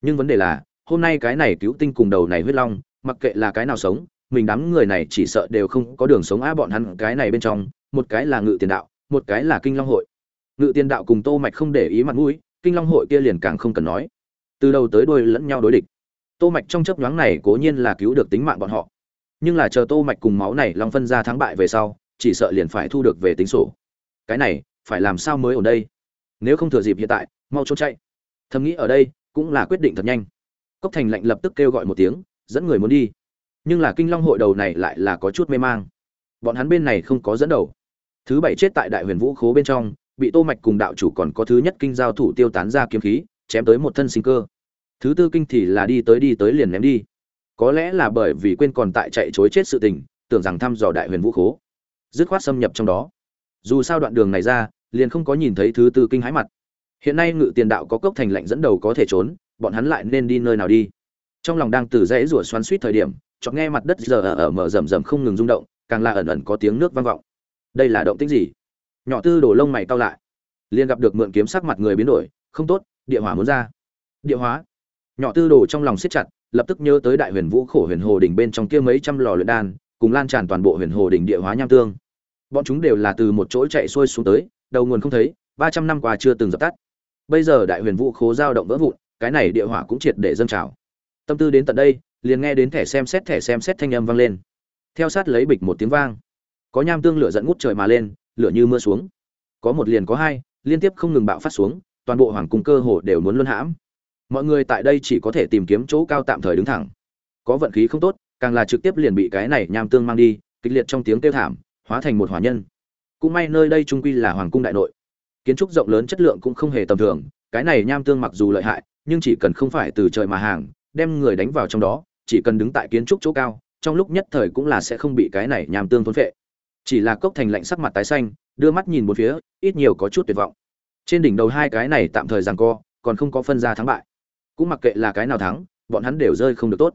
Nhưng vấn đề là, hôm nay cái này cứu tinh cùng đầu này huyết long, mặc kệ là cái nào sống, mình đám người này chỉ sợ đều không có đường sống á bọn hắn cái này bên trong, một cái là ngự tiền đạo, một cái là kinh long hội. Ngự tiền đạo cùng tô mạch không để ý mặt mũi, kinh long hội kia liền càng không cần nói. Từ đầu tới đuôi lẫn nhau đối địch. Tô mạch trong chớp nhoáng này cố nhiên là cứu được tính mạng bọn họ nhưng là chờ tô mạch cùng máu này long phân ra thắng bại về sau, chỉ sợ liền phải thu được về tính sổ. Cái này, phải làm sao mới ở đây? Nếu không thừa dịp hiện tại, mau trốn chạy. Thầm nghĩ ở đây, cũng là quyết định thật nhanh. Cốc thành lệnh lập tức kêu gọi một tiếng, dẫn người muốn đi. Nhưng là kinh long hội đầu này lại là có chút mê mang. Bọn hắn bên này không có dẫn đầu. Thứ bảy chết tại đại huyền vũ khố bên trong, bị tô mạch cùng đạo chủ còn có thứ nhất kinh giao thủ tiêu tán ra kiếm khí, chém tới một thân sinh cơ. Thứ tư kinh thì là đi tới đi tới liền ném đi có lẽ là bởi vì quên còn tại chạy chối chết sự tình tưởng rằng thăm dò đại huyền vũ khố. Dứt khoát xâm nhập trong đó. Dù sao đoạn đường này ra liền không có nhìn thấy thứ tư kinh hái mặt. Hiện nay ngự tiền đạo có cốc thành lệnh dẫn đầu có thể trốn bọn hắn lại nên đi nơi nào đi? Trong lòng đang từ dãy rủa xoắn suýt thời điểm chọn nghe mặt đất giờ ở, ở mở rầm rầm không ngừng rung động càng là ẩn ẩn có tiếng nước vang vọng. Đây là động tĩnh gì? Nhỏ tư đổ lông mày cao lại. Liền gặp được mượn kiếm sắc mặt người biến đổi không tốt địa hỏa muốn ra. Địa hóa nhỏ tư đồ trong lòng siết chặt lập tức nhớ tới đại huyền vũ khổ huyền hồ đỉnh bên trong kia mấy trăm lò luyện đan, cùng lan tràn toàn bộ huyền hồ đỉnh địa hóa nham tương. Bọn chúng đều là từ một chỗ chạy xuôi xuống tới, đầu nguồn không thấy, ba trăm năm qua chưa từng dập tắt. Bây giờ đại huyền vũ khố dao động vỡ vụn, cái này địa hỏa cũng triệt để dâng trào. Tâm tư đến tận đây, liền nghe đến thẻ xem xét thẻ xem xét thanh âm vang lên. Theo sát lấy bịch một tiếng vang, có nham tương lửa dẫn ngút trời mà lên, lửa như mưa xuống. Có một liền có hai, liên tiếp không ngừng bạo phát xuống, toàn bộ hoàng cung cơ hồ đều muốn luân hãm mọi người tại đây chỉ có thể tìm kiếm chỗ cao tạm thời đứng thẳng. Có vận khí không tốt, càng là trực tiếp liền bị cái này nham tương mang đi, kịch liệt trong tiếng kêu thảm, hóa thành một hỏa nhân. Cũng may nơi đây trung quy là hoàng cung đại nội. Kiến trúc rộng lớn chất lượng cũng không hề tầm thường, cái này nham tương mặc dù lợi hại, nhưng chỉ cần không phải từ trời mà hàng, đem người đánh vào trong đó, chỉ cần đứng tại kiến trúc chỗ cao, trong lúc nhất thời cũng là sẽ không bị cái này nham tương thôn phệ. Chỉ là cốc thành lạnh sắc mặt tái xanh, đưa mắt nhìn một phía, ít nhiều có chút tuyệt vọng. Trên đỉnh đầu hai cái này tạm thời rằng co, còn không có phân ra thắng bại cũng mặc kệ là cái nào thắng, bọn hắn đều rơi không được tốt.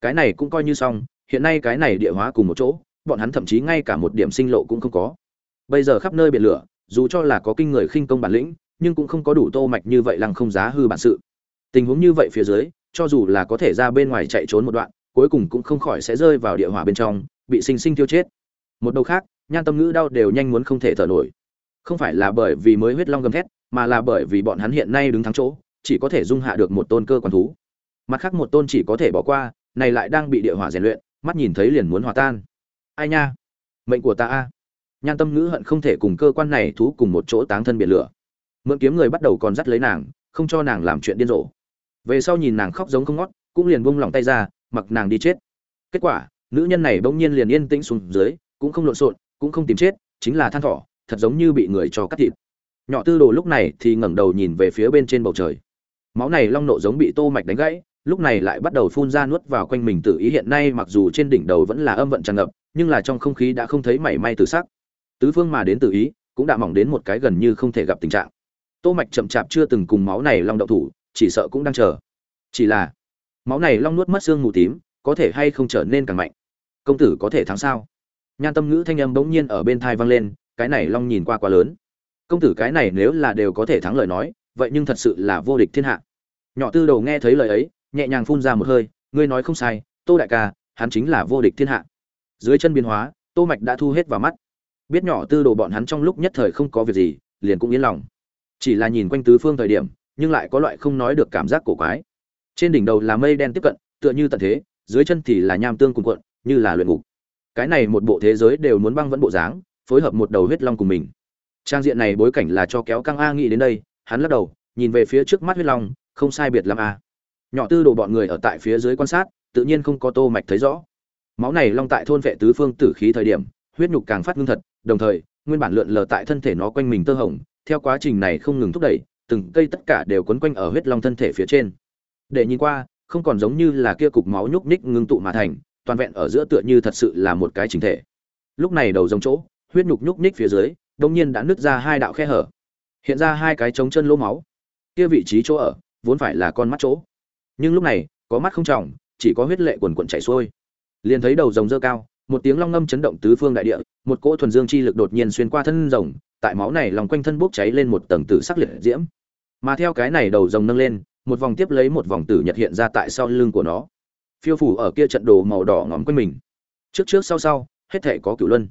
Cái này cũng coi như xong, hiện nay cái này địa hóa cùng một chỗ, bọn hắn thậm chí ngay cả một điểm sinh lộ cũng không có. Bây giờ khắp nơi biển lửa, dù cho là có kinh người khinh công bản lĩnh, nhưng cũng không có đủ tô mạch như vậy lăng không giá hư bản sự. Tình huống như vậy phía dưới, cho dù là có thể ra bên ngoài chạy trốn một đoạn, cuối cùng cũng không khỏi sẽ rơi vào địa hỏa bên trong, bị sinh sinh tiêu chết. Một đầu khác, nhan tâm ngữ đau đều nhanh muốn không thể thở nổi. Không phải là bởi vì mới huyết long gầm thét, mà là bởi vì bọn hắn hiện nay đứng thắng chỗ chỉ có thể dung hạ được một tôn cơ quan thú. Mặt khác một tôn chỉ có thể bỏ qua, này lại đang bị địa hỏa rèn luyện, mắt nhìn thấy liền muốn hòa tan. Ai nha? Mệnh của ta a. Nhan tâm ngữ hận không thể cùng cơ quan này thú cùng một chỗ táng thân biển lửa. Mượn kiếm người bắt đầu còn dắt lấy nàng, không cho nàng làm chuyện điên rồ. Về sau nhìn nàng khóc giống không ngót, cũng liền buông lòng tay ra, mặc nàng đi chết. Kết quả, nữ nhân này bỗng nhiên liền yên tĩnh xuống dưới, cũng không lộn xộn, cũng không tìm chết, chính là than thỏ, thật giống như bị người cho cắt thịt. Nhỏ tư đồ lúc này thì ngẩng đầu nhìn về phía bên trên bầu trời máu này long nộ giống bị tô mạch đánh gãy, lúc này lại bắt đầu phun ra nuốt vào quanh mình tự ý. Hiện nay mặc dù trên đỉnh đầu vẫn là âm vận tràn ngập, nhưng là trong không khí đã không thấy mảy may từ sắc. Tứ phương mà đến tự ý, cũng đã mỏng đến một cái gần như không thể gặp tình trạng. Tô mạch chậm chạp chưa từng cùng máu này long động thủ, chỉ sợ cũng đang chờ. Chỉ là, máu này long nuốt mất xương mù tím, có thể hay không trở nên càng mạnh? Công tử có thể thắng sao? Nhan tâm ngữ thanh âm bỗng nhiên ở bên thai vang lên, cái này long nhìn qua quá lớn. Công tử cái này nếu là đều có thể thắng lời nói, vậy nhưng thật sự là vô địch thiên hạ nhỏ tư đầu nghe thấy lời ấy, nhẹ nhàng phun ra một hơi, ngươi nói không sai, tô đại ca, hắn chính là vô địch thiên hạ. Dưới chân biến hóa, tô mạch đã thu hết vào mắt. Biết nhỏ tư đồ bọn hắn trong lúc nhất thời không có việc gì, liền cũng yên lòng. Chỉ là nhìn quanh tứ phương thời điểm, nhưng lại có loại không nói được cảm giác cổ quái. Trên đỉnh đầu là mây đen tiếp cận, tựa như tận thế, dưới chân thì là nham tương cùng cuộn, như là luyện ngục. Cái này một bộ thế giới đều muốn băng vẫn bộ dáng, phối hợp một đầu huyết long cùng mình. Trang diện này bối cảnh là cho kéo căng a nghĩ đến đây, hắn lắc đầu, nhìn về phía trước mắt huyết long không sai biệt lắm à? nhỏ tư đồ bọn người ở tại phía dưới quan sát, tự nhiên không có tô mạch thấy rõ. Máu này long tại thôn vệ tứ phương tử khí thời điểm, huyết nhục càng phát ngưng thật, đồng thời, nguyên bản lượn lờ tại thân thể nó quanh mình tơ hồng, theo quá trình này không ngừng thúc đẩy, từng cây tất cả đều quấn quanh ở huyết long thân thể phía trên. Để nhìn qua, không còn giống như là kia cục máu nhúc nhích ngưng tụ mà thành, toàn vẹn ở giữa tựa như thật sự là một cái chính thể. Lúc này đầu giống chỗ, huyết nhục nhúc nhích phía dưới đông nhiên đã nứt ra hai đạo khe hở. Hiện ra hai cái trống chân lỗ máu. Kia vị trí chỗ ở vốn phải là con mắt chỗ. Nhưng lúc này, có mắt không trọng, chỉ có huyết lệ quần quần chảy xuôi. Liền thấy đầu rồng dơ cao, một tiếng long ngâm chấn động tứ phương đại địa, một cỗ thuần dương chi lực đột nhiên xuyên qua thân rồng, tại máu này lòng quanh thân bốc cháy lên một tầng tử sắc liệt diễm. Mà theo cái này đầu rồng nâng lên, một vòng tiếp lấy một vòng tử nhật hiện ra tại sau lưng của nó. Phiêu phủ ở kia trận đồ màu đỏ ngóm quanh mình. Trước trước sau sau, hết thể có cựu luân.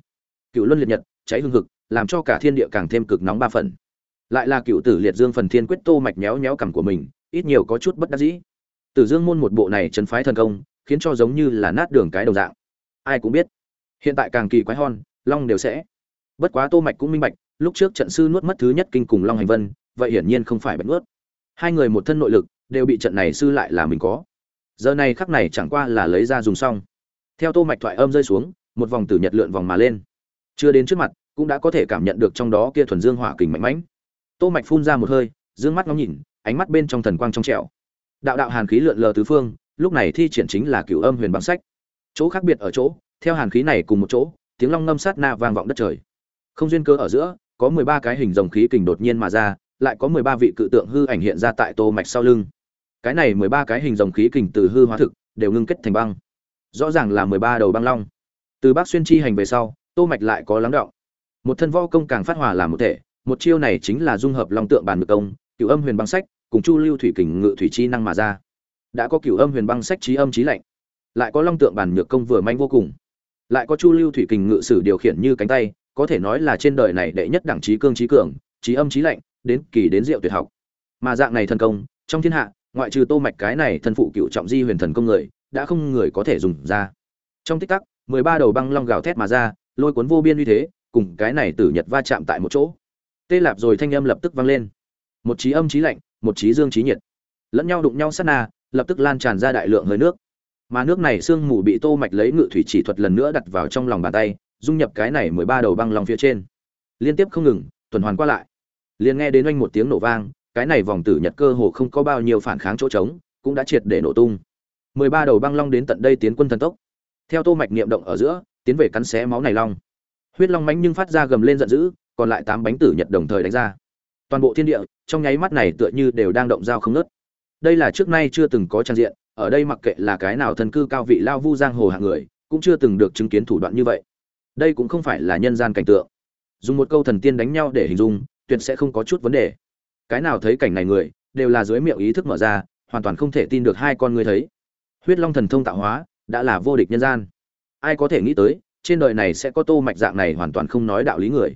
Cựu luân liệt nhật, cháy hương hực, làm cho cả thiên địa càng thêm cực nóng ba phần. Lại là cựu tử liệt dương phần thiên quyết tô mạch méo méo cằm của mình ít nhiều có chút bất đắc dĩ. Tử dương môn một bộ này trấn phái thần công, khiến cho giống như là nát đường cái đồng dạng. Ai cũng biết, hiện tại càng kỳ quái hon long đều sẽ. Bất quá tô mạch cũng minh bạch, lúc trước trận sư nuốt mất thứ nhất kinh cùng long hành vân, vậy hiển nhiên không phải bệnh nuốt. Hai người một thân nội lực, đều bị trận này sư lại là mình có. Giờ này khắc này chẳng qua là lấy ra dùng xong. Theo tô mạch thoại âm rơi xuống, một vòng tử nhật lượn vòng mà lên. Chưa đến trước mặt, cũng đã có thể cảm nhận được trong đó kia thuần dương hỏa kình mạnh mẽ. Tô mạch phun ra một hơi, dương mắt ngóng nhìn ánh mắt bên trong thần quang trong trẻo. Đạo đạo hàn khí lượn lờ tứ phương, lúc này thi triển chính là cửu âm huyền băng sách. Chỗ khác biệt ở chỗ, theo hàn khí này cùng một chỗ, tiếng long ngâm sát na vang vọng đất trời. Không duyên cơ ở giữa, có mười ba cái hình rồng khí kình đột nhiên mà ra, lại có mười ba vị cự tượng hư ảnh hiện ra tại tô mạch sau lưng. Cái này mười ba cái hình rồng khí kình từ hư hóa thực, đều ngưng kết thành băng. Rõ ràng là mười ba đầu băng long. Từ bác xuyên chi hành về sau, tô mạch lại có lắng động. Một thân võ công càng phát hòa làm một thể, một chiêu này chính là dung hợp long tượng bàn ngự công, cửu âm huyền băng sách cùng chu lưu thủy kình ngự thủy chi năng mà ra. Đã có cửu âm huyền băng sách trí âm trí lạnh. Lại có long tượng bàn nhược công vừa manh vô cùng. Lại có chu lưu thủy kình ngự sử điều khiển như cánh tay, có thể nói là trên đời này đệ nhất đẳng trí cương trí cường, trí âm trí lạnh, đến kỳ đến diệu tuyệt học. Mà dạng này thần công, trong thiên hạ, ngoại trừ tô mạch cái này thần phụ cựu trọng di huyền thần công người, đã không người có thể dùng ra. Trong tích tắc, mười ba đầu băng long gào thét mà ra, lôi cuốn vô biên uy thế, cùng cái này tử nhật va chạm tại một chỗ. Tê lạp rồi thanh âm lập tức vang lên. Một trí âm trí lạnh một trí dương trí nhiệt. Lẫn nhau đụng nhau sát na, lập tức lan tràn ra đại lượng hơi nước. Mà nước này sương mù bị tô mạch lấy ngự thủy chỉ thuật lần nữa đặt vào trong lòng bàn tay, dung nhập cái này mười ba đầu băng long phía trên. Liên tiếp không ngừng, tuần hoàn qua lại. Liền nghe đến oanh một tiếng nổ vang, cái này vòng tử nhật cơ hồ không có bao nhiêu phản kháng chỗ trống, cũng đã triệt để nổ tung. Mười ba đầu băng long đến tận đây tiến quân thần tốc. Theo tô mạch niệm động ở giữa, tiến về cắn xé máu này long. Huyết long mãnh nhưng phát ra gầm lên giận dữ, còn lại tám bánh tử nhật đồng thời đánh ra toàn bộ thiên địa, trong nháy mắt này tựa như đều đang động dao không nớt đây là trước nay chưa từng có trang diện, ở đây mặc kệ là cái nào thần cư cao vị lao vu giang hồ hạng người, cũng chưa từng được chứng kiến thủ đoạn như vậy. Đây cũng không phải là nhân gian cảnh tượng. Dùng một câu thần tiên đánh nhau để hình dung, tuyệt sẽ không có chút vấn đề. Cái nào thấy cảnh này người, đều là dưới miệng ý thức mở ra, hoàn toàn không thể tin được hai con người thấy. Huyết long thần thông tạo hóa, đã là vô địch nhân gian. Ai có thể nghĩ tới, trên đời này sẽ có tô mạch dạng này hoàn toàn không nói đạo lý người.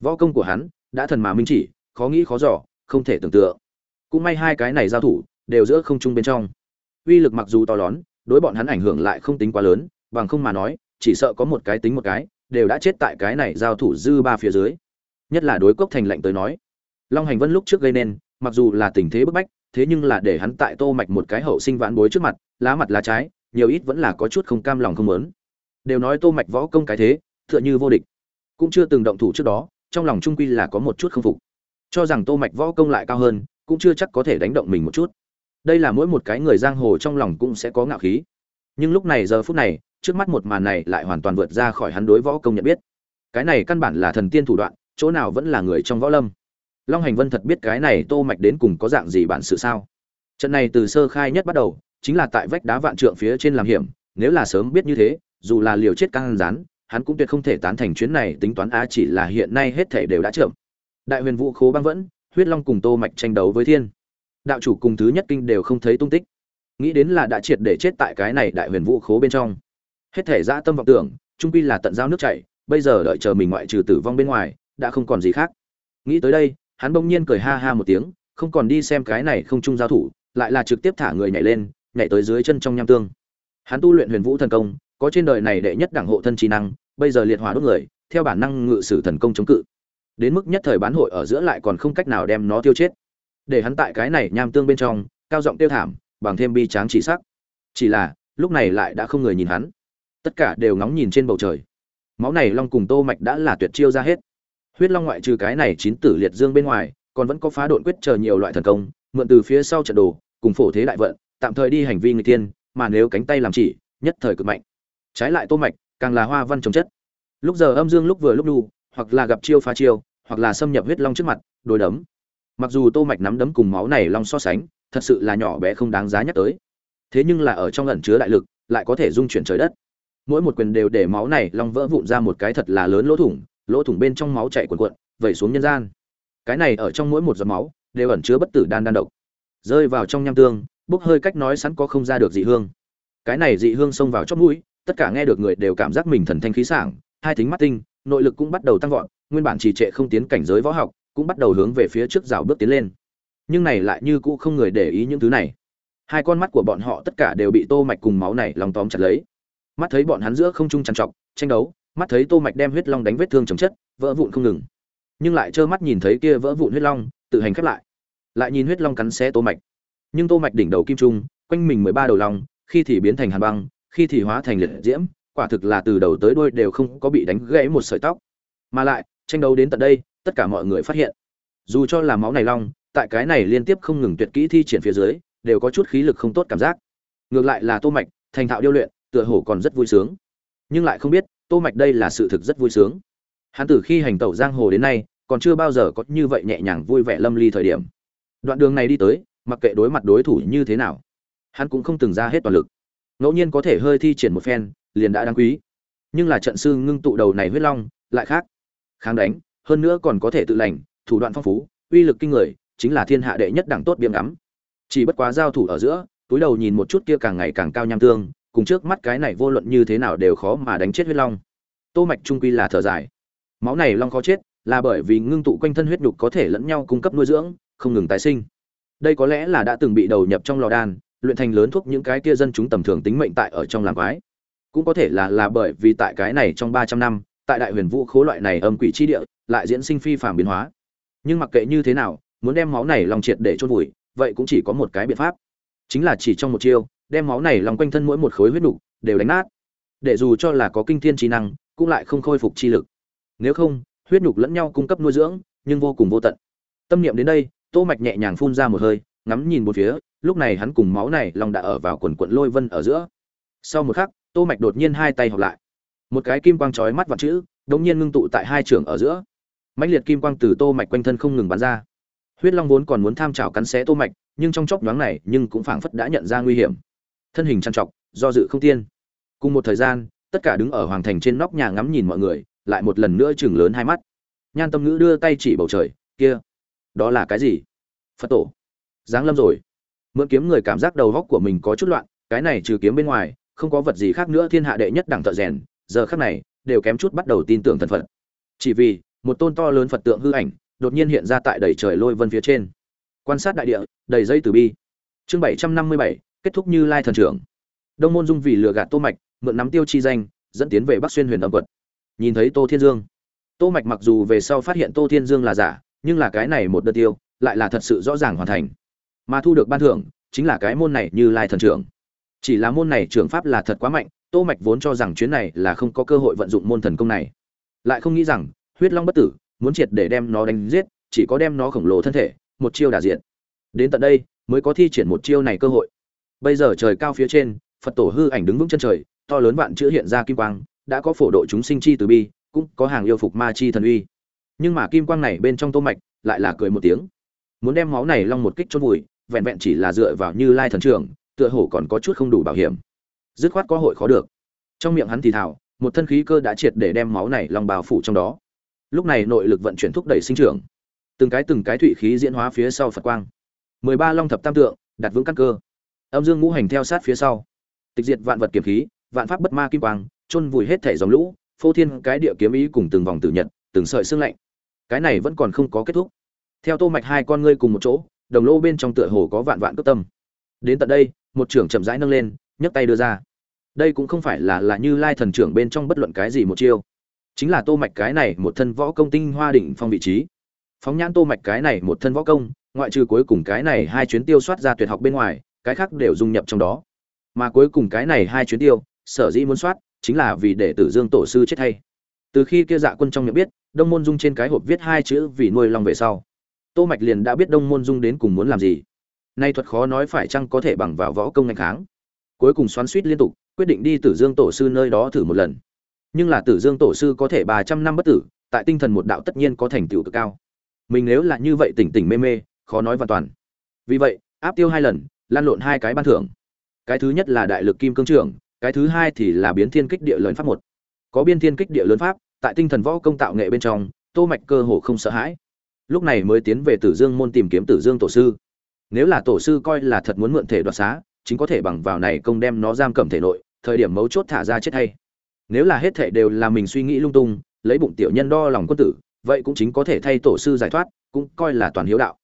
Võ công của hắn, đã thần mà minh chỉ khó nghĩ khó dò, không thể tưởng tượng. Cũng may hai cái này giao thủ, đều giữa không trung bên trong. Uy lực mặc dù to lớn, đối bọn hắn ảnh hưởng lại không tính quá lớn, bằng không mà nói, chỉ sợ có một cái tính một cái, đều đã chết tại cái này giao thủ dư ba phía dưới. Nhất là đối cốc thành lệnh tới nói. Long hành vân lúc trước gây nên, mặc dù là tình thế bức bách, thế nhưng là để hắn tại tô mạch một cái hậu sinh vãn bối trước mặt, lá mặt lá trái, nhiều ít vẫn là có chút không cam lòng không muốn. Đều nói tô mạch võ công cái thế, tựa như vô địch. Cũng chưa từng động thủ trước đó, trong lòng trung quy là có một chút không phục cho rằng tô mạch võ công lại cao hơn, cũng chưa chắc có thể đánh động mình một chút. Đây là mỗi một cái người giang hồ trong lòng cũng sẽ có ngạo khí. Nhưng lúc này giờ phút này, trước mắt một màn này lại hoàn toàn vượt ra khỏi hắn đối võ công nhận biết. Cái này căn bản là thần tiên thủ đoạn, chỗ nào vẫn là người trong võ lâm. Long hành vân thật biết cái này tô mạch đến cùng có dạng gì bản sự sao? Trận này từ sơ khai nhất bắt đầu, chính là tại vách đá vạn trượng phía trên làm hiểm, nếu là sớm biết như thế, dù là liều chết căng rán, hắn cũng tuyệt không thể tán thành chuyến này tính toán á chỉ là hiện nay hết thể đều đã chậm đại huyền vũ khố băng vẫn, huyết long cùng tô mạch tranh đấu với thiên. Đạo chủ cùng thứ nhất kinh đều không thấy tung tích. Nghĩ đến là đã triệt để chết tại cái này đại huyền vũ khố bên trong. Hết thể dã tâm vọng tưởng, trung quy là tận giao nước chảy, bây giờ đợi chờ mình ngoại trừ tử vong bên ngoài, đã không còn gì khác. Nghĩ tới đây, hắn bỗng nhiên cười ha ha một tiếng, không còn đi xem cái này không chung giao thủ, lại là trực tiếp thả người nhảy lên, nhảy tới dưới chân trong nham tương. Hắn tu luyện huyền vũ thần công, có trên đời này đệ nhất đẳng hộ thân trí năng, bây giờ liệt hỏa đốt người, theo bản năng ngự sử thần công chống cự đến mức nhất thời bán hội ở giữa lại còn không cách nào đem nó tiêu chết. Để hắn tại cái này nham tương bên trong, cao giọng tiêu thảm, bằng thêm bi tráng chỉ sắc. Chỉ là, lúc này lại đã không người nhìn hắn. Tất cả đều ngóng nhìn trên bầu trời. Máu này long cùng tô mạch đã là tuyệt chiêu ra hết. Huyết long ngoại trừ cái này chín tử liệt dương bên ngoài, còn vẫn có phá độn quyết chờ nhiều loại thần công, mượn từ phía sau trận đồ, cùng phổ thế đại vận, tạm thời đi hành vi người tiên mà nếu cánh tay làm chỉ, nhất thời cực mạnh. Trái lại tô mạch, càng là hoa văn trồng chất. Lúc giờ âm dương lúc vừa lúc đu hoặc là gặp chiêu phá chiêu, hoặc là xâm nhập huyết long trước mặt đối đấm. Mặc dù tô mạch nắm đấm cùng máu này long so sánh, thật sự là nhỏ bé không đáng giá nhắc tới. Thế nhưng là ở trong ẩn chứa đại lực, lại có thể dung chuyển trời đất. Mỗi một quyền đều để máu này long vỡ vụn ra một cái thật là lớn lỗ thủng lỗ thủng bên trong máu chảy cuồn cuộn, vẩy xuống nhân gian. Cái này ở trong mỗi một giọt máu, đều ẩn chứa bất tử đan đan độc. Rơi vào trong nham tương, bốc hơi cách nói sẵn có không ra được dị hương. Cái này dị hương xông vào chóp mũi, tất cả nghe được người đều cảm giác mình thần thanh khí sảng, hai thính mắt tinh nội lực cũng bắt đầu tăng vọt, nguyên bản trì trệ không tiến cảnh giới võ học cũng bắt đầu hướng về phía trước rào bước tiến lên. Nhưng này lại như cũ không người để ý những thứ này. Hai con mắt của bọn họ tất cả đều bị tô mạch cùng máu này lòng tóm chặt lấy. Mắt thấy bọn hắn giữa không trung chằn trọc, tranh đấu, mắt thấy tô mạch đem huyết long đánh vết thương chồng chất, vỡ vụn không ngừng. Nhưng lại trơ mắt nhìn thấy kia vỡ vụn huyết long, tự hành khép lại. Lại nhìn huyết long cắn xé tô mạch. Nhưng tô mạch đỉnh đầu kim trung, quanh mình 13 đầu long, khi thì biến thành hàn băng, khi thì hóa thành liệt diễm quả thực là từ đầu tới đuôi đều không có bị đánh gãy một sợi tóc. Mà lại, tranh đấu đến tận đây, tất cả mọi người phát hiện, dù cho là máu này long, tại cái này liên tiếp không ngừng tuyệt kỹ thi triển phía dưới, đều có chút khí lực không tốt cảm giác. Ngược lại là tô mạch, thành thạo điêu luyện, tựa hồ còn rất vui sướng. Nhưng lại không biết, tô mạch đây là sự thực rất vui sướng. Hắn từ khi hành tẩu giang hồ đến nay, còn chưa bao giờ có như vậy nhẹ nhàng vui vẻ lâm ly thời điểm. Đoạn đường này đi tới, mặc kệ đối mặt đối thủ như thế nào, hắn cũng không từng ra hết toàn lực. Ngẫu nhiên có thể hơi thi triển một phen liền đã đáng quý. Nhưng là trận sư ngưng tụ đầu này huyết long, lại khác. Kháng đánh, hơn nữa còn có thể tự lành, thủ đoạn phong phú, uy lực kinh người, chính là thiên hạ đệ nhất đẳng tốt biếm ngắm. Chỉ bất quá giao thủ ở giữa, túi đầu nhìn một chút kia càng ngày càng cao nham tương, cùng trước mắt cái này vô luận như thế nào đều khó mà đánh chết huyết long. Tô mạch trung quy là thở dài. Máu này long khó chết, là bởi vì ngưng tụ quanh thân huyết nhục có thể lẫn nhau cung cấp nuôi dưỡng, không ngừng tái sinh. Đây có lẽ là đã từng bị đầu nhập trong lò đan, luyện thành lớn thuốc những cái kia dân chúng tầm thường tính mệnh tại ở trong làng quái cũng có thể là là bởi vì tại cái này trong 300 năm, tại đại huyền vũ khố loại này âm quỷ chi địa, lại diễn sinh phi phàm biến hóa. Nhưng mặc kệ như thế nào, muốn đem máu này lòng triệt để chôn vùi, vậy cũng chỉ có một cái biện pháp. Chính là chỉ trong một chiêu, đem máu này lòng quanh thân mỗi một khối huyết nục đều đánh nát. Để dù cho là có kinh thiên trí năng, cũng lại không khôi phục chi lực. Nếu không, huyết nhục lẫn nhau cung cấp nuôi dưỡng, nhưng vô cùng vô tận. Tâm niệm đến đây, tô mạch nhẹ nhàng phun ra một hơi, ngắm nhìn một phía, lúc này hắn cùng máu này long đã ở vào quần quận lôi vân ở giữa. Sau một khắc tô mạch đột nhiên hai tay hợp lại. Một cái kim quang chói mắt vặn chữ đống nhiên ngưng tụ tại hai trường ở giữa. Mãnh liệt kim quang từ tô mạch quanh thân không ngừng bắn ra. Huyết long vốn còn muốn tham chảo cắn xé tô mạch, nhưng trong chốc nhoáng này, nhưng cũng phảng phất đã nhận ra nguy hiểm. Thân hình trăn trọc, do dự không tiên. Cùng một thời gian, tất cả đứng ở hoàng thành trên nóc nhà ngắm nhìn mọi người, lại một lần nữa chừng lớn hai mắt. Nhan tâm ngữ đưa tay chỉ bầu trời, kia, đó là cái gì? Phật tổ. Giáng lâm rồi. Mượn kiếm người cảm giác đầu góc của mình có chút loạn, cái này trừ kiếm bên ngoài không có vật gì khác nữa thiên hạ đệ nhất đẳng thợ rèn, giờ khác này, đều kém chút bắt đầu tin tưởng thần phật. Chỉ vì, một tôn to lớn phật tượng hư ảnh, đột nhiên hiện ra tại đầy trời lôi vân phía trên. Quan sát đại địa, đầy dây từ bi. Chương bảy trăm năm mươi bảy, kết thúc như lai thần trưởng. Đông môn dung vì lừa gạt tô mạch, mượn nắm tiêu chi danh, dẫn tiến về bắc xuyên huyền âm quật. Nhìn thấy tô thiên dương. Tô mạch mặc dù về sau phát hiện tô thiên dương là giả, nhưng là cái này một đợt tiêu, lại là thật sự rõ ràng hoàn thành. Mà thu được ban thưởng, chính là cái môn này như lai thần trưởng chỉ là môn này trưởng pháp là thật quá mạnh, tô mạch vốn cho rằng chuyến này là không có cơ hội vận dụng môn thần công này. Lại không nghĩ rằng, huyết long bất tử muốn triệt để đem nó đánh giết, chỉ có đem nó khổng lồ thân thể, một chiêu đả diện đến tận đây, mới có thi triển một chiêu này cơ hội. Bây giờ trời cao phía trên, phật tổ hư ảnh đứng vững chân trời, to lớn vạn chữ hiện ra kim quang, đã có phổ độ chúng sinh chi từ bi, cũng có hàng yêu phục ma chi thần uy. Nhưng mà kim quang này bên trong tô mạch lại là cười một tiếng. Muốn đem máu này long một kích chôn vùi, vẹn vẹn chỉ là dựa vào như lai thần trưởng tựa hồ còn có chút không đủ bảo hiểm. Dứt khoát có hội khó được. Trong miệng hắn thì thào, một thân khí cơ đã triệt để đem máu này long bào phủ trong đó. Lúc này nội lực vận chuyển thúc đẩy sinh trưởng. Từng cái từng cái thủy khí diễn hóa phía sau phật quang. Mười ba long thập tam tượng, đặt vững căn cơ. Âm dương ngũ hành theo sát phía sau. Tịch diệt vạn vật kiếm khí, vạn pháp bất ma kim quang, chôn vùi hết thể dòng lũ, phô thiên cái địa kiếm ý cùng từng vòng tử nhật, từng sợi xương lạnh. Cái này vẫn còn không có kết thúc. Theo tô mạch hai con ngươi cùng một chỗ, đồng lô bên trong tựa hồ có vạn vạn cướp tâm đến tận đây, một trưởng chậm rãi nâng lên, nhấc tay đưa ra. Đây cũng không phải là là như lai thần trưởng bên trong bất luận cái gì một chiêu. Chính là tô mạch cái này một thân võ công tinh hoa đỉnh phong vị trí. Phóng nhãn tô mạch cái này một thân võ công, ngoại trừ cuối cùng cái này hai chuyến tiêu soát ra tuyệt học bên ngoài, cái khác đều dung nhập trong đó. Mà cuối cùng cái này hai chuyến tiêu, sở dĩ muốn soát, chính là vì để tử dương tổ sư chết thay. Từ khi kia dạ quân trong miệng biết, đông môn dung trên cái hộp viết hai chữ vì nuôi long về sau. Tô mạch liền đã biết đông môn dung đến cùng muốn làm gì nay thuật khó nói phải chăng có thể bằng vào võ công ngành kháng? Cuối cùng xoắn suýt liên tục, quyết định đi tử dương tổ sư nơi đó thử một lần. Nhưng là tử dương tổ sư có thể ba trăm năm bất tử, tại tinh thần một đạo tất nhiên có thành tựu cực cao. Mình nếu là như vậy tỉnh tỉnh mê mê, khó nói hoàn toàn. Vì vậy, áp tiêu hai lần, lan lộn hai cái ban thưởng. Cái thứ nhất là đại lực kim cương trưởng, cái thứ hai thì là biến thiên kích địa lớn pháp một. Có biên thiên kích địa lớn pháp, tại tinh thần võ công tạo nghệ bên trong, tô mạch cơ hồ không sợ hãi. Lúc này mới tiến về tử dương môn tìm kiếm tử dương tổ sư nếu là tổ sư coi là thật muốn mượn thể đoạt xá, chính có thể bằng vào này công đem nó giam cầm thể nội, thời điểm mấu chốt thả ra chết hay. Nếu là hết thể đều là mình suy nghĩ lung tung, lấy bụng tiểu nhân đo lòng quân tử, vậy cũng chính có thể thay tổ sư giải thoát, cũng coi là toàn hiếu đạo.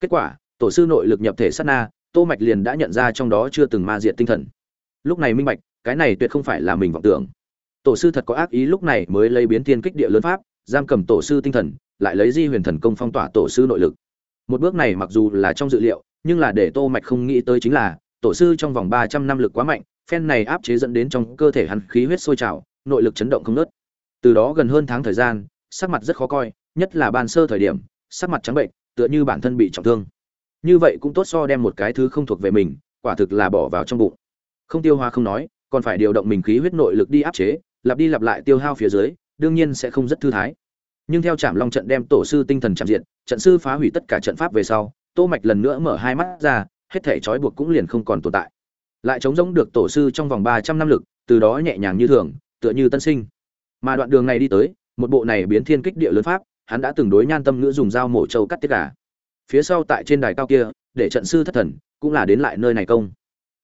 Kết quả, tổ sư nội lực nhập thể sát na, tô mạch liền đã nhận ra trong đó chưa từng ma diện tinh thần. Lúc này minh bạch, cái này tuyệt không phải là mình vọng tưởng. Tổ sư thật có ác ý lúc này mới lấy biến thiên kích địa lớn pháp, giam cầm tổ sư tinh thần, lại lấy di huyền thần công phong tỏa tổ sư nội lực. Một bước này mặc dù là trong dự liệu nhưng là để tô mạch không nghĩ tới chính là, tổ sư trong vòng 300 năm lực quá mạnh, phen này áp chế dẫn đến trong cơ thể hắn khí huyết sôi trào, nội lực chấn động không ngớt. từ đó gần hơn tháng thời gian, sắc mặt rất khó coi, nhất là ban sơ thời điểm, sắc mặt trắng bệnh, tựa như bản thân bị trọng thương. Như vậy cũng tốt so đem một cái thứ không thuộc về mình, quả thực là bỏ vào trong bụng. Không tiêu hóa không nói, còn phải điều động mình khí huyết nội lực đi áp chế, lặp đi lặp lại tiêu hao phía dưới, đương nhiên sẽ không rất thư thái. Nhưng theo chạm long trận đem tổ sư tinh thần chạm diện trận sư phá hủy tất cả trận pháp về sau tô mạch lần nữa mở hai mắt ra, hết thể trói buộc cũng liền không còn tồn tại. Lại chống giống được tổ sư trong vòng 300 năm lực, từ đó nhẹ nhàng như thường, tựa như tân sinh. Mà đoạn đường này đi tới, một bộ này biến thiên kích địa lớn pháp, hắn đã từng đối nhan tâm ngữ dùng dao mổ trâu cắt tiết gà. Phía sau tại trên đài cao kia, để trận sư thất thần, cũng là đến lại nơi này công.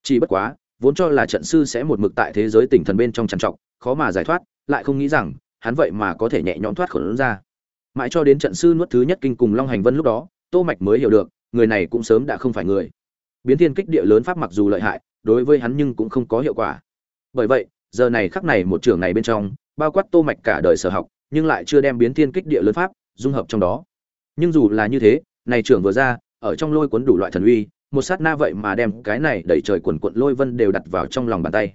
Chỉ bất quá, vốn cho là trận sư sẽ một mực tại thế giới tỉnh thần bên trong trằn trọc, khó mà giải thoát, lại không nghĩ rằng, hắn vậy mà có thể nhẹ nhõm thoát khỏi lớn ra. Mãi cho đến trận sư nuốt thứ nhất kinh cùng long hành vân lúc đó, tô mạch mới hiểu được người này cũng sớm đã không phải người. Biến thiên kích địa lớn pháp mặc dù lợi hại, đối với hắn nhưng cũng không có hiệu quả. Bởi vậy, giờ này khắc này một trường này bên trong, bao quát tô mạch cả đời sở học, nhưng lại chưa đem biến thiên kích địa lớn pháp dung hợp trong đó. Nhưng dù là như thế, này trưởng vừa ra, ở trong lôi cuốn đủ loại thần uy, một sát na vậy mà đem cái này đẩy trời quần cuộn lôi vân đều đặt vào trong lòng bàn tay.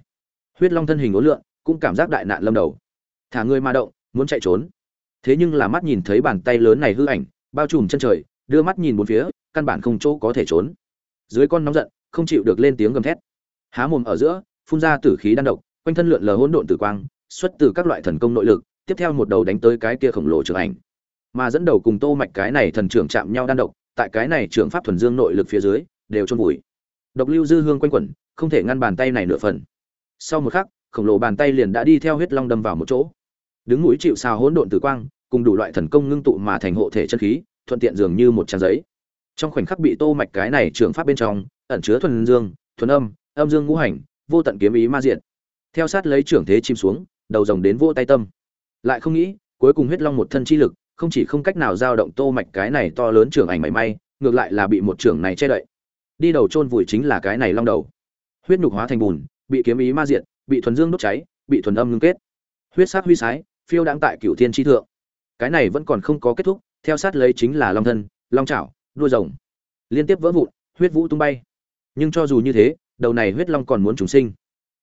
Huyết long thân hình ố lượn, cũng cảm giác đại nạn lâm đầu. Thả người ma động, muốn chạy trốn. Thế nhưng là mắt nhìn thấy bàn tay lớn này hư ảnh, bao trùm chân trời, đưa mắt nhìn bốn phía căn bản không chỗ có thể trốn. Dưới con nóng giận, không chịu được lên tiếng gầm thét. Há mồm ở giữa, phun ra tử khí đan độc, quanh thân lượn lờ hỗn độn tử quang, xuất từ các loại thần công nội lực, tiếp theo một đầu đánh tới cái kia khổng lồ trường ảnh. Mà dẫn đầu cùng tô mạch cái này thần trưởng chạm nhau đan độc, tại cái này trưởng pháp thuần dương nội lực phía dưới, đều trôn vùi. Độc lưu dư hương quanh quẩn, không thể ngăn bàn tay này nửa phần. Sau một khắc, khổng lồ bàn tay liền đã đi theo huyết long đâm vào một chỗ. Đứng mũi chịu sao hỗn độn tử quang, cùng đủ loại thần công ngưng tụ mà thành hộ thể chân khí, thuận tiện dường như một trang giấy trong khoảnh khắc bị tô mạch cái này trường pháp bên trong, ẩn chứa thuần dương, thuần âm âm dương ngũ hành, vô tận kiếm ý ma diện. Theo sát lấy trưởng thế chìm xuống, đầu rồng đến vô tay tâm. Lại không nghĩ, cuối cùng huyết long một thân chi lực, không chỉ không cách nào giao động tô mạch cái này to lớn trưởng ảnh mảy may, ngược lại là bị một trưởng này che đậy. Đi đầu chôn vùi chính là cái này long đầu. Huyết nhục hóa thành bùn, bị kiếm ý ma diện, bị thuần dương đốt cháy, bị thuần âm ngưng kết. Huyết sắc huy sái, phiêu đang tại cửu thiên chi thượng. Cái này vẫn còn không có kết thúc, theo sát lấy chính là long thân, long chảo đuôi rồng. Liên tiếp vỡ vụn, huyết vũ tung bay. Nhưng cho dù như thế, đầu này huyết long còn muốn trùng sinh.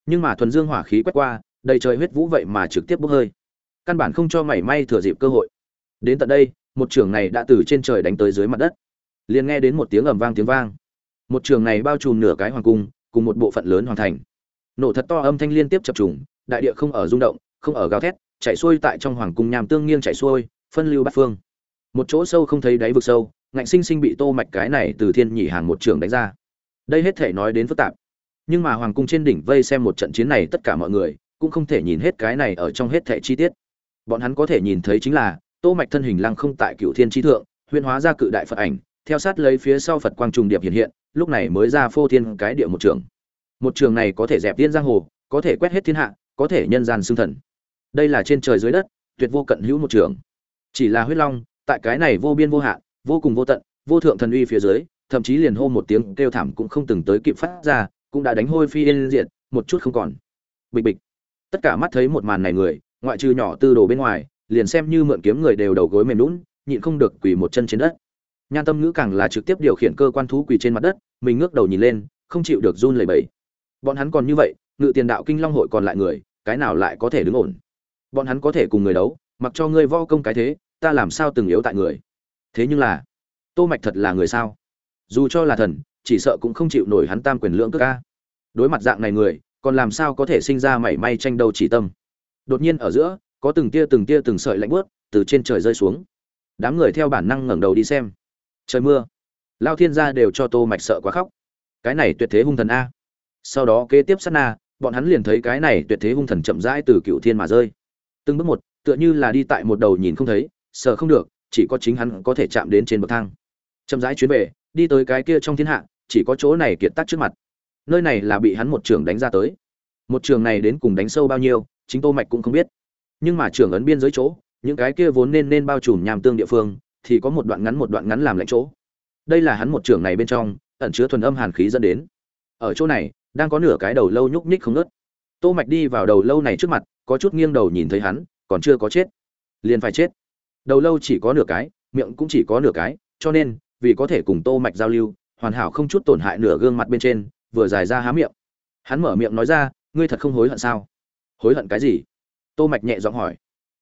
Nhưng mà thuần dương hỏa khí quét qua, đầy trời huyết vũ vậy mà trực tiếp bốc hơi. Căn bản không cho mảy may thừa dịp cơ hội. Đến tận đây, một trường này đã từ trên trời đánh tới dưới mặt đất. Liền nghe đến một tiếng ầm vang tiếng vang. Một trường này bao trùm nửa cái hoàng cung, cùng một bộ phận lớn hoàn thành. Nổ thật to âm thanh liên tiếp chập trùng, đại địa không ở rung động, không ở gào thét chạy xuôi tại trong hoàng cung nham tương nghiêng chạy xuôi, phân lưu bát phương. Một chỗ sâu không thấy đáy vực sâu ngạnh sinh sinh bị tô mạch cái này từ thiên nhị hàng một trường đánh ra. Đây hết thể nói đến phức tạp. Nhưng mà hoàng cung trên đỉnh vây xem một trận chiến này tất cả mọi người cũng không thể nhìn hết cái này ở trong hết thể chi tiết. Bọn hắn có thể nhìn thấy chính là, tô mạch thân hình lăng không tại cựu thiên chi thượng, huyễn hóa ra cự đại phật ảnh, theo sát lấy phía sau phật quang trùng điệp hiện hiện, lúc này mới ra phô thiên cái địa một trường. Một trường này có thể dẹp tiên giang hồ, có thể quét hết thiên hạ, có thể nhân gian xương thần. Đây là trên trời dưới đất, tuyệt vô cận hữu một trường. Chỉ là huyết long, tại cái này vô biên vô hạn vô cùng vô tận, vô thượng thần uy phía dưới, thậm chí liền hô một tiếng kêu thảm cũng không từng tới kịp phát ra, cũng đã đánh hôi phi yên diện một chút không còn. Bịch bịch. Tất cả mắt thấy một màn này người, ngoại trừ nhỏ tư đồ bên ngoài, liền xem như mượn kiếm người đều đầu gối mềm lún nhịn không được quỳ một chân trên đất. Nhan tâm ngữ càng là trực tiếp điều khiển cơ quan thú quỳ trên mặt đất, mình ngước đầu nhìn lên, không chịu được run lẩy bẩy. Bọn hắn còn như vậy, ngự tiền đạo kinh long hội còn lại người, cái nào lại có thể đứng ổn? Bọn hắn có thể cùng người đấu, mặc cho ngươi vo công cái thế, ta làm sao từng yếu tại người? Thế nhưng là, tô mạch thật là người sao? Dù cho là thần, chỉ sợ cũng không chịu nổi hắn tam quyền lượng cước ca đối mặt dạng này người, còn làm sao có thể sinh ra mảy may tranh đầu chỉ tâm? Đột nhiên ở giữa, có từng tia từng tia từng sợi lạnh bước từ trên trời rơi xuống. Đám người theo bản năng ngẩng đầu đi xem. Trời mưa. Lao thiên gia đều cho tô mạch sợ quá khóc. Cái này tuyệt thế hung thần a. Sau đó kế tiếp sát na, bọn hắn liền thấy cái này tuyệt thế hung thần chậm rãi từ cựu thiên mà rơi. Từng bước một, tựa như là đi tại một đầu nhìn không thấy sợ không được chỉ có chính hắn có thể chạm đến trên bậc thang. Chậm rãi chuyến về, đi tới cái kia trong thiên hạ, chỉ có chỗ này kiệt tác trước mặt. Nơi này là bị hắn một trường đánh ra tới. Một trường này đến cùng đánh sâu bao nhiêu, chính tô mạch cũng không biết. Nhưng mà trường ấn biên giới chỗ, những cái kia vốn nên nên bao trùm nhàm tương địa phương, thì có một đoạn ngắn một đoạn ngắn làm lạnh chỗ. Đây là hắn một trường này bên trong, ẩn chứa thuần âm hàn khí dẫn đến. Ở chỗ này, đang có nửa cái đầu lâu nhúc nhích không ngớt. Tô mạch đi vào đầu lâu này trước mặt, có chút nghiêng đầu nhìn thấy hắn, còn chưa có chết. Liền phải chết đầu lâu chỉ có nửa cái, miệng cũng chỉ có nửa cái, cho nên, vì có thể cùng tô mạch giao lưu, hoàn hảo không chút tổn hại nửa gương mặt bên trên, vừa dài ra há miệng. Hắn mở miệng nói ra, ngươi thật không hối hận sao? Hối hận cái gì? Tô mạch nhẹ giọng hỏi.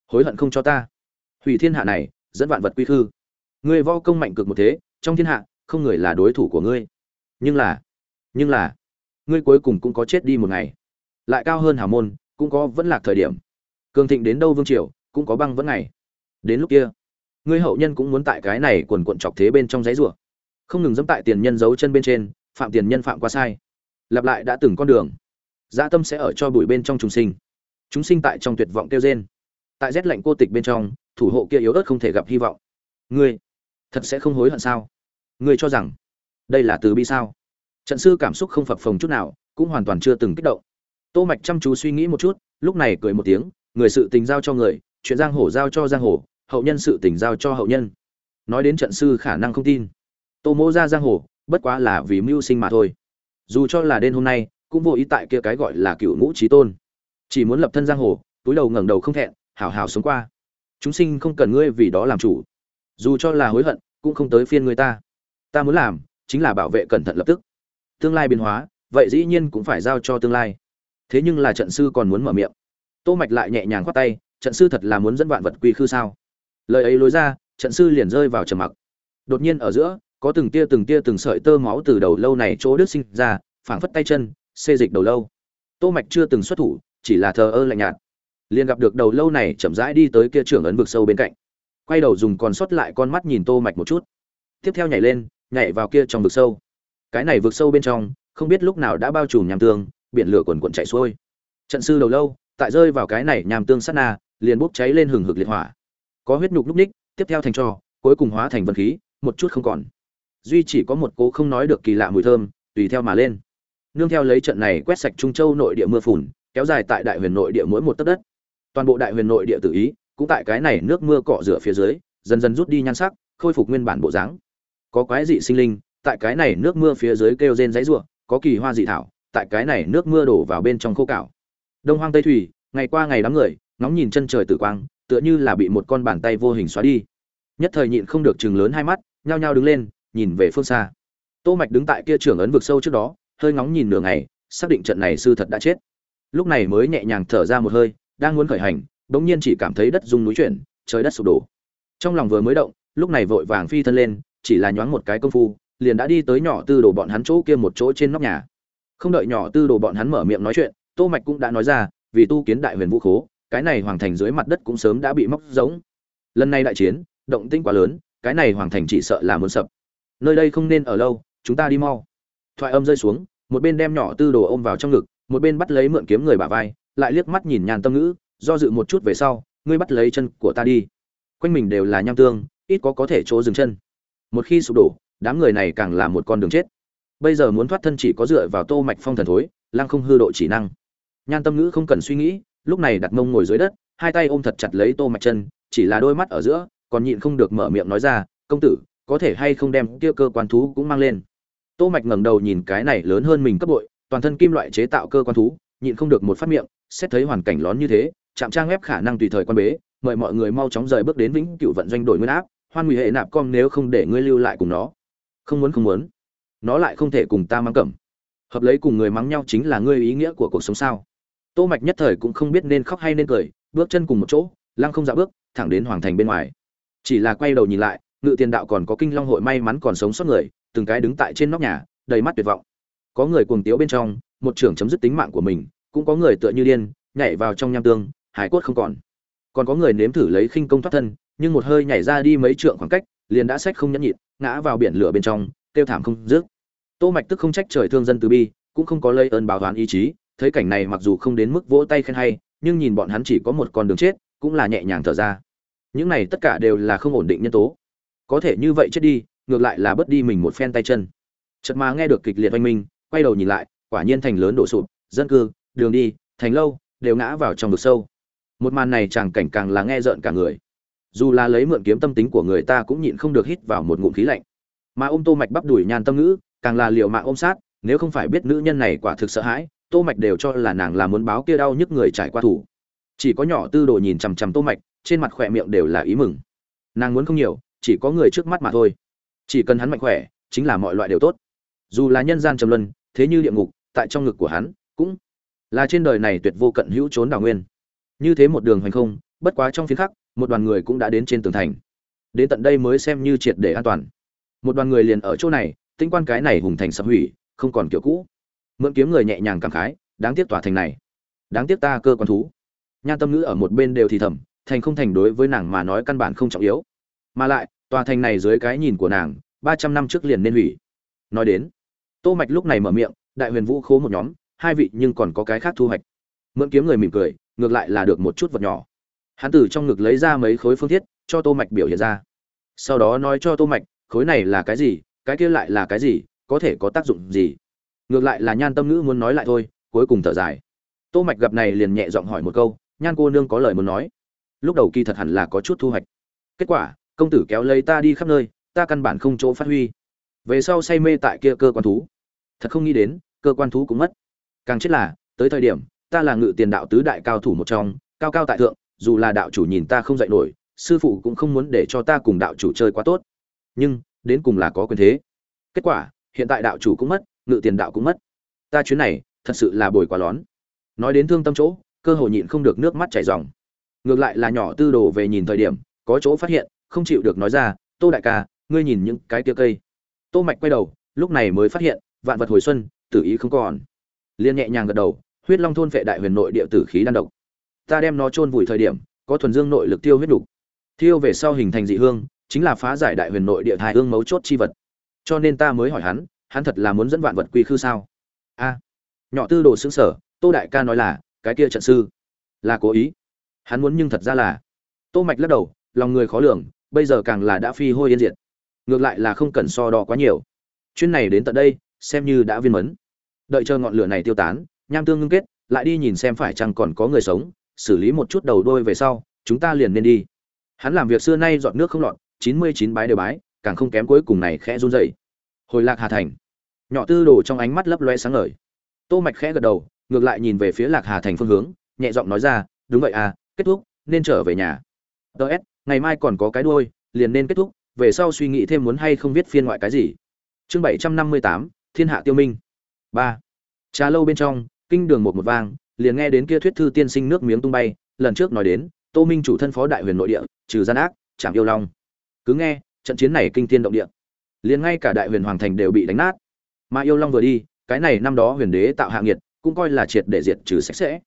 Hối hận không cho ta. Hủy thiên hạ này, dẫn vạn vật quy khư. Ngươi võ công mạnh cực một thế, trong thiên hạ, không người là đối thủ của ngươi. Nhưng là nhưng là, ngươi cuối cùng cũng có chết đi một ngày. Lại cao hơn hào môn, cũng có vẫn lạc thời điểm. Cường thịnh đến đâu vương triều, cũng có băng vẫn ngày đến lúc kia. Ngươi hậu nhân cũng muốn tại cái này quần cuộn chọc thế bên trong giấy rủa. Không ngừng dẫm tại tiền nhân giấu chân bên trên, phạm tiền nhân phạm qua sai. Lặp lại đã từng con đường. Dã tâm sẽ ở cho bụi bên trong trùng sinh. Chúng sinh tại trong tuyệt vọng kêu rên. Tại rét lạnh cô tịch bên trong, thủ hộ kia yếu ớt không thể gặp hy vọng. Ngươi, thật sẽ không hối hận sao? Ngươi cho rằng, đây là từ bi sao? Trận sư cảm xúc không phập phồng chút nào, cũng hoàn toàn chưa từng kích động. Tô mạch chăm chú suy nghĩ một chút, lúc này cười một tiếng, người sự tình giao cho người, chuyện giang hồ giao cho giang hồ hậu nhân sự tình giao cho hậu nhân. Nói đến trận sư khả năng không tin. Tô mô ra giang hồ, bất quá là vì mưu sinh mà thôi. Dù cho là đêm hôm nay, cũng vô ý tại kia cái gọi là cựu ngũ trí tôn. Chỉ muốn lập thân giang hồ, túi đầu ngẩng đầu không thẹn, hảo hảo sống qua. Chúng sinh không cần ngươi vì đó làm chủ. Dù cho là hối hận, cũng không tới phiên người ta. Ta muốn làm, chính là bảo vệ cẩn thận lập tức. Tương lai biến hóa, vậy dĩ nhiên cũng phải giao cho tương lai. Thế nhưng là trận sư còn muốn mở miệng. Tô mạch lại nhẹ nhàng khoát tay, trận sư thật là muốn dẫn vạn vật quy khư sao? Lời ấy lối ra, trận sư liền rơi vào trầm mặc. Đột nhiên ở giữa, có từng tia từng tia từng sợi tơ máu từ đầu lâu này chỗ đứt sinh ra, phảng phất tay chân, xê dịch đầu lâu. Tô mạch chưa từng xuất thủ, chỉ là thờ ơ lạnh nhạt. Liền gặp được đầu lâu này chậm rãi đi tới kia trưởng ấn vực sâu bên cạnh. Quay đầu dùng còn sót lại con mắt nhìn tô mạch một chút. Tiếp theo nhảy lên, nhảy vào kia trong vực sâu. Cái này vực sâu bên trong, không biết lúc nào đã bao trùm nham tương, biển lửa cuồn cuộn chảy xuôi. Trận sư đầu lâu, tại rơi vào cái này nham tương sát na, liền bốc cháy lên hừng hực liệt hỏa có huyết nhục lúc ních, tiếp theo thành cho cuối cùng hóa thành vật khí, một chút không còn. Duy chỉ có một cố không nói được kỳ lạ mùi thơm, tùy theo mà lên. Nương theo lấy trận này quét sạch trung châu nội địa mưa phùn, kéo dài tại đại huyền nội địa mỗi một tấc đất. Toàn bộ đại huyền nội địa tự ý, cũng tại cái này nước mưa cọ rửa phía dưới, dần dần rút đi nhan sắc, khôi phục nguyên bản bộ dáng. Có quái dị sinh linh, tại cái này nước mưa phía dưới kêu rên dãy rủa, có kỳ hoa dị thảo, tại cái này nước mưa đổ vào bên trong khô cảo đông hoang tây thủy, ngày qua ngày đám người, ngóng nhìn chân trời tử quang tựa như là bị một con bàn tay vô hình xóa đi. Nhất thời nhịn không được chừng lớn hai mắt, nhao nhao đứng lên, nhìn về phương xa. Tô mạch đứng tại kia trưởng ấn vực sâu trước đó, hơi ngóng nhìn nửa ngày, xác định trận này sư thật đã chết. Lúc này mới nhẹ nhàng thở ra một hơi, đang muốn khởi hành, bỗng nhiên chỉ cảm thấy đất rung núi chuyển, trời đất sụp đổ. Trong lòng vừa mới động, lúc này vội vàng phi thân lên, chỉ là nhoáng một cái công phu, liền đã đi tới nhỏ tư đồ bọn hắn chỗ kia một chỗ trên nóc nhà. Không đợi nhỏ tư đồ bọn hắn mở miệng nói chuyện, tô mạch cũng đã nói ra, vì tu kiến đại huyền vũ khố cái này hoàng thành dưới mặt đất cũng sớm đã bị móc giống lần này đại chiến, động tĩnh quá lớn, cái này hoàng thành chỉ sợ là muốn sập. Nơi đây không nên ở lâu, chúng ta đi mau. Thoại âm rơi xuống, một bên đem nhỏ tư đồ ôm vào trong ngực, một bên bắt lấy mượn kiếm người bả vai, lại liếc mắt nhìn nhàn tâm ngữ, do dự một chút về sau, ngươi bắt lấy chân của ta đi. Quanh mình đều là nham tương, ít có có thể chỗ dừng chân. Một khi sụp đổ, đám người này càng là một con đường chết. Bây giờ muốn thoát thân chỉ có dựa vào tô mạch phong thần thối lang không hư độ chỉ năng. Nhan tâm ngữ không cần suy nghĩ lúc này đặt mông ngồi dưới đất, hai tay ôm thật chặt lấy tô mạch chân chỉ là đôi mắt ở giữa, còn nhịn không được mở miệng nói ra, công tử, có thể hay không đem kia cơ quan thú cũng mang lên? Tô mạch ngẩng đầu nhìn cái này lớn hơn mình cấp bội, toàn thân kim loại chế tạo cơ quan thú, nhịn không được một phát miệng, xét thấy hoàn cảnh lón như thế, chạm trang ép khả năng tùy thời quan bế, mời mọi người mau chóng rời bước đến vĩnh cửu vận doanh đổi nguyên áp, hoan nguy hệ nạp com nếu không để ngươi lưu lại cùng nó. Không muốn không muốn. Nó lại không thể cùng ta mang cẩm. Hợp lấy cùng người mắng nhau chính là ngươi ý nghĩa của cuộc sống sao? Tô mạch nhất thời cũng không biết nên khóc hay nên cười, bước chân cùng một chỗ, lăng không dạ bước, thẳng đến hoàng thành bên ngoài. Chỉ là quay đầu nhìn lại, ngự tiền đạo còn có kinh long hội may mắn còn sống sót người, từng cái đứng tại trên nóc nhà, đầy mắt tuyệt vọng. Có người cuồng tiếu bên trong, một trưởng chấm dứt tính mạng của mình, cũng có người tựa như điên, nhảy vào trong nham tương, hải cốt không còn. Còn có người nếm thử lấy khinh công thoát thân, nhưng một hơi nhảy ra đi mấy trượng khoảng cách, liền đã sách không nhẫn nhịn, ngã vào biển lửa bên trong tiêu thảm không dứt. Tô mạch tức không trách trời thương dân từ bi, cũng không có lây ơn báo oán ý chí thấy cảnh này mặc dù không đến mức vỗ tay khen hay, nhưng nhìn bọn hắn chỉ có một con đường chết, cũng là nhẹ nhàng thở ra. Những này tất cả đều là không ổn định nhân tố. Có thể như vậy chết đi, ngược lại là bớt đi mình một phen tay chân. Chợt mà nghe được kịch liệt oanh minh, quay đầu nhìn lại, quả nhiên thành lớn đổ sụp, dân cư, đường đi, thành lâu, đều ngã vào trong vực sâu. Một màn này chàng cảnh càng là nghe rợn cả người. Dù là lấy mượn kiếm tâm tính của người ta cũng nhịn không được hít vào một ngụm khí lạnh. Mà ôm tô mạch bắp đuổi nhàn tâm ngữ, càng là liều mạng ôm sát, nếu không phải biết nữ nhân này quả thực sợ hãi tô mạch đều cho là nàng là muốn báo kia đau nhức người trải qua thủ. Chỉ có nhỏ tư đồ nhìn chằm chằm tô mạch, trên mặt khỏe miệng đều là ý mừng. Nàng muốn không nhiều, chỉ có người trước mắt mà thôi. Chỉ cần hắn mạnh khỏe, chính là mọi loại đều tốt. Dù là nhân gian trầm luân, thế như địa ngục, tại trong ngực của hắn, cũng là trên đời này tuyệt vô cận hữu trốn đào nguyên. Như thế một đường hành không, bất quá trong phiến khắc, một đoàn người cũng đã đến trên tường thành. Đến tận đây mới xem như triệt để an toàn. Một đoàn người liền ở chỗ này tinh quan cái này hùng thành sập hủy, không còn kiểu cũ mượn kiếm người nhẹ nhàng cảm khái, đáng tiếc tòa thành này, đáng tiếc ta cơ quan thú. Nhan tâm ngữ ở một bên đều thì thầm, thành không thành đối với nàng mà nói căn bản không trọng yếu. Mà lại, tòa thành này dưới cái nhìn của nàng, ba trăm năm trước liền nên hủy. Nói đến, tô mạch lúc này mở miệng, đại huyền vũ khố một nhóm, hai vị nhưng còn có cái khác thu hoạch. Mượn kiếm người mỉm cười, ngược lại là được một chút vật nhỏ. Hắn từ trong ngực lấy ra mấy khối phương thiết, cho tô mạch biểu hiện ra. Sau đó nói cho tô mạch, khối này là cái gì, cái kia lại là cái gì, có thể có tác dụng gì? Ngược lại là nhan tâm ngữ muốn nói lại thôi, cuối cùng thở dài. Tô mạch gặp này liền nhẹ giọng hỏi một câu, nhan cô nương có lời muốn nói? Lúc đầu kỳ thật hẳn là có chút thu hoạch. Kết quả, công tử kéo lấy ta đi khắp nơi, ta căn bản không chỗ phát huy. Về sau say mê tại kia cơ quan thú. Thật không nghĩ đến, cơ quan thú cũng mất. Càng chết là, tới thời điểm, ta là ngự tiền đạo tứ đại cao thủ một trong, cao cao tại thượng, dù là đạo chủ nhìn ta không dạy nổi, sư phụ cũng không muốn để cho ta cùng đạo chủ chơi quá tốt. Nhưng, đến cùng là có quyền thế. Kết quả, hiện tại đạo chủ cũng mất ngự tiền đạo cũng mất. Ta chuyến này, thật sự là bồi quá lón. Nói đến thương tâm chỗ, cơ hội nhịn không được nước mắt chảy ròng. Ngược lại là nhỏ tư đồ về nhìn thời điểm, có chỗ phát hiện, không chịu được nói ra, tô đại ca, ngươi nhìn những cái tia cây. Tô mạch quay đầu, lúc này mới phát hiện, vạn vật hồi xuân, tử ý không còn. Liên nhẹ nhàng gật đầu, huyết long thôn vệ đại huyền nội địa tử khí đan độc. Ta đem nó chôn vùi thời điểm, có thuần dương nội lực tiêu huyết đủ. Thiêu về sau hình thành dị hương, chính là phá giải đại huyền nội địa thai hương mấu chốt chi vật. Cho nên ta mới hỏi hắn hắn thật là muốn dẫn vạn vật quy khư sao? A, nhỏ tư đồ xứng sở tô đại ca nói là, cái kia trận sư là cố ý. Hắn muốn nhưng thật ra là. Tô mạch lắc đầu, lòng người khó lường, bây giờ càng là đã phi hôi yên diệt. Ngược lại là không cần so đo quá nhiều. Chuyến này đến tận đây, xem như đã viên mấn đợi chờ ngọn lửa này tiêu tán, nham tương ngưng kết, lại đi nhìn xem phải chăng còn có người sống, xử lý một chút đầu đôi về sau, chúng ta liền nên đi. Hắn làm việc xưa nay dọn nước không lọt, chín mươi chín bái đều bái, càng không kém cuối cùng này khẽ run rẩy hồi lạc hà thành. Nhỏ tư đồ trong ánh mắt lấp loe sáng ngời. Tô mạch khẽ gật đầu, ngược lại nhìn về phía lạc hà thành phương hướng, nhẹ giọng nói ra, đúng vậy à kết thúc, nên trở về nhà. Ts ngày mai còn có cái đuôi, liền nên kết thúc, về sau suy nghĩ thêm muốn hay không viết phiên ngoại cái gì. Chương bảy trăm năm mươi tám, thiên hạ tiêu minh. Ba. Trà lâu bên trong, kinh đường một một vang, liền nghe đến kia thuyết thư tiên sinh nước miếng tung bay, lần trước nói đến, tô minh chủ thân phó đại huyền nội địa, trừ gian ác chẳng yêu long. Cứ nghe, trận chiến này kinh thiên động địa liền ngay cả đại huyền hoàng thành đều bị đánh nát. Mà yêu long vừa đi, cái này năm đó huyền đế tạo hạ nghiệt, cũng coi là triệt để diệt trừ sạch sẽ.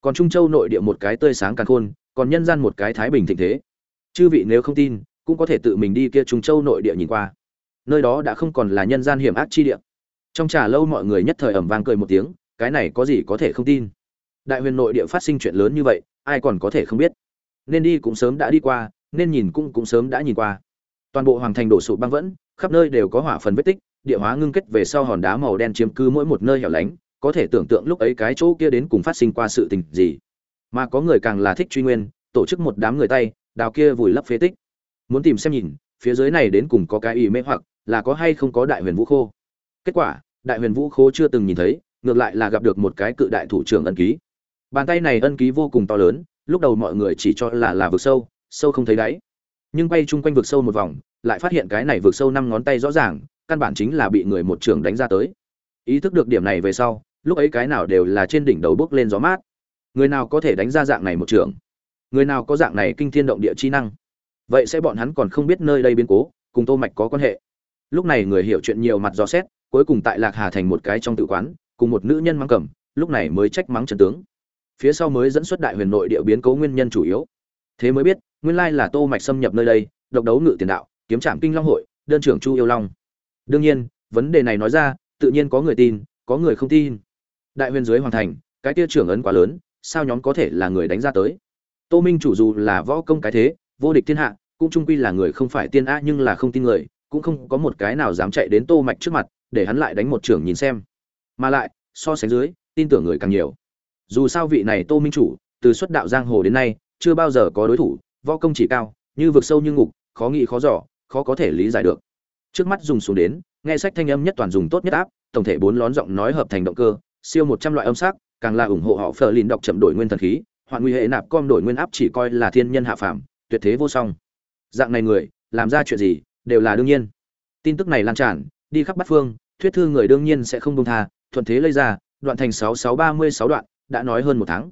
Còn trung châu nội địa một cái tươi sáng càng khôn, còn nhân gian một cái thái bình thịnh thế. Chư vị nếu không tin, cũng có thể tự mình đi kia trung châu nội địa nhìn qua. Nơi đó đã không còn là nhân gian hiểm ác chi địa. Trong trà lâu mọi người nhất thời ẩm vang cười một tiếng, cái này có gì có thể không tin? Đại huyền nội địa phát sinh chuyện lớn như vậy, ai còn có thể không biết? Nên đi cũng sớm đã đi qua, nên nhìn cũng cũng sớm đã nhìn qua. Toàn bộ hoàng thành đổ sụp băng vẫn khắp nơi đều có hỏa phần vết tích, địa hóa ngưng kết về sau hòn đá màu đen chiếm cứ mỗi một nơi hẻo lánh, có thể tưởng tượng lúc ấy cái chỗ kia đến cùng phát sinh qua sự tình gì. Mà có người càng là thích truy nguyên, tổ chức một đám người tay, đào kia vùi lấp phế tích. Muốn tìm xem nhìn, phía dưới này đến cùng có cái ý mê hoặc, là có hay không có đại huyền vũ khô. Kết quả, đại huyền vũ khô chưa từng nhìn thấy, ngược lại là gặp được một cái cự đại thủ trưởng ân ký. Bàn tay này ân ký vô cùng to lớn, lúc đầu mọi người chỉ cho là là vực sâu sâu không thấy đáy. Nhưng quay chung quanh vực sâu một vòng lại phát hiện cái này vượt sâu năm ngón tay rõ ràng, căn bản chính là bị người một trưởng đánh ra tới. Ý thức được điểm này về sau, lúc ấy cái nào đều là trên đỉnh đầu bước lên gió mát. Người nào có thể đánh ra dạng này một trưởng người nào có dạng này kinh thiên động địa chi năng? Vậy sẽ bọn hắn còn không biết nơi đây biến cố, cùng tô mạch có quan hệ. Lúc này người hiểu chuyện nhiều mặt dò xét, cuối cùng tại lạc hà thành một cái trong tự quán, cùng một nữ nhân mang cầm, lúc này mới trách mắng trần tướng. Phía sau mới dẫn xuất đại huyền nội địa biến cố nguyên nhân chủ yếu. Thế mới biết, nguyên lai là tô mạch xâm nhập nơi đây, độc đấu ngự tiền đạo kiếm trạm kinh long hội, đơn trưởng chu yêu long. Đương nhiên, vấn đề này nói ra, tự nhiên có người tin, có người không tin. Đại huyền dưới hoàn thành, cái tia trưởng ấn quá lớn, sao nhóm có thể là người đánh ra tới? Tô minh chủ dù là võ công cái thế, vô địch thiên hạ, cũng trung quy là người không phải tiên a nhưng là không tin người, cũng không có một cái nào dám chạy đến tô mạch trước mặt, để hắn lại đánh một trưởng nhìn xem. Mà lại, so sánh dưới, tin tưởng người càng nhiều. Dù sao vị này tô minh chủ, từ xuất đạo giang hồ đến nay, chưa bao giờ có đối thủ, võ công chỉ cao, như vực sâu như ngục, khó nghĩ khó giỏ khó có thể lý giải được. Trước mắt dùng xuống đến, nghe sách thanh âm nhất toàn dùng tốt nhất áp, tổng thể bốn lón giọng nói hợp thành động cơ, siêu một trăm loại âm sắc, càng là ủng hộ họ phờ lìn đọc chậm đổi nguyên thần khí, hoạn nguy hệ nạp com đổi nguyên áp chỉ coi là thiên nhân hạ phàm, tuyệt thế vô song. Dạng này người, làm ra chuyện gì, đều là đương nhiên. Tin tức này lan tràn, đi khắp bát phương, thuyết thư người đương nhiên sẽ không buông tha, thuận thế lây ra, đoạn thành sáu sáu ba mươi sáu đoạn, đã nói hơn một tháng.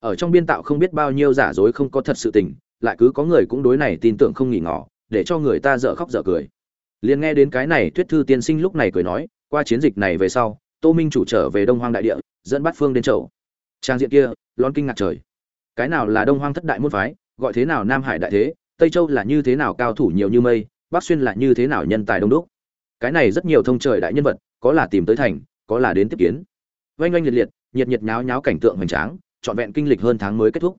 Ở trong biên tạo không biết bao nhiêu giả dối không có thật sự tình lại cứ có người cũng đối này tin tưởng không nghỉ ngỏ để cho người ta dở khóc dở cười. Liền nghe đến cái này, thuyết thư tiên sinh lúc này cười nói, qua chiến dịch này về sau, tô minh chủ trở về đông hoang đại địa, dẫn bát phương đến chầu. Trang diện kia, lón kinh ngạc trời. Cái nào là đông hoang thất đại môn phái, gọi thế nào nam hải đại thế, tây châu là như thế nào cao thủ nhiều như mây, bắc xuyên là như thế nào nhân tài đông đúc. Cái này rất nhiều thông trời đại nhân vật, có là tìm tới thành, có là đến tiếp kiến. Oanh oanh liệt liệt, nhiệt nhiệt nháo nháo cảnh tượng hoành tráng, trọn vẹn kinh lịch hơn tháng mới kết thúc.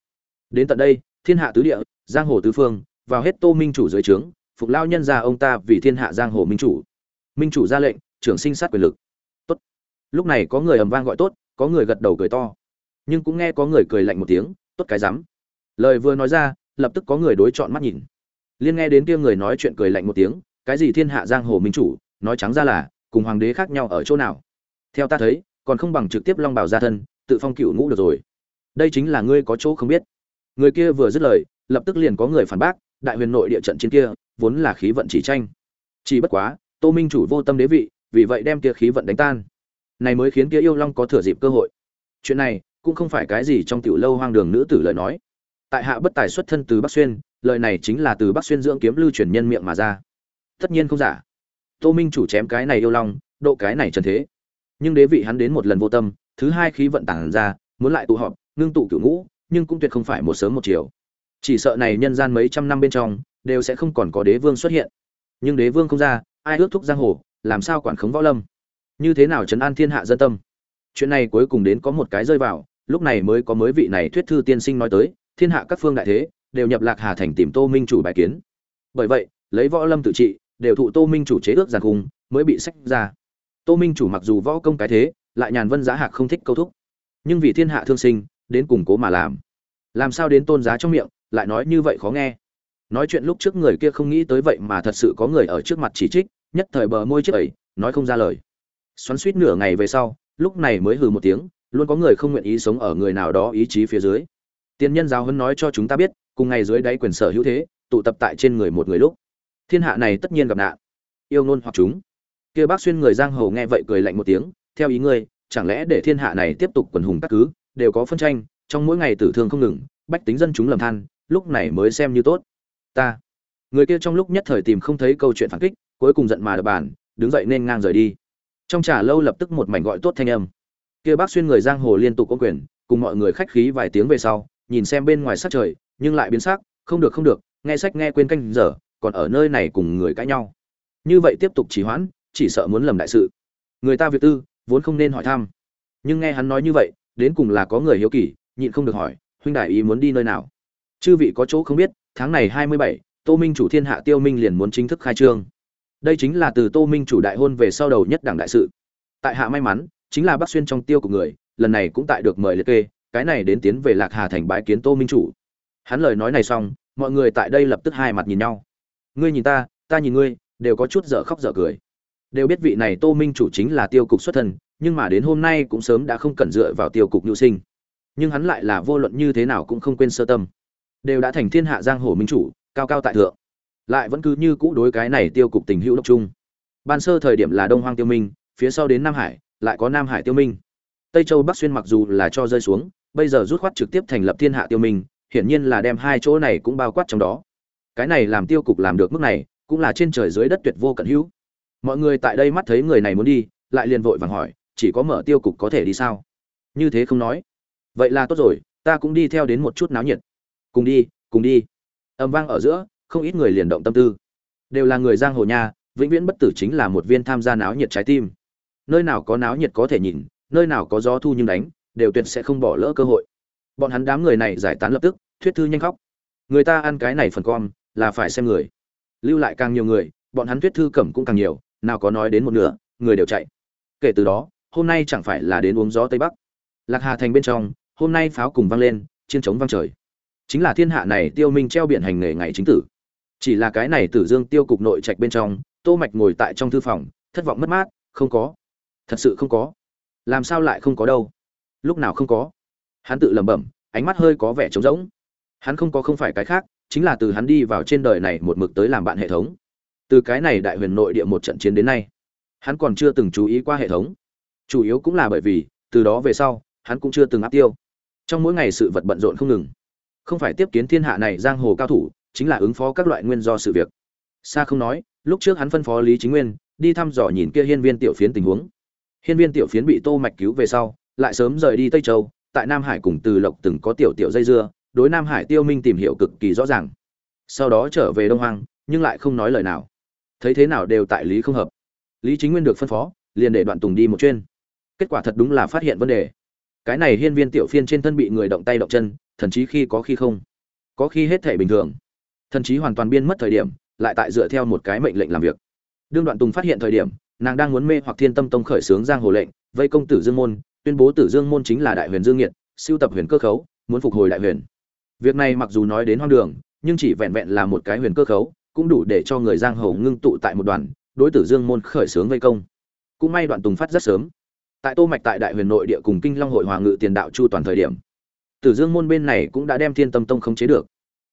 Đến tận đây, thiên hạ tứ địa, giang hồ tứ phương vào hết tô minh chủ dưới trướng, phục lao nhân ra ông ta vì thiên hạ giang hồ minh chủ. Minh chủ ra lệnh, trưởng sinh sát quyền lực. Tốt. Lúc này có người ầm vang gọi tốt, có người gật đầu cười to. Nhưng cũng nghe có người cười lạnh một tiếng, tốt cái rắm. Lời vừa nói ra, lập tức có người đối chọn mắt nhìn. Liên nghe đến kia người nói chuyện cười lạnh một tiếng, cái gì thiên hạ giang hồ minh chủ, nói trắng ra là, cùng hoàng đế khác nhau ở chỗ nào? Theo ta thấy, còn không bằng trực tiếp long bảo ra thân, tự phong cựu ngũ được rồi. Đây chính là ngươi có chỗ không biết. Người kia vừa dứt lời, lập tức liền có người phản bác đại huyền nội địa trận chiến kia, vốn là khí vận chỉ tranh. Chỉ bất quá, tô minh chủ vô tâm đế vị, vì vậy đem kia khí vận đánh tan. Này mới khiến kia yêu long có thừa dịp cơ hội. Chuyện này, cũng không phải cái gì trong tiểu lâu hoang đường nữ tử lời nói. Tại hạ bất tài xuất thân từ bắc xuyên, lời này chính là từ bắc xuyên dưỡng kiếm lưu truyền nhân miệng mà ra. Tất nhiên không giả. Tô minh chủ chém cái này yêu long, độ cái này trần thế. Nhưng đế vị hắn đến một lần vô tâm, thứ hai khí vận tản ra, muốn lại tụ họp, ngưng tụ cửu ngũ, nhưng cũng tuyệt không phải một sớm một chiều chỉ sợ này nhân gian mấy trăm năm bên trong, đều sẽ không còn có đế vương xuất hiện. Nhưng đế vương không ra, ai ước thúc giang hồ, làm sao quản khống võ lâm? Như thế nào trấn an thiên hạ dân tâm? Chuyện này cuối cùng đến có một cái rơi vào, lúc này mới có mới vị này thuyết thư tiên sinh nói tới, thiên hạ các phương đại thế, đều nhập lạc hà thành tìm tô minh chủ bài kiến. Bởi vậy, lấy võ lâm tự trị, đều thụ tô minh chủ chế ước giàn khung, mới bị sách ra. Tô minh chủ mặc dù võ công cái thế, lại nhàn vân giá hạc không thích câu thúc. Nhưng vì thiên hạ thương sinh, đến củng cố mà làm. Làm sao đến tôn giá trong miệng lại nói như vậy khó nghe. Nói chuyện lúc trước người kia không nghĩ tới vậy mà thật sự có người ở trước mặt chỉ trích, nhất thời bờ môi trước ấy nói không ra lời. Xoắn suýt nửa ngày về sau, lúc này mới hừ một tiếng, luôn có người không nguyện ý sống ở người nào đó ý chí phía dưới. Tiên nhân giáo huấn nói cho chúng ta biết, cùng ngày dưới đáy quyền sở hữu thế, tụ tập tại trên người một người lúc. Thiên hạ này tất nhiên gặp nạn. Yêu ngôn hoặc chúng. Kia bác xuyên người giang hồ nghe vậy cười lạnh một tiếng, theo ý ngươi, chẳng lẽ để thiên hạ này tiếp tục quần hùng các cứ, đều có phân tranh, trong mỗi ngày tử thương không ngừng, bách tính dân chúng lầm than lúc này mới xem như tốt. Ta. Người kia trong lúc nhất thời tìm không thấy câu chuyện phản kích, cuối cùng giận mà đập bàn, đứng dậy nên ngang rời đi. Trong trà lâu lập tức một mảnh gọi tốt thanh âm. Kia bác xuyên người giang hồ liên tục có quyền, cùng mọi người khách khí vài tiếng về sau, nhìn xem bên ngoài sát trời, nhưng lại biến sắc, không được không được, nghe sách nghe quên canh giờ, còn ở nơi này cùng người cãi nhau. Như vậy tiếp tục trì hoãn, chỉ sợ muốn lầm đại sự. Người ta việc tư, vốn không nên hỏi thăm. Nhưng nghe hắn nói như vậy, đến cùng là có người hiếu kỳ, nhịn không được hỏi, huynh đại ý muốn đi nơi nào? Chư vị có chỗ không biết, tháng này hai mươi bảy, tô minh chủ thiên hạ tiêu minh liền muốn chính thức khai trương. Đây chính là từ tô minh chủ đại hôn về sau đầu nhất đảng đại sự. Tại hạ may mắn, chính là bác xuyên trong tiêu của người, lần này cũng tại được mời liệt kê, cái này đến tiến về lạc hà thành bái kiến tô minh chủ. Hắn lời nói này xong, mọi người tại đây lập tức hai mặt nhìn nhau. Ngươi nhìn ta ta nhìn ngươi, đều có chút dở khóc dở cười. Đều biết vị này tô minh chủ chính là tiêu cục xuất thân, nhưng mà đến hôm nay cũng sớm đã không cần dựa vào tiêu cục nhu sinh. Nhưng hắn lại là vô luận như thế nào cũng không quên sơ tâm đều đã thành thiên hạ giang hồ minh chủ, cao cao tại thượng. Lại vẫn cứ như cũ đối cái này tiêu cục tình hữu độc trung ban sơ thời điểm là đông hoang tiêu minh, phía sau đến nam hải, lại có nam hải tiêu minh. Tây châu bắc xuyên mặc dù là cho rơi xuống, bây giờ rút khoát trực tiếp thành lập thiên hạ tiêu minh, hiển nhiên là đem hai chỗ này cũng bao quát trong đó. Cái này làm tiêu cục làm được mức này, cũng là trên trời dưới đất tuyệt vô cận hữu. Mọi người tại đây mắt thấy người này muốn đi, lại liền vội vàng hỏi, chỉ có mở tiêu cục có thể đi sao? Như thế không nói. Vậy là tốt rồi, ta cũng đi theo đến một chút náo nhiệt cùng đi cùng đi. Âm vang ở giữa, không ít người liền động tâm tư. Đều là người giang hồ nha, vĩnh viễn bất tử chính là một viên tham gia náo nhiệt trái tim. Nơi nào có náo nhiệt có thể nhìn, nơi nào có gió thu nhưng đánh, đều tuyệt sẽ không bỏ lỡ cơ hội. Bọn hắn đám người này giải tán lập tức, thuyết thư nhanh khóc. Người ta ăn cái này phần con, là phải xem người. Lưu lại càng nhiều người, bọn hắn thuyết thư cẩm cũng càng nhiều, nào có nói đến một nửa, người đều chạy. Kể từ đó, hôm nay chẳng phải là đến uống gió tây bắc. Lạc hà thành bên trong, hôm nay pháo cùng vang lên, chiến trống vang trời chính là thiên hạ này tiêu minh treo biển hành nghề ngày chính tử. Chỉ là cái này tử dương tiêu cục nội trạch bên trong, tô mạch ngồi tại trong thư phòng, thất vọng mất mát, không có. Thật sự không có. Làm sao lại không có đâu? Lúc nào không có? Hắn tự lẩm bẩm, ánh mắt hơi có vẻ trống rỗng. Hắn không có không phải cái khác, chính là từ hắn đi vào trên đời này một mực tới làm bạn hệ thống. Từ cái này đại huyền nội địa một trận chiến đến nay, hắn còn chưa từng chú ý qua hệ thống. Chủ yếu cũng là bởi vì, từ đó về sau, hắn cũng chưa từng áp tiêu. Trong mỗi ngày sự vật bận rộn không ngừng không phải tiếp kiến thiên hạ này giang hồ cao thủ, chính là ứng phó các loại nguyên do sự việc. Xa không nói, lúc trước hắn phân phó lý chính nguyên, đi thăm dò nhìn kia hiên viên tiểu phiến tình huống. Hiên viên tiểu phiến bị tô mạch cứu về sau, lại sớm rời đi tây châu, tại nam hải cùng từ lộc từng có tiểu tiểu dây dưa, đối nam hải tiêu minh tìm hiểu cực kỳ rõ ràng. Sau đó trở về đông hoang, nhưng lại không nói lời nào. Thấy thế nào đều tại lý không hợp. Lý chính nguyên được phân phó, liền để đoạn tùng đi một chuyên kết quả thật đúng là phát hiện vấn đề. Cái này hiên viên tiểu phiên trên thân bị người động tay động chân thần chí khi có khi không. Có khi hết thể bình thường. Thần chí hoàn toàn biên mất thời điểm, lại tại dựa theo một cái mệnh lệnh làm việc. Đương đoạn tùng phát hiện thời điểm, nàng đang muốn mê hoặc thiên tâm tông khởi xướng giang hồ lệnh, vây công tử dương môn, tuyên bố tử dương môn chính là đại huyền dương nghiệt, siêu tập huyền cơ khấu, muốn phục hồi đại huyền. Việc này mặc dù nói đến hoang đường, nhưng chỉ vẹn vẹn là một cái huyền cơ khấu, cũng đủ để cho người giang hồ ngưng tụ tại một đoàn, đối tử dương môn khởi xướng vây công. Cũng may đoạn tùng phát rất sớm. Tại tô mạch tại đại huyền nội địa cùng kinh long hội hòa ngự tiền đạo chu toàn thời điểm tử dương môn bên này cũng đã đem thiên tâm tông khống chế được.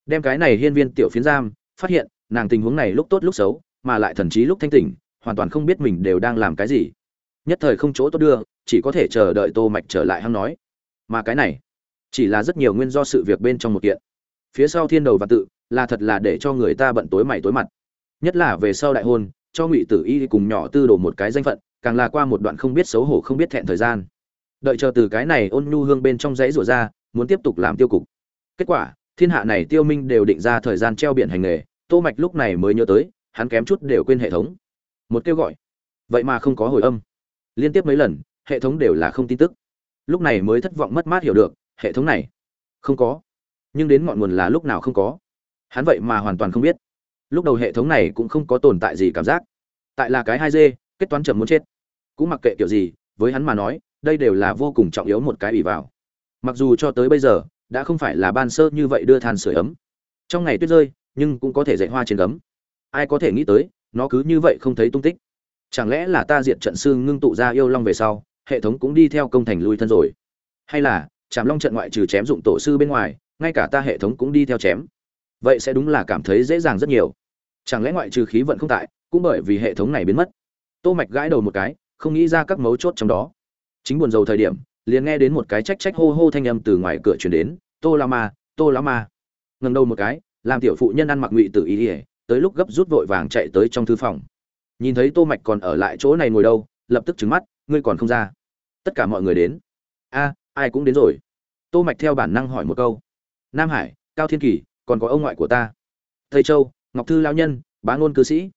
Đem cái này hiên viên tiểu phiến giam, phát hiện, nàng tình huống này lúc tốt lúc xấu, mà lại thần trí lúc thanh tỉnh, hoàn toàn không biết mình đều đang làm cái gì. Nhất thời không chỗ tốt đưa, chỉ có thể chờ đợi tô mạch trở lại hăng nói. Mà cái này, chỉ là rất nhiều nguyên do sự việc bên trong một kiện. Phía sau thiên đầu và tự, là thật là để cho người ta bận tối mày tối mặt. Nhất là về sau đại hôn, cho ngụy tử y cùng nhỏ tư đồ một cái danh phận, càng là qua một đoạn không biết xấu hổ không biết thẹn thời gian. Đợi chờ từ cái này ôn nhu hương bên trong dãy rủa ra muốn tiếp tục làm tiêu cục. Kết quả, thiên hạ này tiêu minh đều định ra thời gian treo biển hành nghề, tô mạch lúc này mới nhớ tới, hắn kém chút đều quên hệ thống. Một kêu gọi. Vậy mà không có hồi âm. Liên tiếp mấy lần, hệ thống đều là không tin tức. Lúc này mới thất vọng mất mát hiểu được, hệ thống này. Không có. Nhưng đến ngọn nguồn là lúc nào không có. Hắn vậy mà hoàn toàn không biết. Lúc đầu hệ thống này cũng không có tồn tại gì cảm giác. Tại là cái hai g kết toán chậm muốn chết. Cũng mặc kệ kiểu gì, với hắn mà nói, đây đều là vô cùng trọng yếu một cái ủy vào mặc dù cho tới bây giờ, đã không phải là ban sơ như vậy đưa than sửa ấm. Trong ngày tuyết rơi, nhưng cũng có thể dạy hoa trên gấm. Ai có thể nghĩ tới, nó cứ như vậy không thấy tung tích. Chẳng lẽ là ta diện trận sư ngưng tụ ra yêu long về sau, hệ thống cũng đi theo công thành lui thân rồi? Hay là chạm long trận ngoại trừ chém dụng tổ sư bên ngoài, ngay cả ta hệ thống cũng đi theo chém? Vậy sẽ đúng là cảm thấy dễ dàng rất nhiều. Chẳng lẽ ngoại trừ khí vận không tại, cũng bởi vì hệ thống này biến mất? Tô mạch gãi đầu một cái, không nghĩ ra các mấu chốt trong đó. Chính buồn rầu thời điểm liền nghe đến một cái trách trách hô hô thanh âm từ ngoài cửa truyền đến, tô la ma, tô la ma. Ngần đầu một cái, làm tiểu phụ nhân ăn mặc ngụy tử ý ỉa tới lúc gấp rút vội vàng chạy tới trong thư phòng. Nhìn thấy tô mạch còn ở lại chỗ này ngồi đâu, lập tức trừng mắt, ngươi còn không ra? Tất cả mọi người đến. A, ai cũng đến rồi. Tô mạch theo bản năng hỏi một câu. Nam hải, cao thiên kỳ, còn có ông ngoại của ta? Thầy châu, ngọc thư lao nhân, bá ngôn cư sĩ.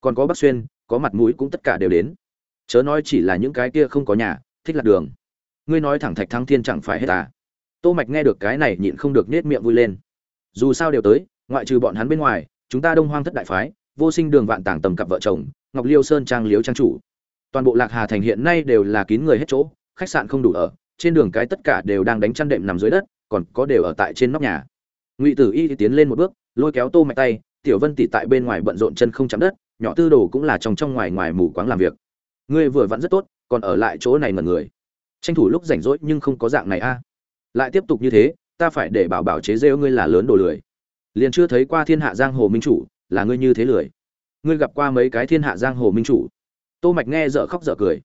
Còn có bắc xuyên, có mặt mũi cũng tất cả đều đến. Chớ nói chỉ là những cái kia không có nhà, thích lạc đường ngươi nói thẳng thạch thăng thiên chẳng phải hết à? Tô mạch nghe được cái này nhịn không được nết miệng vui lên. Dù sao đều tới, ngoại trừ bọn hắn bên ngoài, chúng ta đông hoang thất đại phái, vô sinh đường vạn tàng tầm cặp vợ chồng, ngọc liêu sơn trang liếu trang chủ. Toàn bộ lạc hà thành hiện nay đều là kín người hết chỗ, khách sạn không đủ ở, trên đường cái tất cả đều đang đánh chăn đệm nằm dưới đất, còn có đều ở tại trên nóc nhà. Ngụy tử y tiến lên một bước, lôi kéo tô mạch tay, tiểu vân tỷ tại bên ngoài bận rộn chân không chạm đất, nhỏ tư đồ cũng là trong trong ngoài ngoài mù quáng làm việc. Ngươi vừa vẫn rất tốt, còn ở lại chỗ này mà người tranh thủ lúc rảnh rỗi nhưng không có dạng này a. Lại tiếp tục như thế, ta phải để bảo bảo chế rêu ngươi là lớn đồ lười. Liền chưa thấy qua thiên hạ giang hồ minh chủ, là ngươi như thế lười. Ngươi gặp qua mấy cái thiên hạ giang hồ minh chủ? Tô mạch nghe dở khóc dở cười.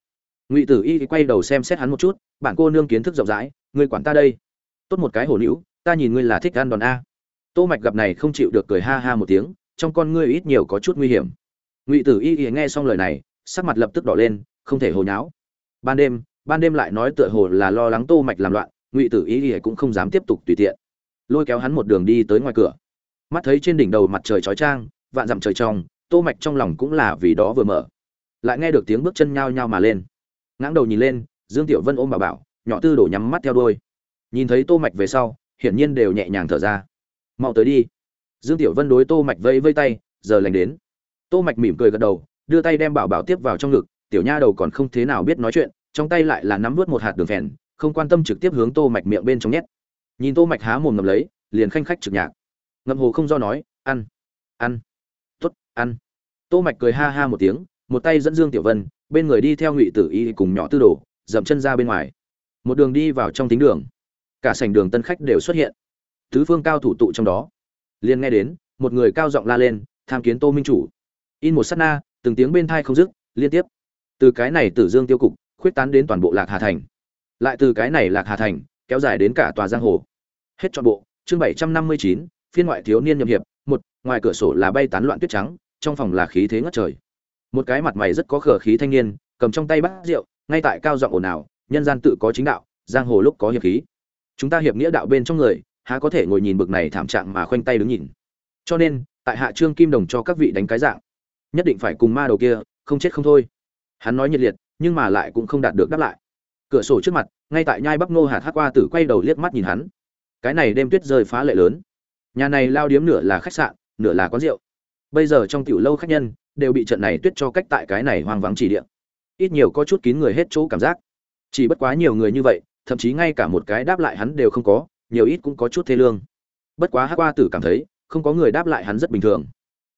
Ngụy tử y quay đầu xem xét hắn một chút, bạn cô nương kiến thức rộng rãi, ngươi quản ta đây. Tốt một cái hồ nữ, ta nhìn ngươi là thích ăn đòn a. Tô mạch gặp này không chịu được cười ha ha một tiếng, trong con ngươi ít nhiều có chút nguy hiểm. Ngụy tử y y nghe xong lời này, sắc mặt lập tức đỏ lên, không thể hồ nháo. Ban đêm ban đêm lại nói tựa hồ là lo lắng tô mạch làm loạn, ngụy tử ý y cũng không dám tiếp tục tùy tiện. Lôi kéo hắn một đường đi tới ngoài cửa. Mắt thấy trên đỉnh đầu mặt trời chói chang, vạn dặm trời trong, tô mạch trong lòng cũng là vì đó vừa mở. Lại nghe được tiếng bước chân nhao nhao mà lên. Ngẩng đầu nhìn lên, dương tiểu vân ôm bà bảo, nhỏ tư đổ nhắm mắt theo đuôi. Nhìn thấy tô mạch về sau, hiển nhiên đều nhẹ nhàng thở ra. Mau tới đi. Dương tiểu vân đối tô mạch vây vây tay, giờ lành đến. Tô mạch mỉm cười gật đầu, đưa tay đem bảo bảo tiếp vào trong ngực, tiểu nha đầu còn không thế nào biết nói chuyện trong tay lại là nắm vớt một hạt đường phèn, không quan tâm trực tiếp hướng tô mạch miệng bên trong nhét. Nhìn tô mạch há mồm ngậm lấy, liền khanh khách trực nhạc. Ngậm hồ không do nói, ăn ăn, tốt, ăn. Tô mạch cười ha ha một tiếng, một tay dẫn dương tiểu vân, bên người đi theo ngụy tử y cùng nhỏ tư đồ, dậm chân ra bên ngoài. Một đường đi vào trong tính đường, cả sảnh đường tân khách đều xuất hiện. Tứ phương cao thủ tụ trong đó. Liền nghe đến, một người cao giọng la lên, tham kiến tô minh chủ. In một sát na, từng tiếng bên thai không dứt, liên tiếp. Từ cái này tử dương tiêu cục khuyết tán đến toàn bộ lạc hà thành. Lại từ cái này lạc hà thành, kéo dài đến cả tòa giang hồ. Hết trọn bộ, chương bảy trăm năm mươi chín, phiên ngoại thiếu niên nhậm hiệp, một, ngoài cửa sổ là bay tán loạn tuyết trắng, trong phòng là khí thế ngất trời. Một cái mặt mày rất có khờ khí thanh niên, cầm trong tay bát rượu, ngay tại cao giọng ồn ào, nhân gian tự có chính đạo, giang hồ lúc có hiệp khí. Chúng ta hiệp nghĩa đạo bên trong người, há có thể ngồi nhìn bực này thảm trạng mà khoanh tay đứng nhìn. Cho nên, tại hạ trương kim đồng cho các vị đánh cái dạng, nhất định phải cùng ma đầu kia, không chết không thôi. Hắn nói nhiệt liệt nhưng mà lại cũng không đạt được đáp lại. Cửa sổ trước mặt, ngay tại nhai bắc nô hạt hát qua tử quay đầu liếc mắt nhìn hắn. Cái này đêm tuyết rơi phá lệ lớn. Nhà này lao điếm nửa là khách sạn, nửa là quán rượu. Bây giờ trong tiểu lâu khách nhân đều bị trận này tuyết cho cách tại cái này hoang vắng chỉ địa. Ít nhiều có chút kín người hết chỗ cảm giác. Chỉ bất quá nhiều người như vậy, thậm chí ngay cả một cái đáp lại hắn đều không có, nhiều ít cũng có chút thê lương. Bất quá hát qua tử cảm thấy, không có người đáp lại hắn rất bình thường.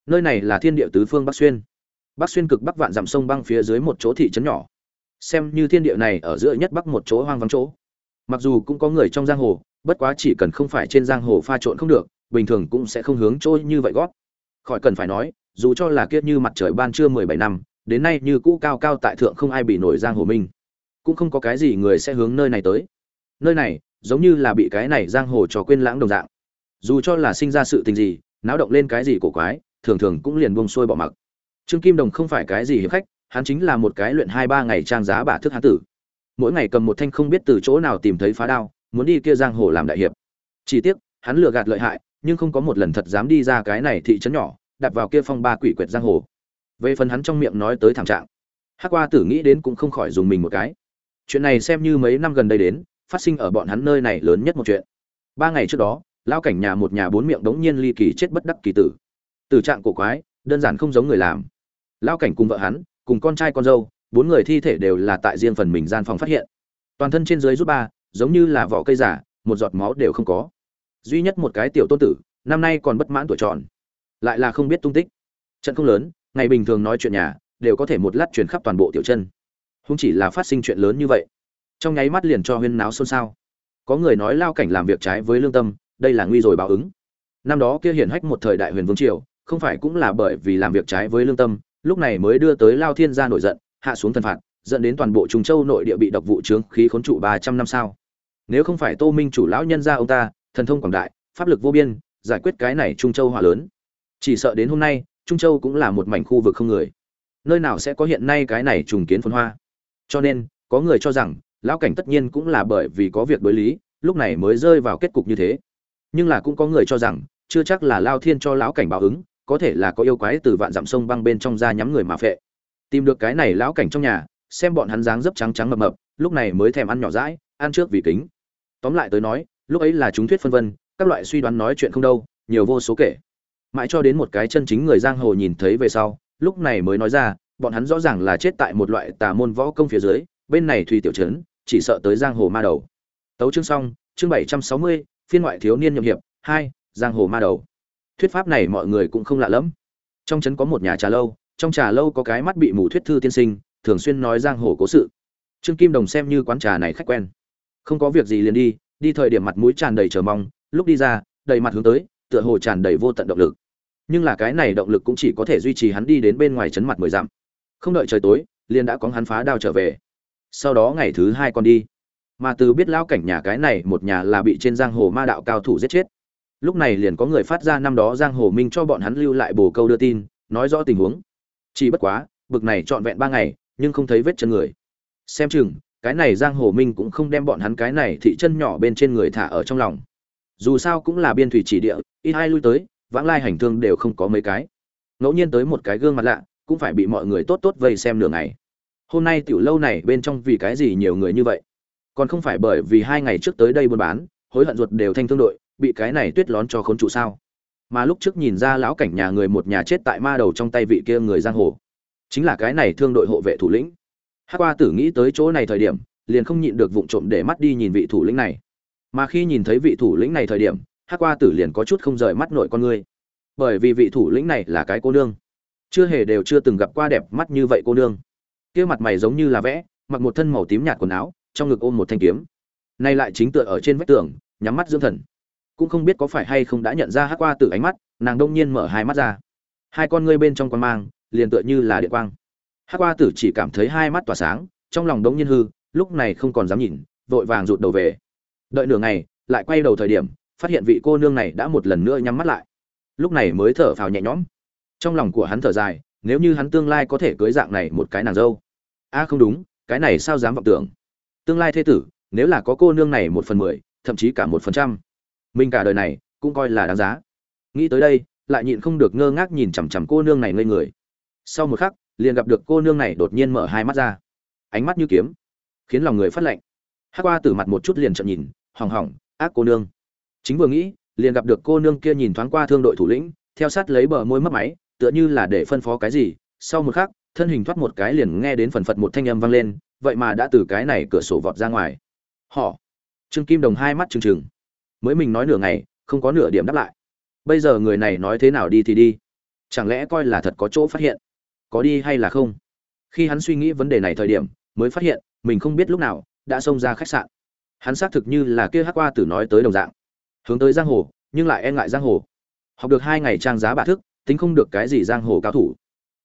Nơi này là thiên địa tứ phương bắc xuyên. Bắc xuyên cực bắc vạn dặm sông băng phía dưới một chỗ thị trấn nhỏ xem như thiên địa này ở giữa nhất bắc một chỗ hoang vắng chỗ. Mặc dù cũng có người trong giang hồ, bất quá chỉ cần không phải trên giang hồ pha trộn không được, bình thường cũng sẽ không hướng trôi như vậy gót. Khỏi cần phải nói, dù cho là kiết như mặt trời ban trưa mười bảy năm, đến nay như cũ cao cao tại thượng không ai bị nổi giang hồ minh cũng không có cái gì người sẽ hướng nơi này tới. Nơi này, giống như là bị cái này giang hồ trò quên lãng đồng dạng. Dù cho là sinh ra sự tình gì, náo động lên cái gì cổ quái, thường thường cũng liền buông xuôi bỏ mặc. Trương kim đồng không phải cái gì hiếm khách hắn chính là một cái luyện hai ba ngày trang giá bà thức hán tử. Mỗi ngày cầm một thanh không biết từ chỗ nào tìm thấy phá đao, muốn đi kia giang hồ làm đại hiệp. Chỉ tiếc, hắn lừa gạt lợi hại, nhưng không có một lần thật dám đi ra cái này thị trấn nhỏ, đặt vào kia phong ba quỷ quyệt giang hồ. Về phần hắn trong miệng nói tới thảm trạng, hắc qua tử nghĩ đến cũng không khỏi dùng mình một cái. Chuyện này xem như mấy năm gần đây đến, phát sinh ở bọn hắn nơi này lớn nhất một chuyện. Ba ngày trước đó lao cảnh nhà một nhà bốn miệng đống nhiên ly kỳ chết bất đắc kỳ tử. Tử trạng cổ quái, đơn giản không giống người làm. Lao cảnh cùng vợ hắn cùng con trai con dâu, bốn người thi thể đều là tại riêng phần mình gian phòng phát hiện. Toàn thân trên dưới rút ba, giống như là vỏ cây giả, một giọt máu đều không có. Duy nhất một cái tiểu tôn tử, năm nay còn bất mãn tuổi tròn. Lại là không biết tung tích. Trận không lớn, ngày bình thường nói chuyện nhà, đều có thể một lát truyền khắp toàn bộ tiểu chân. Không chỉ là phát sinh chuyện lớn như vậy, trong nháy mắt liền cho huyên náo xôn xao. Có người nói lao cảnh làm việc trái với lương tâm, đây là nguy rồi báo ứng. Năm đó kia hiển hách một thời đại huyền vương triều, không phải cũng là bởi vì làm việc trái với lương tâm lúc này mới đưa tới lao thiên gia nổi giận, hạ xuống thần phạt, dẫn đến toàn bộ trung châu nội địa bị độc vụ trướng khí khốn trụ ba trăm năm sao. Nếu không phải tô minh chủ lão nhân gia ông ta, thần thông quảng đại, pháp lực vô biên, giải quyết cái này trung châu hỏa lớn. Chỉ sợ đến hôm nay, trung châu cũng là một mảnh khu vực không người. Nơi nào sẽ có hiện nay cái này trùng kiến phồn hoa? Cho nên, có người cho rằng, lão cảnh tất nhiên cũng là bởi vì có việc đối lý, lúc này mới rơi vào kết cục như thế. Nhưng là cũng có người cho rằng, chưa chắc là lao thiên cho lão cảnh báo ứng có thể là có yêu quái từ vạn dặm sông băng bên trong ra nhắm người mà phệ. Tìm được cái này lão cảnh trong nhà, xem bọn hắn dáng dấp trắng trắng mập mập, lúc này mới thèm ăn nhỏ rãi ăn trước vì kính. Tóm lại tới nói, lúc ấy là chúng thuyết phân vân, các loại suy đoán nói chuyện không đâu, nhiều vô số kể. Mãi cho đến một cái chân chính người giang hồ nhìn thấy về sau, lúc này mới nói ra, bọn hắn rõ ràng là chết tại một loại tà môn võ công phía dưới, bên này thùy tiểu trấn, chỉ sợ tới giang hồ ma đầu. Tấu chương xong, chương bảy trăm sáu mươi, phiên ngoại thiếu niên nhậm hiệp, hai, giang hồ ma đầu thuyết pháp này mọi người cũng không lạ lẫm. Trong trấn có một nhà trà lâu, trong trà lâu có cái mắt bị mù thuyết thư tiên sinh, thường xuyên nói giang hồ cố sự. Trương kim đồng xem như quán trà này khách quen. Không có việc gì liền đi đi thời điểm mặt mũi tràn đầy chờ mong, lúc đi ra, đầy mặt hướng tới, tựa hồ tràn đầy vô tận động lực. Nhưng là cái này động lực cũng chỉ có thể duy trì hắn đi đến bên ngoài trấn mặt mười dặm. Không đợi trời tối, liền đã có hắn phá đao trở về. Sau đó ngày thứ hai con đi. Mà từ biết lão cảnh nhà cái này, một nhà là bị trên giang hồ ma đạo cao thủ giết chết lúc này liền có người phát ra năm đó giang hồ minh cho bọn hắn lưu lại bồ câu đưa tin, nói rõ tình huống. Chỉ bất quá, bực này trọn vẹn ba ngày, nhưng không thấy vết chân người. Xem chừng, cái này giang hồ minh cũng không đem bọn hắn cái này thị chân nhỏ bên trên người thả ở trong lòng. Dù sao cũng là biên thủy chỉ địa, ít hai lui tới, vãng lai hành thương đều không có mấy cái. Ngẫu nhiên tới một cái gương mặt lạ, cũng phải bị mọi người tốt tốt vây xem nửa ngày. Hôm nay tiểu lâu này bên trong vì cái gì nhiều người như vậy? Còn không phải bởi vì hai ngày trước tới đây buôn bán, hối hận ruột đều thanh thương đội bị cái này tuyết lón cho khốn trụ sao? Mà lúc trước nhìn ra lão cảnh nhà người một nhà chết tại ma đầu trong tay vị kia người giang hồ, chính là cái này thương đội hộ vệ thủ lĩnh. Hát qua tử nghĩ tới chỗ này thời điểm, liền không nhịn được vụng trộm để mắt đi nhìn vị thủ lĩnh này. Mà khi nhìn thấy vị thủ lĩnh này thời điểm hát qua tử liền có chút không rời mắt nội con ngươi bởi vì vị thủ lĩnh này là cái cô nương, chưa hề đều chưa từng gặp qua đẹp mắt như vậy cô nương. Kia mặt mày giống như là vẽ, mặc một thân màu tím nhạt quần áo, trong ngực ôm một thanh kiếm. Nay lại chính tựa ở trên vách tường, nhắm mắt dưỡng thần cũng không biết có phải hay không đã nhận ra hát qua từ ánh mắt, nàng đông nhiên mở hai mắt ra. Hai con ngươi bên trong con mang, liền tựa như là điện quang. Hát qua tử chỉ cảm thấy hai mắt tỏa sáng, trong lòng đông nhiên hư, lúc này không còn dám nhìn, vội vàng rụt đầu về. Đợi nửa ngày, lại quay đầu thời điểm, phát hiện vị cô nương này đã một lần nữa nhắm mắt lại. Lúc này mới thở phào nhẹ nhõm. Trong lòng của hắn thở dài, nếu như hắn tương lai có thể cưới dạng này một cái nàng dâu. A, không đúng, cái này sao dám vọng tưởng? Tương lai thế tử, nếu là có cô nương này một phần mười, thậm chí cả một phần trăm mình cả đời này cũng coi là đáng giá. Nghĩ tới đây, lại nhịn không được ngơ ngác nhìn chằm chằm cô nương này ngây người. Sau một khắc, liền gặp được cô nương này đột nhiên mở hai mắt ra. Ánh mắt như kiếm, khiến lòng người phát lạnh. Hát qua từ mặt một chút liền chậm nhìn, hỏng hỏng, ác cô nương. Chính vừa nghĩ, liền gặp được cô nương kia nhìn thoáng qua thương đội thủ lĩnh, theo sát lấy bờ môi mất máy, tựa như là để phân phó cái gì. Sau một khắc, thân hình thoát một cái liền nghe đến phần phật một thanh âm vang lên, vậy mà đã từ cái này cửa sổ vọt ra ngoài. Họ, trương kim đồng hai mắt trừng trừng mới mình nói nửa ngày, không có nửa điểm đáp lại. Bây giờ người này nói thế nào đi thì đi. Chẳng lẽ coi là thật có chỗ phát hiện? Có đi hay là không? Khi hắn suy nghĩ vấn đề này thời điểm, mới phát hiện, mình không biết lúc nào, đã xông ra khách sạn. Hắn xác thực như là kia hát qua tử nói tới đồng dạng. Hướng tới giang hồ, nhưng lại e ngại giang hồ. Học được hai ngày trang giá bạ thức, tính không được cái gì giang hồ cao thủ.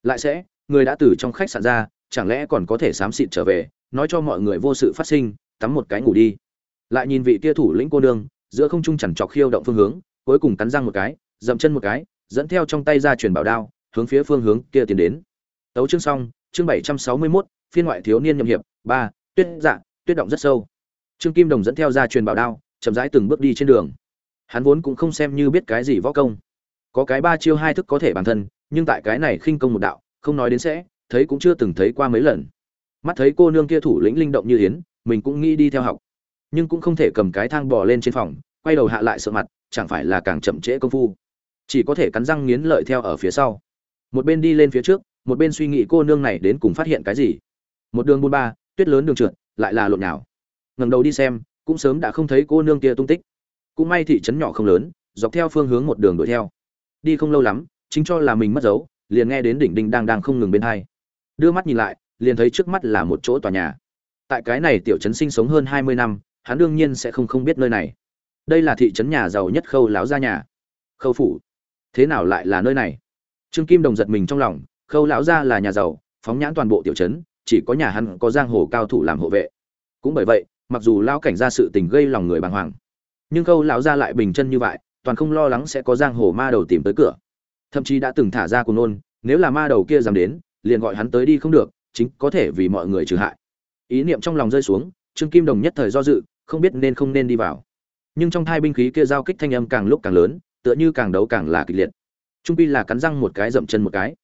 Lại sẽ, người đã từ trong khách sạn ra, chẳng lẽ còn có thể xám xịt trở về, nói cho mọi người vô sự phát sinh, tắm một cái ngủ đi. Lại nhìn vị kia thủ lĩnh cô nương giữa không trung chằn trọc khiêu động phương hướng cuối cùng cắn răng một cái dậm chân một cái dẫn theo trong tay ra truyền bảo đao hướng phía phương hướng kia tiến đến. Tấu chương xong chương bảy trăm sáu mươi 761, phiên ngoại thiếu niên nhậm hiệp ba tuyết dạ tuyết động rất sâu. Trương kim đồng dẫn theo ra truyền bảo đao chậm rãi từng bước đi trên đường. Hắn vốn cũng không xem như biết cái gì võ công. Có cái ba chiêu hai thức có thể bản thân nhưng tại cái này khinh công một đạo không nói đến sẽ thấy cũng chưa từng thấy qua mấy lần. Mắt thấy cô nương kia thủ lĩnh linh động như yến mình cũng nghĩ đi theo học nhưng cũng không thể cầm cái thang bò lên trên phòng, quay đầu hạ lại sợ mặt, chẳng phải là càng chậm trễ công phu. Chỉ có thể cắn răng nghiến lợi theo ở phía sau. Một bên đi lên phía trước, một bên suy nghĩ cô nương này đến cùng phát hiện cái gì. Một đường buôn ba, tuyết lớn đường trượt, lại là lộn nào ngẩng đầu đi xem, cũng sớm đã không thấy cô nương kia tung tích. Cũng may thị trấn nhỏ không lớn, dọc theo phương hướng một đường đuổi theo. Đi không lâu lắm, chính cho là mình mất dấu, liền nghe đến đỉnh đinh đang đang không ngừng bên hai. Đưa mắt nhìn lại, liền thấy trước mắt là một chỗ tòa nhà. Tại cái này tiểu trấn sinh sống hơn hai mươi năm hắn đương nhiên sẽ không không biết nơi này. Đây là thị trấn nhà giàu nhất khâu láo gia nhà. Khâu phủ. Thế nào lại là nơi này? Trương kim đồng giật mình trong lòng, khâu lão gia là nhà giàu, phóng nhãn toàn bộ tiểu trấn, chỉ có nhà hắn có giang hồ cao thủ làm hộ vệ. Cũng bởi vậy, mặc dù lão cảnh ra sự tình gây lòng người bàng hoàng, nhưng khâu lão gia lại bình chân như vậy, toàn không lo lắng sẽ có giang hồ ma đầu tìm tới cửa. Thậm chí đã từng thả ra cuồng nôn nếu là ma đầu kia dám đến, liền gọi hắn tới đi không được, chính có thể vì mọi người trừ hại. Ý niệm trong lòng rơi xuống, trương kim đồng nhất thời do dự không biết nên không nên đi vào. Nhưng trong thai binh khí kia giao kích thanh âm càng lúc càng lớn, tựa như càng đấu càng là kịch liệt. Trung pi là cắn răng một cái dậm chân một cái.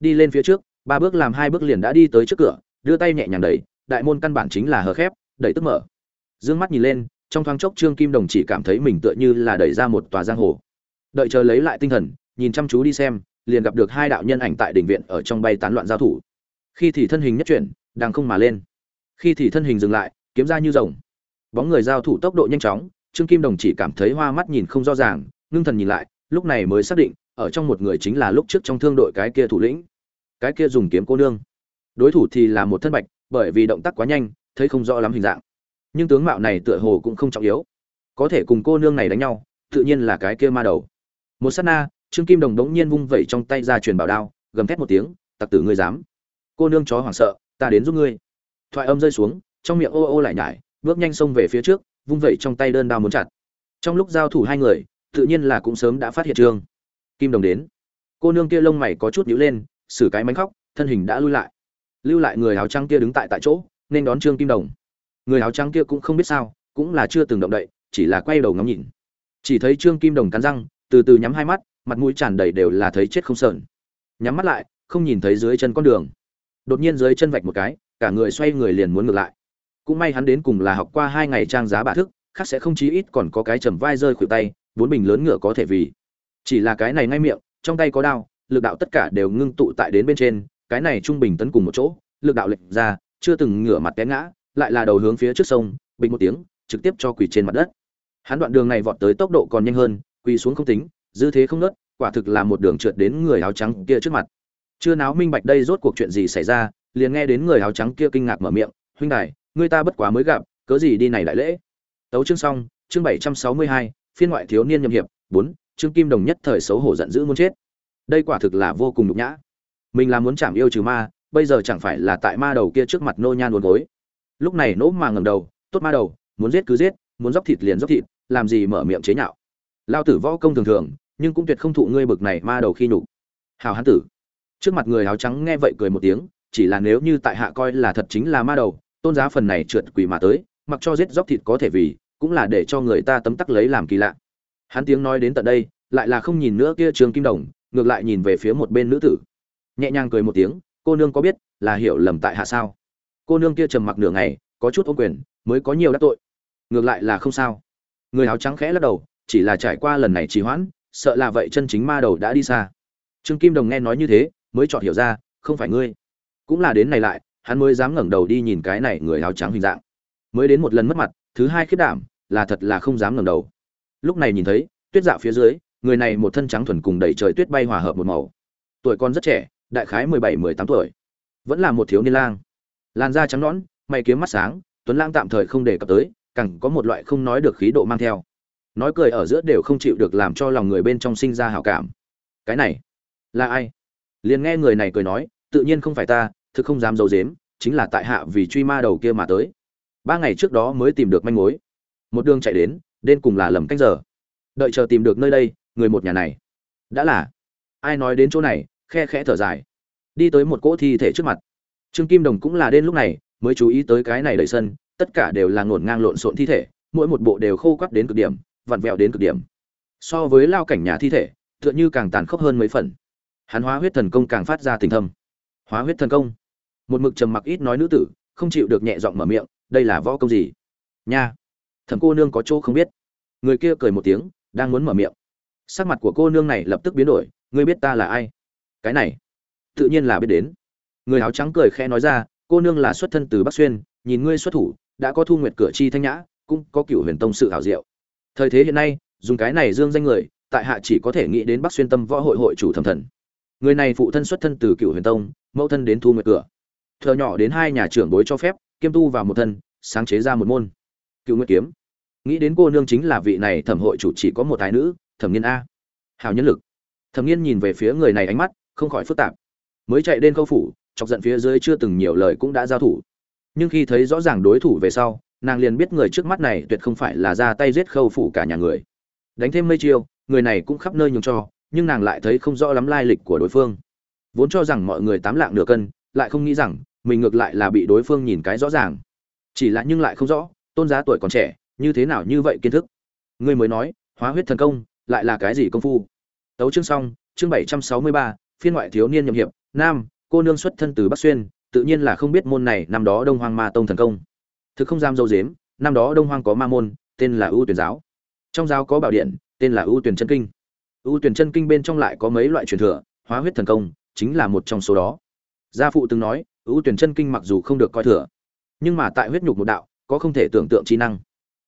Đi lên phía trước, ba bước làm hai bước liền đã đi tới trước cửa, đưa tay nhẹ nhàng đẩy, đại môn căn bản chính là hờ khép, đẩy tức mở. Dương mắt nhìn lên, trong thoáng chốc trương kim đồng chỉ cảm thấy mình tựa như là đẩy ra một tòa giang hồ. Đợi chờ lấy lại tinh thần, nhìn chăm chú đi xem, liền gặp được hai đạo nhân ảnh tại đỉnh viện ở trong bay tán loạn giao thủ. Khi thì thân hình nhất chuyển đang không mà lên. Khi thì thân hình dừng lại, kiếm ra như rồng bóng người giao thủ tốc độ nhanh chóng, trương kim đồng chỉ cảm thấy hoa mắt nhìn không rõ ràng, ngưng thần nhìn lại, lúc này mới xác định, ở trong một người chính là lúc trước trong thương đội cái kia thủ lĩnh. Cái kia dùng kiếm cô nương. Đối thủ thì là một thân bạch, bởi vì động tác quá nhanh, thấy không rõ lắm hình dạng. Nhưng tướng mạo này tựa hồ cũng không trọng yếu. Có thể cùng cô nương này đánh nhau, tự nhiên là cái kia ma đầu. Một sát na, trương kim đồng đống nhiên vung vẩy trong tay ra truyền bảo đao, gầm thét một tiếng, tặc tử ngươi dám. Cô nương chó hoảng sợ, ta đến giúp ngươi. Thoại âm rơi xuống, trong miệng ô ô lại nhải bước nhanh xông về phía trước, vung vẩy trong tay đơn đao muốn chặt. Trong lúc giao thủ hai người, tự nhiên là cũng sớm đã phát hiện trương kim đồng đến. Cô nương kia lông mày có chút nhíu lên, xử cái mánh khóc, thân hình đã lui lại. Lưu lại người áo trắng kia đứng tại tại chỗ, nên đón trương kim đồng. Người áo trắng kia cũng không biết sao, cũng là chưa từng động đậy, chỉ là quay đầu ngắm nhìn. Chỉ thấy trương kim đồng cắn răng, từ từ nhắm hai mắt, mặt mũi tràn đầy đều là thấy chết không sờn. Nhắm mắt lại, không nhìn thấy dưới chân con đường. Đột nhiên dưới chân vạch một cái, cả người xoay người liền muốn ngược lại cũng may hắn đến cùng là học qua hai ngày trang giá bà thức, khác sẽ không chí ít còn có cái trầm vai rơi khuỷu tay, bốn bình lớn ngựa có thể vì. Chỉ là cái này ngay miệng, trong tay có đao, lực đạo tất cả đều ngưng tụ tại đến bên trên, cái này trung bình tấn cùng một chỗ, lực đạo lệch ra, chưa từng ngửa mặt té ngã, lại là đầu hướng phía trước sông, bình một tiếng, trực tiếp cho quỳ trên mặt đất. Hắn đoạn đường này vọt tới tốc độ còn nhanh hơn, quỳ xuống không tính, dư thế không nớt quả thực là một đường trượt đến người áo trắng kia trước mặt. Chưa náo minh bạch đây rốt cuộc chuyện gì xảy ra, liền nghe đến người áo trắng kia kinh ngạc mở miệng, huynh đài người ta bất quá mới gặp, cớ gì đi này đại lễ? Tấu chương xong, chương bảy trăm sáu mươi hai, phiên ngoại thiếu niên nhậm hiệp. Bốn trương kim đồng nhất thời xấu hổ giận dữ muốn chết. Đây quả thực là vô cùng nhục nhã. Mình là muốn chạm yêu trừ ma, bây giờ chẳng phải là tại ma đầu kia trước mặt nô nhan uốn gối. Lúc này nỗ mà ngầm đầu, tốt ma đầu, muốn giết cứ giết, muốn dốc thịt liền dốc thịt, làm gì mở miệng chế nhạo. Lao tử võ công thường thường, nhưng cũng tuyệt không thụ ngươi bực này ma đầu khi nhục. Hào hán tử. Trước mặt người áo trắng nghe vậy cười một tiếng, chỉ là nếu như tại hạ coi là thật chính là ma đầu tôn giá phần này trượt quỷ mà tới, mặc cho giết dóc thịt có thể vì, cũng là để cho người ta tấm tắc lấy làm kỳ lạ. Hắn tiếng nói đến tận đây, lại là không nhìn nữa kia trường kim đồng, ngược lại nhìn về phía một bên nữ tử. Nhẹ nhàng cười một tiếng, cô nương có biết là hiểu lầm tại hạ sao? Cô nương kia trầm mặc nửa ngày, có chút ô quyền, mới có nhiều đắc tội. Ngược lại là không sao. Người áo trắng khẽ lắc đầu, chỉ là trải qua lần này trì hoãn, sợ là vậy chân chính ma đầu đã đi xa. Trương kim đồng nghe nói như thế, mới chọn hiểu ra, không phải ngươi. Cũng là đến này lại hắn mới dám ngẩng đầu đi nhìn cái này người áo trắng hình dạng. Mới đến một lần mất mặt, thứ hai khiết đảm, là thật là không dám ngẩng đầu. Lúc này nhìn thấy, tuyết dạ phía dưới, người này một thân trắng thuần cùng đầy trời tuyết bay hòa hợp một màu. Tuổi còn rất trẻ, đại khái mười bảy, mười tám tuổi. Vẫn là một thiếu niên lang. Làn da trắng nõn, mày kiếm mắt sáng, tuấn lang tạm thời không đề cập tới, càng có một loại không nói được khí độ mang theo. Nói cười ở giữa đều không chịu được làm cho lòng người bên trong sinh ra hảo cảm. Cái này, là ai? Liền nghe người này cười nói, tự nhiên không phải ta thực không dám giấu dếm chính là tại hạ vì truy ma đầu kia mà tới. Ba ngày trước đó mới tìm được manh mối. Một đường chạy đến đến cùng là lầm cách giờ. Đợi chờ tìm được nơi đây, người một nhà này. Đã là. Ai nói đến chỗ này, khe khẽ thở dài. Đi tới một cỗ thi thể trước mặt. Trương kim đồng cũng là đến lúc này, mới chú ý tới cái này đầy sân, tất cả đều là ngổn ngang lộn xộn thi thể, mỗi một bộ đều khô quắt đến cực điểm, vặn vẹo đến cực điểm. So với lao cảnh nhà thi thể, tựa như càng tàn khốc hơn mấy phần. Hắn hóa huyết thần công càng phát ra tình thâm. Hóa huyết thần công một mực trầm mặc ít nói nữ tử, không chịu được nhẹ giọng mở miệng, đây là võ công gì? Nha. Thẩm cô nương có chỗ không biết. Người kia cười một tiếng, đang muốn mở miệng. Sắc mặt của cô nương này lập tức biến đổi, ngươi biết ta là ai? Cái này. Tự nhiên là biết đến. Người áo trắng cười khẽ nói ra, cô nương là xuất thân từ bắc xuyên, nhìn ngươi xuất thủ, đã có thu nguyệt cửa chi thanh nhã, cũng có cựu huyền tông sự hảo diệu. Thời thế hiện nay, dùng cái này dương danh người, tại hạ chỉ có thể nghĩ đến bắc xuyên tâm võ hội hội chủ thẩm thần. Người này phụ thân xuất thân từ cựu huyền tông, mẫu thân đến thu nguyệt cửa thợ nhỏ đến hai nhà trưởng bối cho phép, kiêm tu vào một thân, sáng chế ra một môn. Cựu nguyệt kiếm. Nghĩ đến cô nương chính là vị này, thẩm hội chủ chỉ có một tài nữ, thẩm nghiên a. Hào nhân lực. Thẩm nghiên nhìn về phía người này ánh mắt, không khỏi phức tạp. Mới chạy đến câu phủ, chọc giận phía dưới chưa từng nhiều lời cũng đã giao thủ. Nhưng khi thấy rõ ràng đối thủ về sau, nàng liền biết người trước mắt này tuyệt không phải là ra tay giết khâu phủ cả nhà người. Đánh thêm mây chiêu, người này cũng khắp nơi nhường cho, nhưng nàng lại thấy không rõ lắm lai lịch của đối phương. Vốn cho rằng mọi người tám lạng nửa cân, lại không nghĩ rằng mình ngược lại là bị đối phương nhìn cái rõ ràng. Chỉ là nhưng lại không rõ, tôn giá tuổi còn trẻ, như thế nào như vậy kiến thức. Ngươi mới nói, hóa huyết thần công, lại là cái gì công phu? Tấu chương xong, chương bảy trăm sáu mươi ba, phiên ngoại thiếu niên nhậm hiệp, nam, cô nương xuất thân từ bắc xuyên, tự nhiên là không biết môn này năm đó đông hoang ma tông thần công. Thực không giam dâu dếm, năm đó đông hoang có ma môn, tên là ưu tuyển giáo. Trong giáo có bảo điện, tên là ưu tuyển chân kinh. Ưu tuyển chân kinh bên trong lại có mấy loại truyền thừa, hóa huyết thần công, chính là một trong số đó. Gia phụ từng nói ưu tuyển chân kinh mặc dù không được coi thừa, nhưng mà tại huyết nhục một đạo, có không thể tưởng tượng trí năng.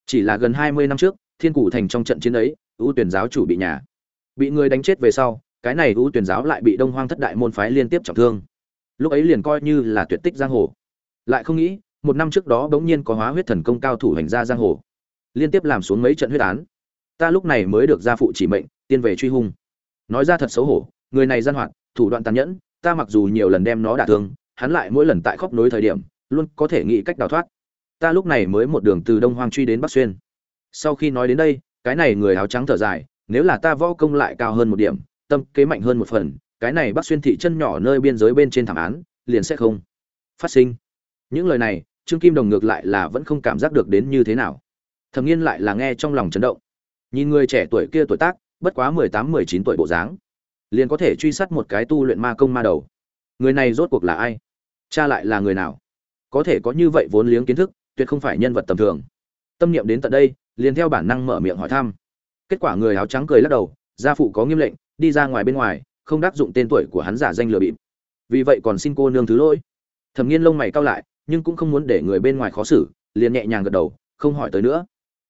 Chỉ là gần hai mươi năm trước, thiên cụ thành trong trận chiến ấy ưu tuyển giáo chủ bị nhà, bị người đánh chết về sau, cái này ưu tuyển giáo lại bị đông hoang thất đại môn phái liên tiếp trọng thương. Lúc ấy liền coi như là tuyệt tích giang hồ. Lại không nghĩ, một năm trước đó bỗng nhiên có hóa huyết thần công cao thủ hành ra giang hồ, liên tiếp làm xuống mấy trận huyết án. Ta lúc này mới được gia phụ chỉ mệnh, tiên về truy hung. Nói ra thật xấu hổ, người này gian hoạt, thủ đoạn tàn nhẫn, ta mặc dù nhiều lần đem nó đả thương hắn lại mỗi lần tại khóc nối thời điểm, luôn có thể nghĩ cách đào thoát. Ta lúc này mới một đường từ đông hoang truy đến bắc xuyên. Sau khi nói đến đây, cái này người áo trắng thở dài, nếu là ta võ công lại cao hơn một điểm, tâm kế mạnh hơn một phần, cái này bắc xuyên thị chân nhỏ nơi biên giới bên trên thảm án, liền sẽ không phát sinh. Những lời này, trương kim đồng ngược lại là vẫn không cảm giác được đến như thế nào. Thầm nghiên lại là nghe trong lòng chấn động. Nhìn người trẻ tuổi kia tuổi tác, bất quá mười tám, mười chín tuổi bộ dáng, liền có thể truy sát một cái tu luyện ma công ma đầu. Người này rốt cuộc là ai? Cha lại là người nào? Có thể có như vậy vốn liếng kiến thức, tuyệt không phải nhân vật tầm thường. Tâm niệm đến tận đây, liền theo bản năng mở miệng hỏi thăm. Kết quả người áo trắng cười lắc đầu, gia phụ có nghiêm lệnh, đi ra ngoài bên ngoài, không đáp dụng tên tuổi của hắn giả danh lừa bịp. Vì vậy còn xin cô nương thứ lỗi. Thẩm nghiên lông mày cao lại, nhưng cũng không muốn để người bên ngoài khó xử, liền nhẹ nhàng gật đầu, không hỏi tới nữa.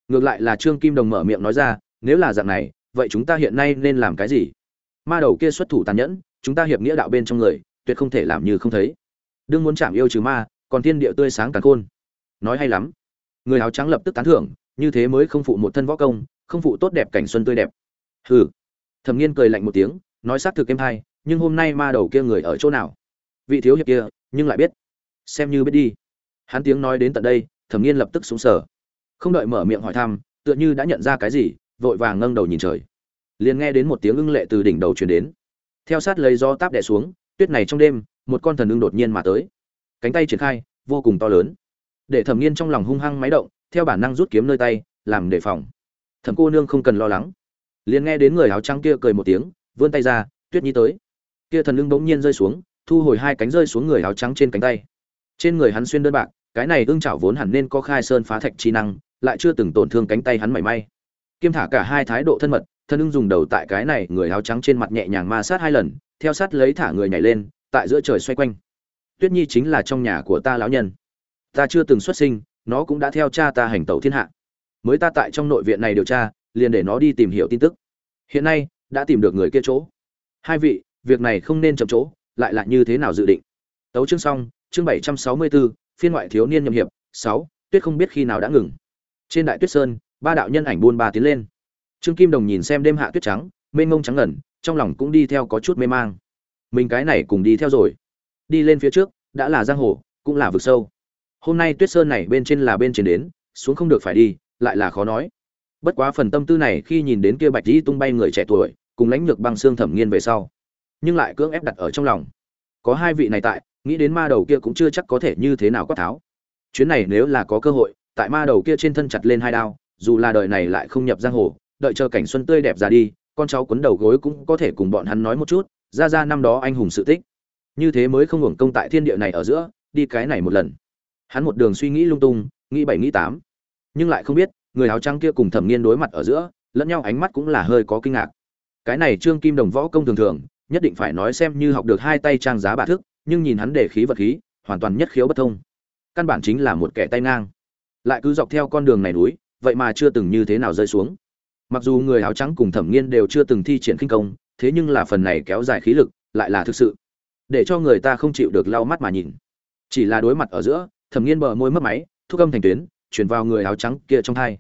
Ngược lại là trương kim đồng mở miệng nói ra, nếu là dạng này, vậy chúng ta hiện nay nên làm cái gì? Ma đầu kia xuất thủ tàn nhẫn, chúng ta hiệp nghĩa đạo bên trong người, tuyệt không thể làm như không thấy đương muốn chạm yêu trừ ma còn thiên địa tươi sáng càng khôn. Nói hay lắm. Người áo trắng lập tức tán thưởng như thế mới không phụ một thân võ công không phụ tốt đẹp cảnh xuân tươi đẹp. Hừ. Thẩm nghiên cười lạnh một tiếng nói xác thực em hai, nhưng hôm nay ma đầu kia người ở chỗ nào? Vị thiếu hiệp kia nhưng lại biết. Xem như biết đi. Hắn tiếng nói đến tận đây thẩm nghiên lập tức súng sở không đợi mở miệng hỏi thăm tựa như đã nhận ra cái gì vội vàng ngâng đầu nhìn trời. Liền nghe đến một tiếng ưng lệ từ đỉnh đầu truyền đến. Theo sát lấy gió táp đẻ xuống tuyết này trong đêm một con thần ưng đột nhiên mà tới. Cánh tay triển khai, vô cùng to lớn. Để thẩm nghiên trong lòng hung hăng máy động, theo bản năng rút kiếm nơi tay, làm đề phòng. Thẩm cô nương không cần lo lắng. Liền nghe đến người áo trắng kia cười một tiếng, vươn tay ra, tuyết nhi tới. Kia thần ưng bỗng nhiên rơi xuống, thu hồi hai cánh rơi xuống người áo trắng trên cánh tay. Trên người hắn xuyên đơn bạc, cái này ưng chảo vốn hẳn nên có khai sơn phá thạch chi năng, lại chưa từng tổn thương cánh tay hắn mảy may. Kiêm thả cả hai thái độ thân mật thân ưng dùng đầu tại cái này người áo trắng trên mặt nhẹ nhàng ma sát hai lần, theo sát lấy thả người nhảy lên tại giữa trời xoay quanh. Tuyết nhi chính là trong nhà của ta lão nhân. Ta chưa từng xuất sinh, nó cũng đã theo cha ta hành tẩu thiên hạ. Mới ta tại trong nội viện này điều tra, liền để nó đi tìm hiểu tin tức. Hiện nay, đã tìm được người kia chỗ. Hai vị, việc này không nên chậm chỗ, lại là như thế nào dự định? Tấu chương xong, chương bảy trăm sáu mươi bốn phiên ngoại thiếu niên nhậm hiệp, sáu, tuyết không biết khi nào đã ngừng. Trên đại tuyết sơn, ba đạo nhân ảnh buôn ba tiến lên. Trương kim đồng nhìn xem đêm hạ tuyết trắng, mênh mông trắng ngẩn trong lòng cũng đi theo có chút mê mang mình cái này cùng đi theo rồi. Đi lên phía trước, đã là giang hồ, cũng là vực sâu. Hôm nay tuyết sơn này bên trên là bên trên đến, xuống không được phải đi, lại là khó nói. Bất quá phần tâm tư này khi nhìn đến kia bạch dĩ tung bay người trẻ tuổi, cùng lãnh lược băng xương thẩm nghiên về sau, nhưng lại cưỡng ép đặt ở trong lòng. Có hai vị này tại, nghĩ đến ma đầu kia cũng chưa chắc có thể như thế nào quát tháo. Chuyến này nếu là có cơ hội, tại ma đầu kia trên thân chặt lên hai đao, dù là đời này lại không nhập giang hồ, đợi chờ cảnh xuân tươi đẹp ra đi, con cháu quấn đầu gối cũng có thể cùng bọn hắn nói một chút ra ra năm đó anh hùng sự tích. Như thế mới không hưởng công tại thiên địa này ở giữa, đi cái này một lần. Hắn một đường suy nghĩ lung tung, nghĩ bảy, nghĩ tám. Nhưng lại không biết, người áo trắng kia cùng thẩm nghiên đối mặt ở giữa, lẫn nhau ánh mắt cũng là hơi có kinh ngạc. Cái này trương kim đồng võ công thường thường, nhất định phải nói xem như học được hai tay trang giá bà thức, nhưng nhìn hắn để khí vật khí, hoàn toàn nhất khiếu bất thông. Căn bản chính là một kẻ tay ngang. Lại cứ dọc theo con đường này núi, vậy mà chưa từng như thế nào rơi xuống. Mặc dù người áo trắng cùng thẩm nghiên đều chưa từng thi triển khinh công thế nhưng là phần này kéo dài khí lực, lại là thực sự. Để cho người ta không chịu được lau mắt mà nhìn. Chỉ là đối mặt ở giữa, thẩm nghiên bờ môi mất máy thúc âm thành tuyến, chuyển vào người áo trắng kia trong thai.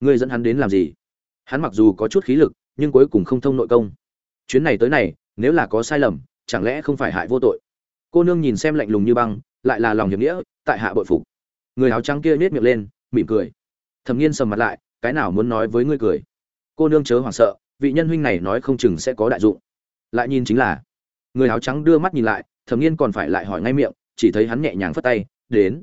Người dẫn hắn đến làm gì? Hắn mặc dù có chút khí lực, nhưng cuối cùng không thông nội công. Chuyến này tới này, nếu là có sai lầm, chẳng lẽ không phải hại vô tội? Cô nương nhìn xem lạnh lùng như băng, lại là lòng hiểm nghĩa, tại hạ bội phục. Người áo trắng kia nhếch miệng lên, mỉm cười. Thẩm nghiên sầm mặt lại, cái nào muốn nói với ngươi cười? Cô nương chớ hoảng sợ vị nhân huynh này nói không chừng sẽ có đại dụng. Lại nhìn chính là, người áo trắng đưa mắt nhìn lại, thẩm nghiên còn phải lại hỏi ngay miệng, chỉ thấy hắn nhẹ nhàng phất tay, đến.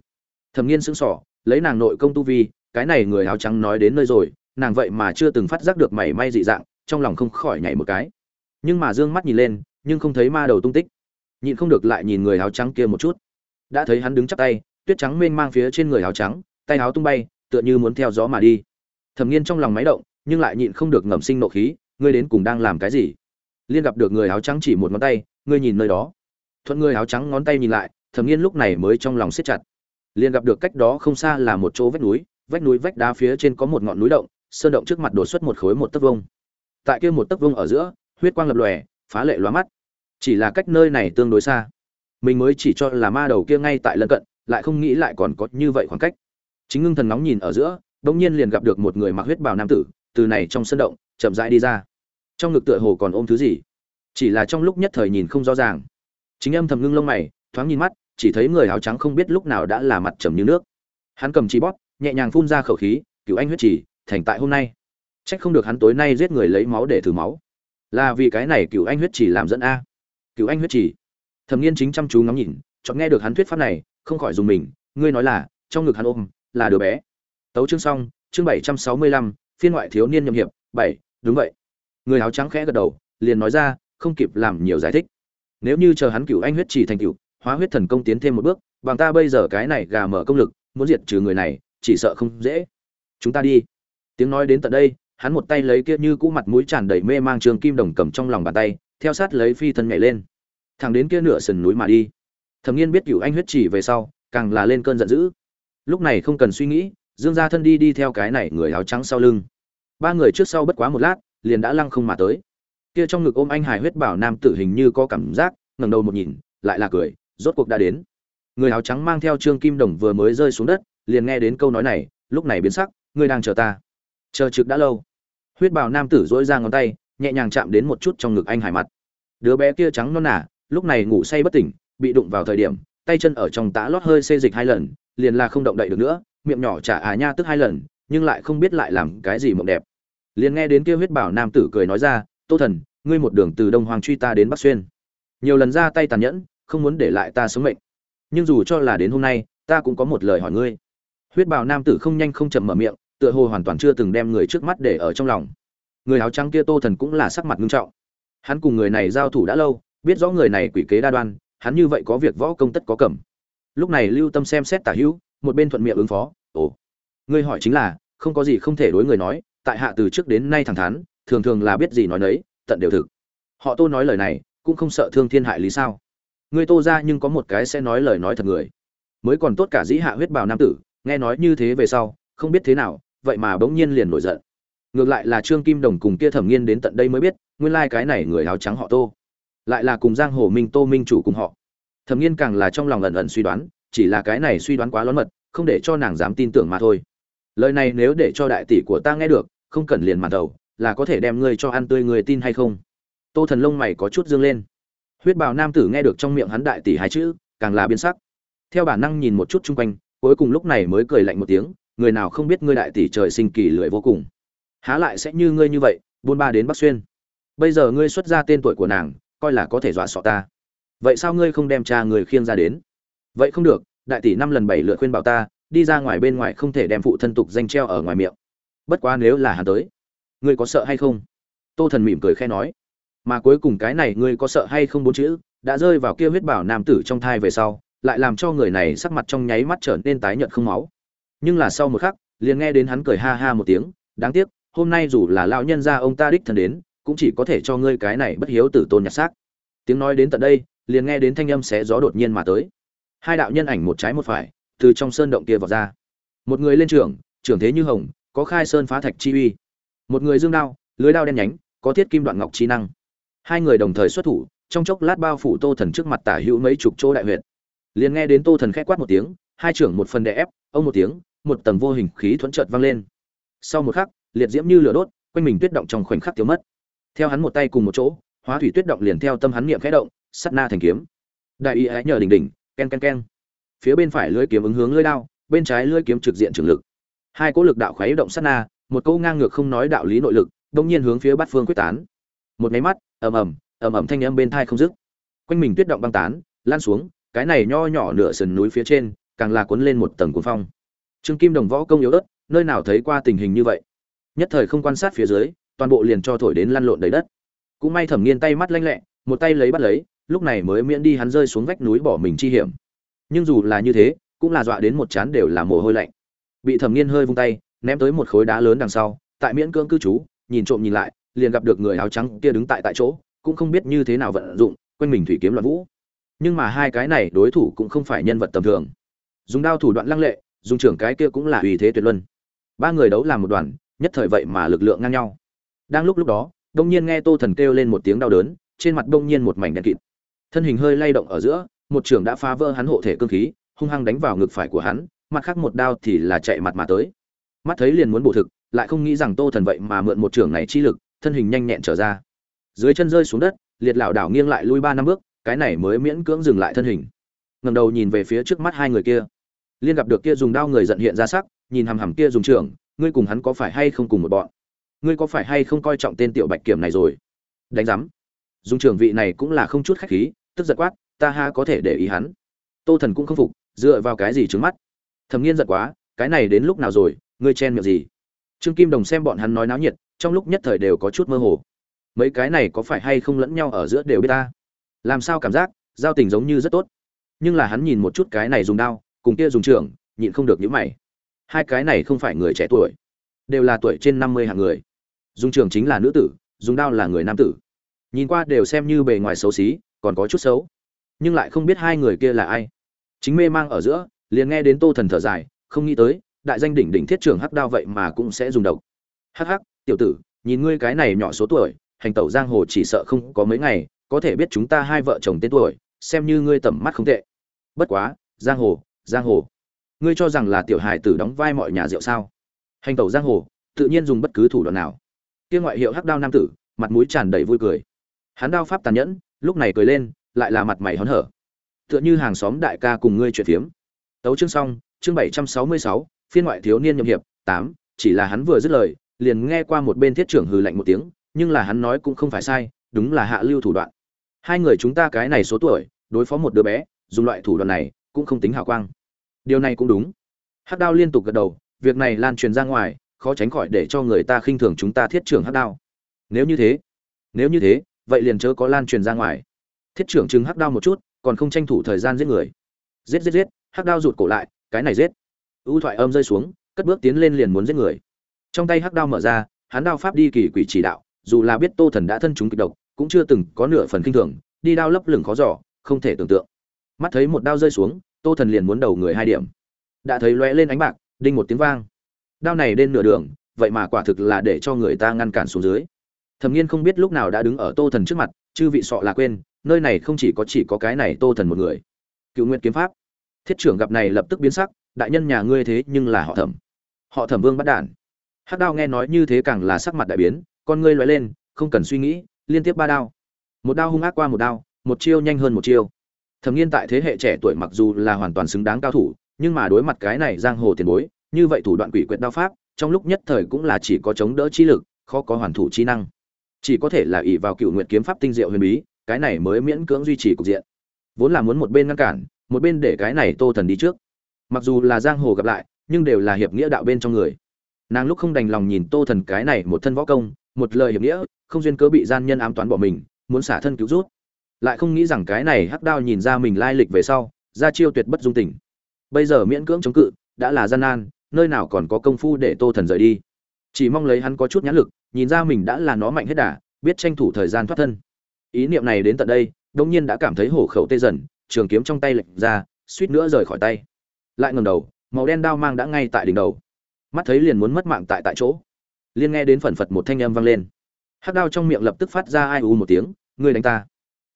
Thẩm nghiên sững sỏ lấy nàng nội công tu vi, cái này người áo trắng nói đến nơi rồi, nàng vậy mà chưa từng phát giác được mảy may dị dạng, trong lòng không khỏi nhảy một cái. Nhưng mà dương mắt nhìn lên, nhưng không thấy ma đầu tung tích. Nhịn không được lại nhìn người áo trắng kia một chút. Đã thấy hắn đứng chắp tay, tuyết trắng mênh mang phía trên người áo trắng, tay áo tung bay, tựa như muốn theo gió mà đi. Thẩm nghiên trong lòng máy động nhưng lại nhịn không được ngậm sinh nộ khí, ngươi đến cùng đang làm cái gì? Liên gặp được người áo trắng chỉ một ngón tay, ngươi nhìn nơi đó. Thuận người áo trắng ngón tay nhìn lại, thẩm nghiên lúc này mới trong lòng siết chặt. Liền gặp được cách đó không xa là một chỗ vách núi vách núi vách đá phía trên có một ngọn núi động, sơn động trước mặt đổ xuất một khối một tấc vông tại kia một tấc vông ở giữa, huyết quang lập lòe, phá lệ lóa mắt. Chỉ là cách nơi này tương đối xa. Mình mới chỉ cho là ma đầu kia ngay tại lân cận, lại không nghĩ lại còn có như vậy khoảng cách. Chính ngưng thần nóng nhìn ở giữa bỗng nhiên liền gặp được một người mặc huyết bào nam tử từ này trong sân động, chậm rãi đi ra. Trong ngực tựa hồ còn ôm thứ gì? Chỉ là trong lúc nhất thời nhìn không rõ ràng. Chính âm thầm ngưng lông mày, thoáng nhìn mắt, chỉ thấy người áo trắng không biết lúc nào đã là mặt trầm như nước. Hắn cầm chi bóp, nhẹ nhàng phun ra khẩu khí cựu anh huyết chỉ thành tại hôm nay. Trách không được hắn tối nay giết người lấy máu để thử máu. Là vì cái này cựu anh huyết chỉ làm dẫn a. Cựu anh huyết chỉ thẩm nghiên chính chăm chú ngắm nhìn chọn nghe được hắn thuyết pháp này, không khỏi dùng mình, ngươi nói là, trong ngực hắn ôm, là đứa bé. Tấu chương xong, chương bảy trăm sáu mươi lăm phiên ngoại thiếu niên nhậm hiệp, bảy, đúng vậy. Người áo trắng khẽ gật đầu, liền nói ra, không kịp làm nhiều giải thích. Nếu như chờ hắn cựu anh huyết chỉ thành cựu hóa huyết thần công tiến thêm một bước, bằng ta bây giờ cái này gà mở công lực, muốn diệt trừ người này, chỉ sợ không dễ. Chúng ta đi. Tiếng nói đến tận đây, hắn một tay lấy kia như cũ mặt mũi tràn đầy mê mang trường kim đồng cầm trong lòng bàn tay, theo sát lấy phi thân nhảy lên. Thẳng đến kia nửa sườn núi mà đi. Thẩm nghiên biết cựu anh huyết chỉ về sau, càng là lên cơn giận dữ. Lúc này không cần suy nghĩ dương gia thân đi đi theo cái này người áo trắng sau lưng. Ba người trước sau bất quá một lát, liền đã lăng không mà tới. Kia trong ngực ôm anh hài huyết bảo nam tử hình như có cảm giác, ngẩng đầu một nhìn, lại là cười, rốt cuộc đã đến. Người áo trắng mang theo trương kim đồng vừa mới rơi xuống đất, liền nghe đến câu nói này, lúc này biến sắc, ngươi đang chờ ta. Chờ trực đã lâu. Huyết bảo nam tử dỗi ra ngón tay, nhẹ nhàng chạm đến một chút trong ngực anh hải mặt. Đứa bé kia trắng non nả lúc này ngủ say bất tỉnh, bị đụng vào thời điểm, tay chân ở trong tã lót hơi xê dịch hai lần, liền là không động đậy được nữa miệng nhỏ trả à nha tức hai lần, nhưng lại không biết lại làm cái gì mộng đẹp. Liền nghe đến kia huyết bảo nam tử cười nói ra, tô thần, ngươi một đường từ đông hoàng truy ta đến bắc xuyên. Nhiều lần ra tay tàn nhẫn, không muốn để lại ta sống mệnh. Nhưng dù cho là đến hôm nay, ta cũng có một lời hỏi ngươi. Huyết bảo nam tử không nhanh không chậm mở miệng, tựa hồ hoàn toàn chưa từng đem người trước mắt để ở trong lòng. Người áo trắng kia tô thần cũng là sắc mặt nghiêm trọng. Hắn cùng người này giao thủ đã lâu, biết rõ người này quỷ kế đa đoan, hắn như vậy có việc võ công tất có cẩm lúc này lưu tâm xem xét tả hữu một bên thuận miệng ứng phó, ồ, ngươi hỏi chính là, không có gì không thể đối người nói, tại hạ từ trước đến nay thẳng thắn, thường thường là biết gì nói nấy, tận đều thực. Họ tô nói lời này, cũng không sợ thương thiên hại lý sao. Ngươi tô ra nhưng có một cái sẽ nói lời nói thật người. Mới còn tốt cả dĩ hạ huyết bào nam tử, nghe nói như thế về sau, không biết thế nào, vậy mà bỗng nhiên liền nổi giận. Ngược lại là trương kim đồng cùng kia thẩm nghiên đến tận đây mới biết, nguyên lai cái này người áo trắng họ tô. Lại là cùng giang hồ minh tô minh chủ cùng họ. Thẩm nghiên càng là trong lòng ẩn ẩn suy đoán chỉ là cái này suy đoán quá lớn mật, không để cho nàng dám tin tưởng mà thôi. Lời này nếu để cho đại tỷ của ta nghe được, không cần liền màn đầu, là có thể đem ngươi cho ăn tươi người tin hay không? Tô thần lông mày có chút dương lên. Huyết bào nam tử nghe được trong miệng hắn đại tỷ hai chữ, càng là biến sắc. Theo bản năng nhìn một chút chung quanh, cuối cùng lúc này mới cười lạnh một tiếng, người nào không biết ngươi đại tỷ trời sinh kỳ lưỡi vô cùng. Há lại sẽ như ngươi như vậy, buôn ba đến bắc xuyên. Bây giờ ngươi xuất ra tên tuổi của nàng, coi là có thể dọa sọ ta. Vậy sao ngươi không đem cha người khiêng ra đến? Vậy không được, đại tỷ năm lần bảy lượt khuyên bảo ta, đi ra ngoài bên ngoài không thể đem phụ thân tục danh treo ở ngoài miệng. Bất quá nếu là hắn tới, ngươi có sợ hay không? Tô thần mỉm cười khe nói. Mà cuối cùng cái này ngươi có sợ hay không bốn chữ, đã rơi vào kia huyết bảo nam tử trong thai về sau, lại làm cho người này sắc mặt trong nháy mắt trở nên tái nhợt không máu. Nhưng là sau một khắc, liền nghe đến hắn cười ha ha một tiếng, đáng tiếc, hôm nay dù là lão nhân gia ông ta đích thân đến, cũng chỉ có thể cho ngươi cái này bất hiếu tử tôn nhặt xác. Tiếng nói đến tận đây, liền nghe đến thanh âm xé gió đột nhiên mà tới hai đạo nhân ảnh một trái một phải, từ trong sơn động kia vào ra. Một người lên trưởng trưởng thế như hồng, có khai sơn phá thạch chi uy. Một người dương đao, lưới đao đen nhánh, có thiết kim đoạn ngọc chi năng. Hai người đồng thời xuất thủ, trong chốc lát bao phủ tô thần trước mặt tả hữu mấy chục chỗ đại huyệt. Liền nghe đến tô thần khẽ quát một tiếng, hai trưởng một phần đè ép, ông một tiếng, một tầng vô hình khí thuẫn chợt vang lên. Sau một khắc, liệt diễm như lửa đốt, quanh mình tuyết động trong khoảnh khắc tiêu mất. Theo hắn một tay cùng một chỗ, hóa thủy tuyết động liền theo tâm hắn niệm khẽ động, sắt na thành kiếm. Đại y ái nhờ đỉnh đỉnh ken ken ken. Phía bên phải lưỡi kiếm ứng hướng lưỡi đao, bên trái lưỡi kiếm trực diện trường lực. Hai cỗ lực đạo khuấy động sát na, một câu ngang ngược không nói đạo lý nội lực đông nhiên hướng phía bát phương quyết tán. Một máy mắt, ầm ầm ầm ầm thanh âm bên thai không dứt. Quanh mình tuyết động băng tán, lan xuống, cái này nho nhỏ nửa sườn núi phía trên, càng là cuốn lên một tầng cuồng phong. Trương kim đồng võ công yếu ớt, nơi nào thấy qua tình hình như vậy. Nhất thời không quan sát phía dưới, toàn bộ liền cho thổi đến lăn lộn đầy đất. Cũng may thẩm nghiên tay mắt lanh lẹ, một tay lấy bắt lấy lúc này mới miễn đi hắn rơi xuống vách núi bỏ mình chi hiểm. Nhưng dù là như thế, cũng là dọa đến một chán đều là mồ hôi lạnh. Bị thẩm nghiên hơi vung tay, ném tới một khối đá lớn đằng sau, tại miễn cưỡng cư trú, nhìn trộm nhìn lại, liền gặp được người áo trắng kia đứng tại tại chỗ, cũng không biết như thế nào vận dụng, quanh mình thủy kiếm loạn vũ. Nhưng mà hai cái này đối thủ cũng không phải nhân vật tầm thường. Dùng đao thủ đoạn lăng lệ, dùng trưởng cái kia cũng là uy thế tuyệt luân. Ba người đấu làm một đoàn, nhất thời vậy mà lực lượng ngang nhau. Đang lúc lúc đó, đông nhiên nghe tô thần kêu lên một tiếng đau đớn, trên mặt đông nhiên một mảnh đen kịt thân hình hơi lay động ở giữa, một trưởng đã phá vỡ hắn hộ thể cương khí, hung hăng đánh vào ngực phải của hắn, mặt khác một đao thì là chạy mặt mà tới. Mắt thấy liền muốn bổ thực, lại không nghĩ rằng tô thần vậy mà mượn một trưởng này chi lực, thân hình nhanh nhẹn trở ra. Dưới chân rơi xuống đất, liệt lảo đảo nghiêng lại lui ba năm bước, cái này mới miễn cưỡng dừng lại thân hình. Ngầm đầu nhìn về phía trước mắt hai người kia. Liên gặp được kia dùng đao người giận hiện ra sắc, nhìn hằm hằm kia dùng trưởng, ngươi cùng hắn có phải hay không cùng một bọn? Ngươi có phải hay không coi trọng tên tiểu bạch kiểm này rồi? Đánh giám. Dùng trưởng vị này cũng là không chút khách khí tức giật quát, ta ha có thể để ý hắn. Tô thần cũng không phục, dựa vào cái gì trứng mắt. Thầm nghiên giật quá, cái này đến lúc nào rồi, ngươi chen miệng gì? Trương kim đồng xem bọn hắn nói náo nhiệt, trong lúc nhất thời đều có chút mơ hồ. Mấy cái này có phải hay không lẫn nhau ở giữa đều biết ta? Làm sao cảm giác, giao tình giống như rất tốt. Nhưng là hắn nhìn một chút cái này dùng đao, cùng kia dùng trường nhịn không được những mày. Hai cái này không phải người trẻ tuổi, đều là tuổi trên năm mươi hàng người. Dùng trường chính là nữ tử, dùng đao là người nam tử. Nhìn qua đều xem như bề ngoài xấu xí còn có chút xấu. Nhưng lại không biết hai người kia là ai. Chính mê mang ở giữa, liền nghe đến tô thần thở dài, không nghĩ tới, đại danh đỉnh đỉnh thiết trưởng hắc đao vậy mà cũng sẽ dùng độc. Hắc hắc, tiểu tử, nhìn ngươi cái này nhỏ số tuổi, hành tẩu giang hồ chỉ sợ không có mấy ngày, có thể biết chúng ta hai vợ chồng tên tuổi, xem như ngươi tầm mắt không tệ. Bất quá, giang hồ giang hồ. Ngươi cho rằng là tiểu hài tử đóng vai mọi nhà rượu sao? Hành tẩu giang hồ, tự nhiên dùng bất cứ thủ đoạn nào. Kia ngoại hiệu hắc đao nam tử, mặt mũi tràn đầy vui cười. Hắn đao pháp tàn nhẫn lúc này cười lên, lại là mặt mày hớn hở. Tựa như hàng xóm đại ca cùng ngươi chuyện phiếm. Tấu chương xong, chương bảy trăm sáu mươi sáu, phiên ngoại thiếu niên nhậm hiệp, tám, chỉ là hắn vừa dứt lời, liền nghe qua một bên thiết trưởng hừ lạnh một tiếng, nhưng là hắn nói cũng không phải sai, đúng là hạ lưu thủ đoạn. Hai người chúng ta cái này số tuổi, đối phó một đứa bé, dùng loại thủ đoạn này, cũng không tính hào quang. Điều này cũng đúng. Hắc đao liên tục gật đầu, việc này lan truyền ra ngoài, khó tránh khỏi để cho người ta khinh thường chúng ta thiết trưởng hắc đao. Nếu như thế, nếu như thế vậy liền chớ có lan truyền ra ngoài. Thiết trưởng chừng hắc đao một chút, còn không tranh thủ thời gian giết người. Giết giết giết, hắc đao rụt cổ lại, cái này giết. Ưu thoại âm rơi xuống, cất bước tiến lên liền muốn giết người. Trong tay hắc đao mở ra, hắn đao pháp đi kỳ quỷ chỉ đạo, dù là biết tô thần đã thân chúng kịch độc, cũng chưa từng có nửa phần kinh thường, đi đao lấp lửng khó giỏ không thể tưởng tượng. Mắt thấy một đao rơi xuống, tô thần liền muốn đầu người hai điểm. Đã thấy lóe lên ánh bạc, đinh một tiếng vang. Đao này đến nửa đường, vậy mà quả thực là để cho người ta ngăn cản xuống dưới thẩm nghiên không biết lúc nào đã đứng ở tô thần trước mặt, chư vị sọ là quên, nơi này không chỉ có chỉ có cái này tô thần một người. Cựu nguyện kiếm pháp. Thiết trưởng gặp này lập tức biến sắc, đại nhân nhà ngươi thế nhưng là họ thẩm. Họ thẩm vương bắt đản. Hắc đao nghe nói như thế càng là sắc mặt đại biến, con ngươi loại lên, không cần suy nghĩ, liên tiếp ba đao. Một đao hung ác qua một đao, một chiêu nhanh hơn một chiêu. Thẩm nghiên tại thế hệ trẻ tuổi mặc dù là hoàn toàn xứng đáng cao thủ, nhưng mà đối mặt cái này giang hồ tiền bối, như vậy thủ đoạn quỷ quyệt đao pháp, trong lúc nhất thời cũng là chỉ có chống đỡ chi lực, khó có hoàn thủ chi năng chỉ có thể là ỷ vào cựu nguyện kiếm pháp tinh diệu huyền bí, cái này mới miễn cưỡng duy trì cục diện. Vốn là muốn một bên ngăn cản, một bên để cái này tô thần đi trước. Mặc dù là giang hồ gặp lại, nhưng đều là hiệp nghĩa đạo bên trong người. Nàng lúc không đành lòng nhìn tô thần cái này một thân võ công, một lời hiệp nghĩa, không duyên cớ bị gian nhân ám toán bỏ mình, muốn xả thân cứu rút. Lại không nghĩ rằng cái này hắc đao nhìn ra mình lai lịch về sau, ra chiêu tuyệt bất dung tình. Bây giờ miễn cưỡng chống cự, đã là gian nan, nơi nào còn có công phu để tô thần rời đi chỉ mong lấy hắn có chút nhãn lực, nhìn ra mình đã là nó mạnh hết đà, biết tranh thủ thời gian thoát thân. Ý niệm này đến tận đây đông nhiên đã cảm thấy hổ khẩu tê dần, trường kiếm trong tay lệch ra, suýt nữa rời khỏi tay. Lại ngầm đầu, màu đen đao mang đã ngay tại đỉnh đầu. Mắt thấy liền muốn mất mạng tại tại chỗ. Liên nghe đến phần phật một thanh âm vang lên. Hắc đao trong miệng lập tức phát ra ai u một tiếng, ngươi đánh ta.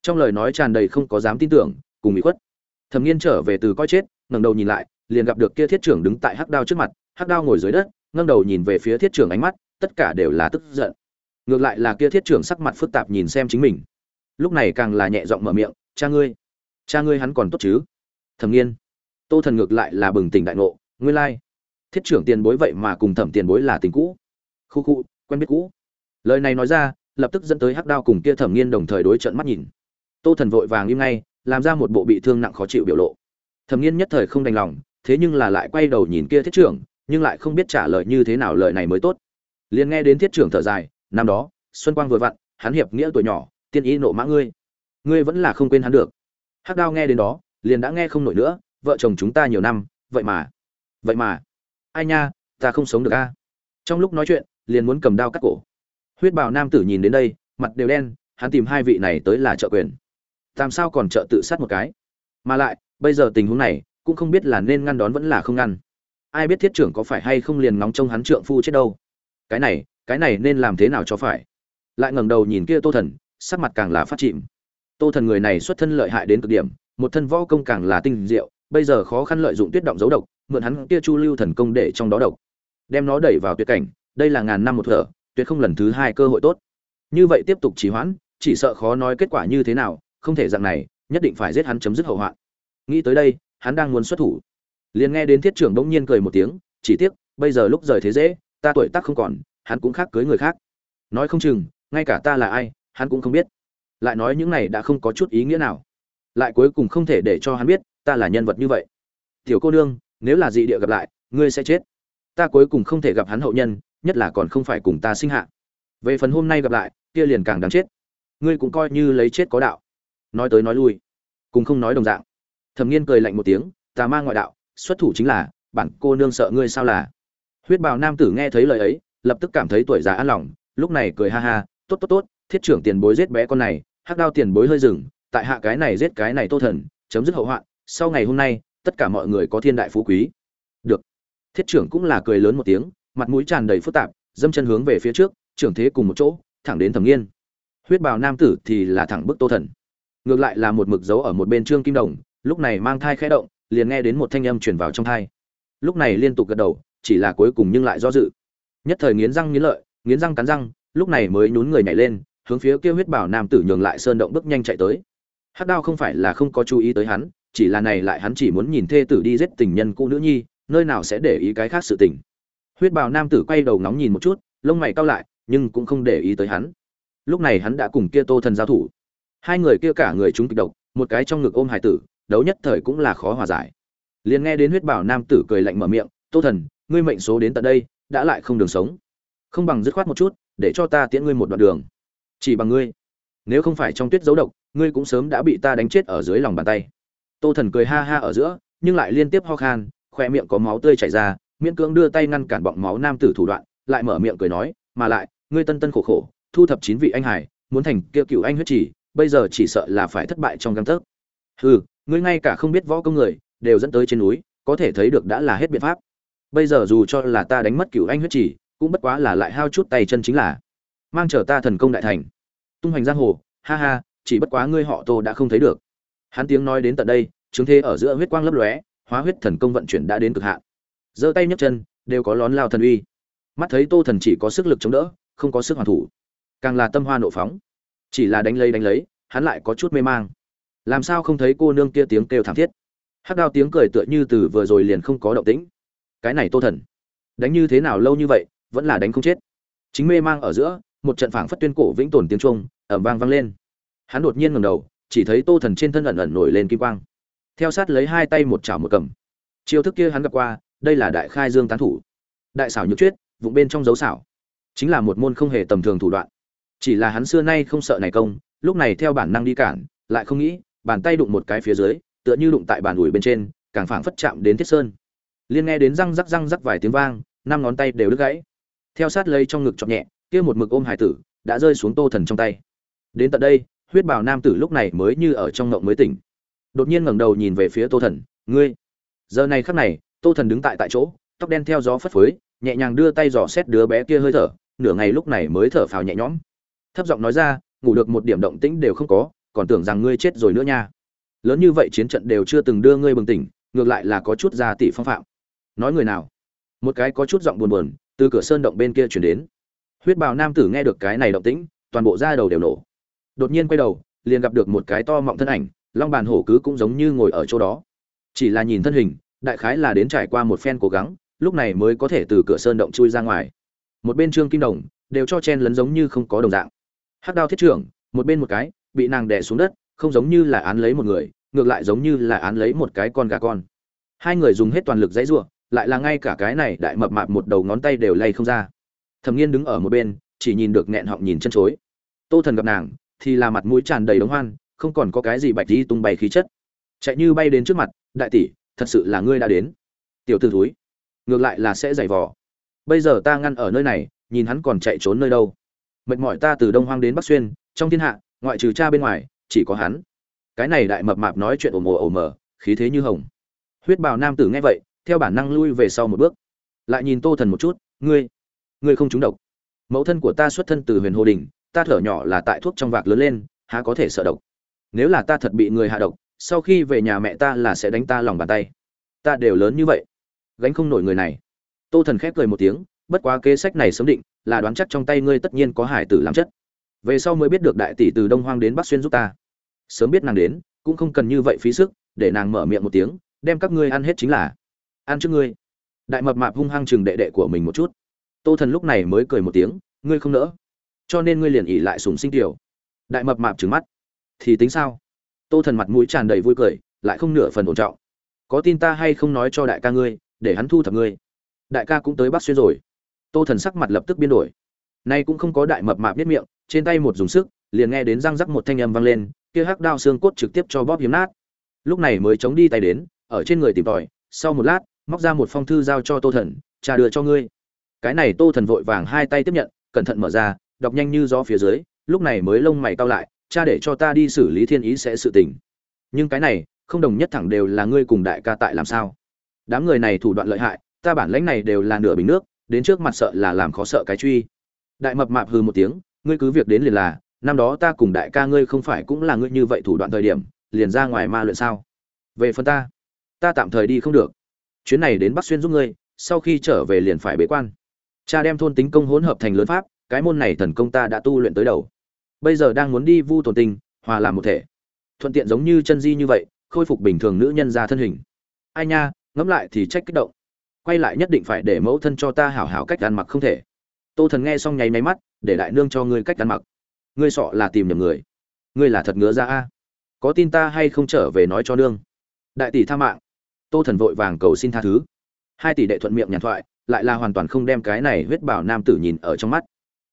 Trong lời nói tràn đầy không có dám tin tưởng, cùng bị khuất. Thẩm nghiên trở về từ coi chết, ngẩng đầu nhìn lại, liền gặp được kia thiết trưởng đứng tại hắc đao trước mặt, hắc đao ngồi dưới đất ngâng đầu nhìn về phía thiết trưởng ánh mắt, tất cả đều là tức giận. Ngược lại là kia thiết trưởng sắc mặt phức tạp nhìn xem chính mình. Lúc này càng là nhẹ giọng mở miệng, cha ngươi cha ngươi hắn còn tốt chứ? Thẩm nghiên. Tô thần ngược lại là bừng tỉnh đại ngộ, nguyên lai, thiết trưởng tiền bối vậy mà cùng thẩm tiền bối là tình cũ. Khu khu, quen biết cũ. Lời này nói ra, lập tức dẫn tới hắc đao cùng kia thẩm nghiên đồng thời đối trận mắt nhìn. Tô thần vội vàng im ngay, làm ra một bộ bị thương nặng khó chịu biểu lộ. Thẩm nghiên nhất thời không đành lòng, thế nhưng là lại quay đầu nhìn kia thiết trưởng nhưng lại không biết trả lời như thế nào lời này mới tốt. Liền nghe đến thiết trưởng thở dài, năm đó, xuân quang vừa vặn, hắn hiệp nghĩa tuổi nhỏ, tiên ý nộ mã ngươi. Ngươi vẫn là không quên hắn được. Hắc đao nghe đến đó, liền đã nghe không nổi nữa, vợ chồng chúng ta nhiều năm, vậy mà vậy mà. Ai nha, ta không sống được a. Trong lúc nói chuyện, liền muốn cầm đao cắt cổ. Huyết bào nam tử nhìn đến đây, mặt đều đen, hắn tìm hai vị này tới là trợ quyền. Làm sao còn trợ tự sát một cái? Mà lại, bây giờ tình huống này, cũng không biết là nên ngăn đón vẫn là không ngăn ai biết thiết trưởng có phải hay không liền nóng trong hắn trượng phu chết đâu. Cái này cái này nên làm thế nào cho phải? Lại ngẩng đầu nhìn kia tô thần, sắc mặt càng là phát chìm. Tô thần người này xuất thân lợi hại đến cực điểm, một thân võ công càng là tinh diệu, bây giờ khó khăn lợi dụng tuyết động dấu độc, mượn hắn kia chu lưu thần công để trong đó độc. Đem nó đẩy vào tuyệt cảnh, đây là ngàn năm một thở, tuyệt không lần thứ hai cơ hội tốt. Như vậy tiếp tục trì hoãn, chỉ sợ khó nói kết quả như thế nào, không thể dạng này, nhất định phải giết hắn chấm dứt hậu hoạn. Nghĩ tới đây, hắn đang muốn xuất thủ liền nghe đến thiết trưởng bỗng nhiên cười một tiếng, chỉ tiếc, bây giờ lúc rời thế dễ, ta tuổi tác không còn, hắn cũng khác cưới người khác. Nói không chừng, ngay cả ta là ai, hắn cũng không biết. Lại nói những này đã không có chút ý nghĩa nào. Lại cuối cùng không thể để cho hắn biết, ta là nhân vật như vậy. Tiểu cô nương, nếu là dị địa gặp lại, ngươi sẽ chết. Ta cuối cùng không thể gặp hắn hậu nhân, nhất là còn không phải cùng ta sinh hạ. Về phần hôm nay gặp lại, kia liền càng đáng chết. Ngươi cũng coi như lấy chết có đạo. Nói tới nói lui, cùng không nói đồng dạng. Thẩm nghiên cười lạnh một tiếng ta mang ngoại đạo xuất thủ chính là, bản cô nương sợ ngươi sao là? Huyết bào nam tử nghe thấy lời ấy, lập tức cảm thấy tuổi già an lòng, lúc này cười ha ha, tốt tốt tốt, thiết trưởng tiền bối giết bé con này, hắc đao tiền bối hơi dừng, tại hạ cái này giết cái này tô thần, chấm dứt hậu hoạn, sau ngày hôm nay, tất cả mọi người có thiên đại phú quý. Được. Thiết trưởng cũng là cười lớn một tiếng, mặt mũi tràn đầy phức tạp, dâm chân hướng về phía trước, trưởng thế cùng một chỗ, thẳng đến thẩm nghiên. Huyết bào nam tử thì là thẳng bức tô thần. Ngược lại là một mực dấu ở một bên trương kim đồng, lúc này mang thai khẽ động liền nghe đến một thanh âm truyền vào trong thai. Lúc này liên tục gật đầu, chỉ là cuối cùng nhưng lại do dự. Nhất thời nghiến răng nghiến lợi, nghiến răng cắn răng, lúc này mới nhún người nhảy lên, hướng phía kia huyết bảo nam tử nhường lại sơn động bước nhanh chạy tới. Hắc đao không phải là không có chú ý tới hắn, chỉ là này lại hắn chỉ muốn nhìn thê tử đi giết tình nhân cũ nữ nhi, nơi nào sẽ để ý cái khác sự tình. Huyết bào nam tử quay đầu ngóng nhìn một chút, lông mày cau lại, nhưng cũng không để ý tới hắn. Lúc này hắn đã cùng kia tô thần giao thủ. Hai người kia cả người chúng kịch độc, một cái trong ngực ôm hải tử đấu nhất thời cũng là khó hòa giải. Liền nghe đến huyết bảo nam tử cười lạnh mở miệng, tô thần, ngươi mệnh số đến tận đây, đã lại không đường sống. Không bằng dứt khoát một chút, để cho ta tiễn ngươi một đoạn đường. Chỉ bằng ngươi. Nếu không phải trong tuyết dấu độc, ngươi cũng sớm đã bị ta đánh chết ở dưới lòng bàn tay. Tô thần cười ha ha ở giữa, nhưng lại liên tiếp ho khan, khoe miệng có máu tươi chảy ra, miễn cưỡng đưa tay ngăn cản bọng máu nam tử thủ đoạn, lại mở miệng cười nói, mà lại, ngươi tân tân khổ khổ, thu thập chín vị anh hải, muốn thành kia cựu anh huyết chỉ bây giờ chỉ sợ là phải thất bại trong găng tấc. Hừ ngươi ngay cả không biết võ công người, đều dẫn tới trên núi, có thể thấy được đã là hết biện pháp. Bây giờ dù cho là ta đánh mất cựu anh huyết chỉ cũng bất quá là lại hao chút tay chân chính là. Mang trở ta thần công đại thành. Tung hoành giang hồ, ha ha, chỉ bất quá ngươi họ tô đã không thấy được. Hắn tiếng nói đến tận đây chứng thế ở giữa huyết quang lấp lóe, hóa huyết thần công vận chuyển đã đến cực hạn. Giơ tay nhấc chân, đều có lón lao thần uy. Mắt thấy tô thần chỉ có sức lực chống đỡ, không có sức hoàn thủ. Càng là tâm hoa nộ phóng. Chỉ là đánh lấy đánh lấy, hắn lại có chút mê mang làm sao không thấy cô nương kia tiếng kêu thảm thiết? Hắc đao tiếng cười tựa như từ vừa rồi liền không có động tĩnh. Cái này tô thần, đánh như thế nào lâu như vậy, vẫn là đánh không chết. Chính mê mang ở giữa, một trận phảng phất tuyên cổ vĩnh tồn tiếng trung ẩm vang vang lên. Hắn đột nhiên ngẩng đầu, chỉ thấy tô thần trên thân ẩn ẩn nổi lên kim quang. Theo sát lấy hai tay một chảo một cầm. Chiêu thức kia hắn gặp qua, đây là đại khai dương tán thủ. Đại xảo nhược chuyết, vụng bên trong dấu xảo. Chính là một môn không hề tầm thường thủ đoạn. Chỉ là hắn xưa nay không sợ này công, lúc này theo bản năng đi cản, lại không nghĩ bàn tay đụng một cái phía dưới, tựa như đụng tại bàn ủi bên trên, càng phảng phất chạm đến thiết sơn. Liên nghe đến răng rắc răng rắc vài tiếng vang, năm ngón tay đều đứt gãy. Theo sát lấy trong ngực chọc nhẹ, kia một mực ôm hải tử, đã rơi xuống tô thần trong tay. Đến tận đây, huyết bào nam tử lúc này mới như ở trong ngộng mới tỉnh. Đột nhiên ngẩng đầu nhìn về phía tô thần, ngươi. Giờ này khắc này, tô thần đứng tại tại chỗ, tóc đen theo gió phất phới, nhẹ nhàng đưa tay dò xét đứa bé kia hơi thở, nửa ngày lúc này mới thở phào nhẹ nhõm. Thấp giọng nói ra, ngủ được một điểm động tĩnh đều không có còn tưởng rằng ngươi chết rồi nữa nha. Lớn như vậy chiến trận đều chưa từng đưa ngươi bừng tỉnh, ngược lại là có chút ra tỷ phong phạm. Nói người nào? Một cái có chút giọng buồn buồn, từ cửa sơn động bên kia chuyển đến. Huyết bào nam tử nghe được cái này động tĩnh, toàn bộ da đầu đều nổ. Đột nhiên quay đầu, liền gặp được một cái to mọng thân ảnh, long bàn hổ cứ cũng giống như ngồi ở chỗ đó. Chỉ là nhìn thân hình, đại khái là đến trải qua một phen cố gắng, lúc này mới có thể từ cửa sơn động chui ra ngoài. Một bên trương kim đồng, đều cho chen lấn giống như không có đồng dạng. Hắc đao thiết trưởng, một bên một cái bị nàng đè xuống đất, không giống như là án lấy một người, ngược lại giống như là án lấy một cái con gà con. Hai người dùng hết toàn lực dãy giụa lại là ngay cả cái này đại mập mạp một đầu ngón tay đều lay không ra. Thẩm nghiên đứng ở một bên, chỉ nhìn được nghẹn họng nhìn chân chối. Tô thần gặp nàng, thì là mặt mũi tràn đầy đống hoan, không còn có cái gì bạch đi tung bay khí chất. Chạy như bay đến trước mặt, đại tỷ, thật sự là ngươi đã đến. Tiểu t ử thúi, ngược lại là sẽ giày vò. Bây giờ ta ngăn ở nơi này, nhìn hắn còn chạy trốn nơi đâu. Mệt mỏi ta từ đông hoang đến bắc xuyên, trong thiên hạ ngoại trừ cha bên ngoài, chỉ có hắn. Cái này đại mập mạp nói chuyện ồ mồ, ồ mờ, khí thế như hồng. Huyết bào nam tử nghe vậy, theo bản năng lui về sau một bước. Lại nhìn tô thần một chút, ngươi ngươi không trúng độc. Mẫu thân của ta xuất thân từ huyền hồ đình ta thở nhỏ là tại thuốc trong vạc lớn lên, há có thể sợ độc? Nếu là ta thật bị người hạ độc, sau khi về nhà mẹ ta là sẽ đánh ta lòng bàn tay. Ta đều lớn như vậy, gánh không nổi người này. Tô thần khép cười một tiếng, bất quá kế sách này sớm định, là đoán chắc trong tay ngươi tất nhiên có hải tử làm chất về sau mới biết được đại tỷ từ đông hoang đến bắc xuyên giúp ta. Sớm biết nàng đến, cũng không cần như vậy phí sức, để nàng mở miệng một tiếng, đem các ngươi ăn hết chính là ăn trước ngươi. Đại mập mạp hung hăng chừng đệ đệ của mình một chút. Tô thần lúc này mới cười một tiếng, ngươi không nỡ. Cho nên ngươi liền ỉ lại sùng sinh tiểu. Đại mập mạp trừng mắt. Thì tính sao? Tô thần mặt mũi tràn đầy vui cười, lại không nửa phần ổn trọng. Có tin ta hay không nói cho đại ca ngươi, để hắn thu thập ngươi. Đại ca cũng tới bắc xuyên rồi. Tô thần sắc mặt lập tức biến đổi. Nay cũng không có đại mập mạp biết miệng trên tay một dùng sức, liền nghe đến răng rắc một thanh âm vang lên, kia hắc đao xương cốt trực tiếp cho bóp hiếm nát. Lúc này mới chống đi tay đến, ở trên người tìm tòi, sau một lát, móc ra một phong thư giao cho tô thần trà đưa cho ngươi. Cái này tô thần vội vàng hai tay tiếp nhận, cẩn thận mở ra, đọc nhanh như gió phía dưới, lúc này mới lông mày cau lại, cha để cho ta đi xử lý thiên ý sẽ sự tình. Nhưng cái này, không đồng nhất thẳng đều là ngươi cùng đại ca tại làm sao? Đám người này thủ đoạn lợi hại, ta bản lãnh này đều là nửa bình nước, đến trước mặt sợ là làm khó sợ cái truy. Đại mập mạp hừ một tiếng ngươi cứ việc đến liền là, năm đó ta cùng đại ca ngươi không phải cũng là ngươi như vậy thủ đoạn thời điểm, liền ra ngoài ma luyện sao? Về phần ta ta tạm thời đi không được. Chuyến này đến bắc xuyên giúp ngươi, sau khi trở về liền phải bế quan. Cha đem thôn tính công hỗn hợp thành lớn pháp, cái môn này thần công ta đã tu luyện tới đầu. Bây giờ đang muốn đi vu tồn tinh hòa làm một thể. Thuận tiện giống như chân di như vậy, khôi phục bình thường nữ nhân ra thân hình. Ai nha, ngẫm lại thì trách kích động. Quay lại nhất định phải để mẫu thân cho ta hảo hảo cách ăn mặc không thể tô thần nghe xong nháy máy mắt, để đại nương cho ngươi cách ăn mặc. Ngươi sọ là tìm nhầm người. Ngươi là thật ngứa ra a. Có tin ta hay không trở về nói cho nương? Đại tỷ tha mạng. Tô thần vội vàng cầu xin tha thứ. Hai tỷ đệ thuận miệng nhàn thoại, lại là hoàn toàn không đem cái này huyết bảo nam tử nhìn ở trong mắt.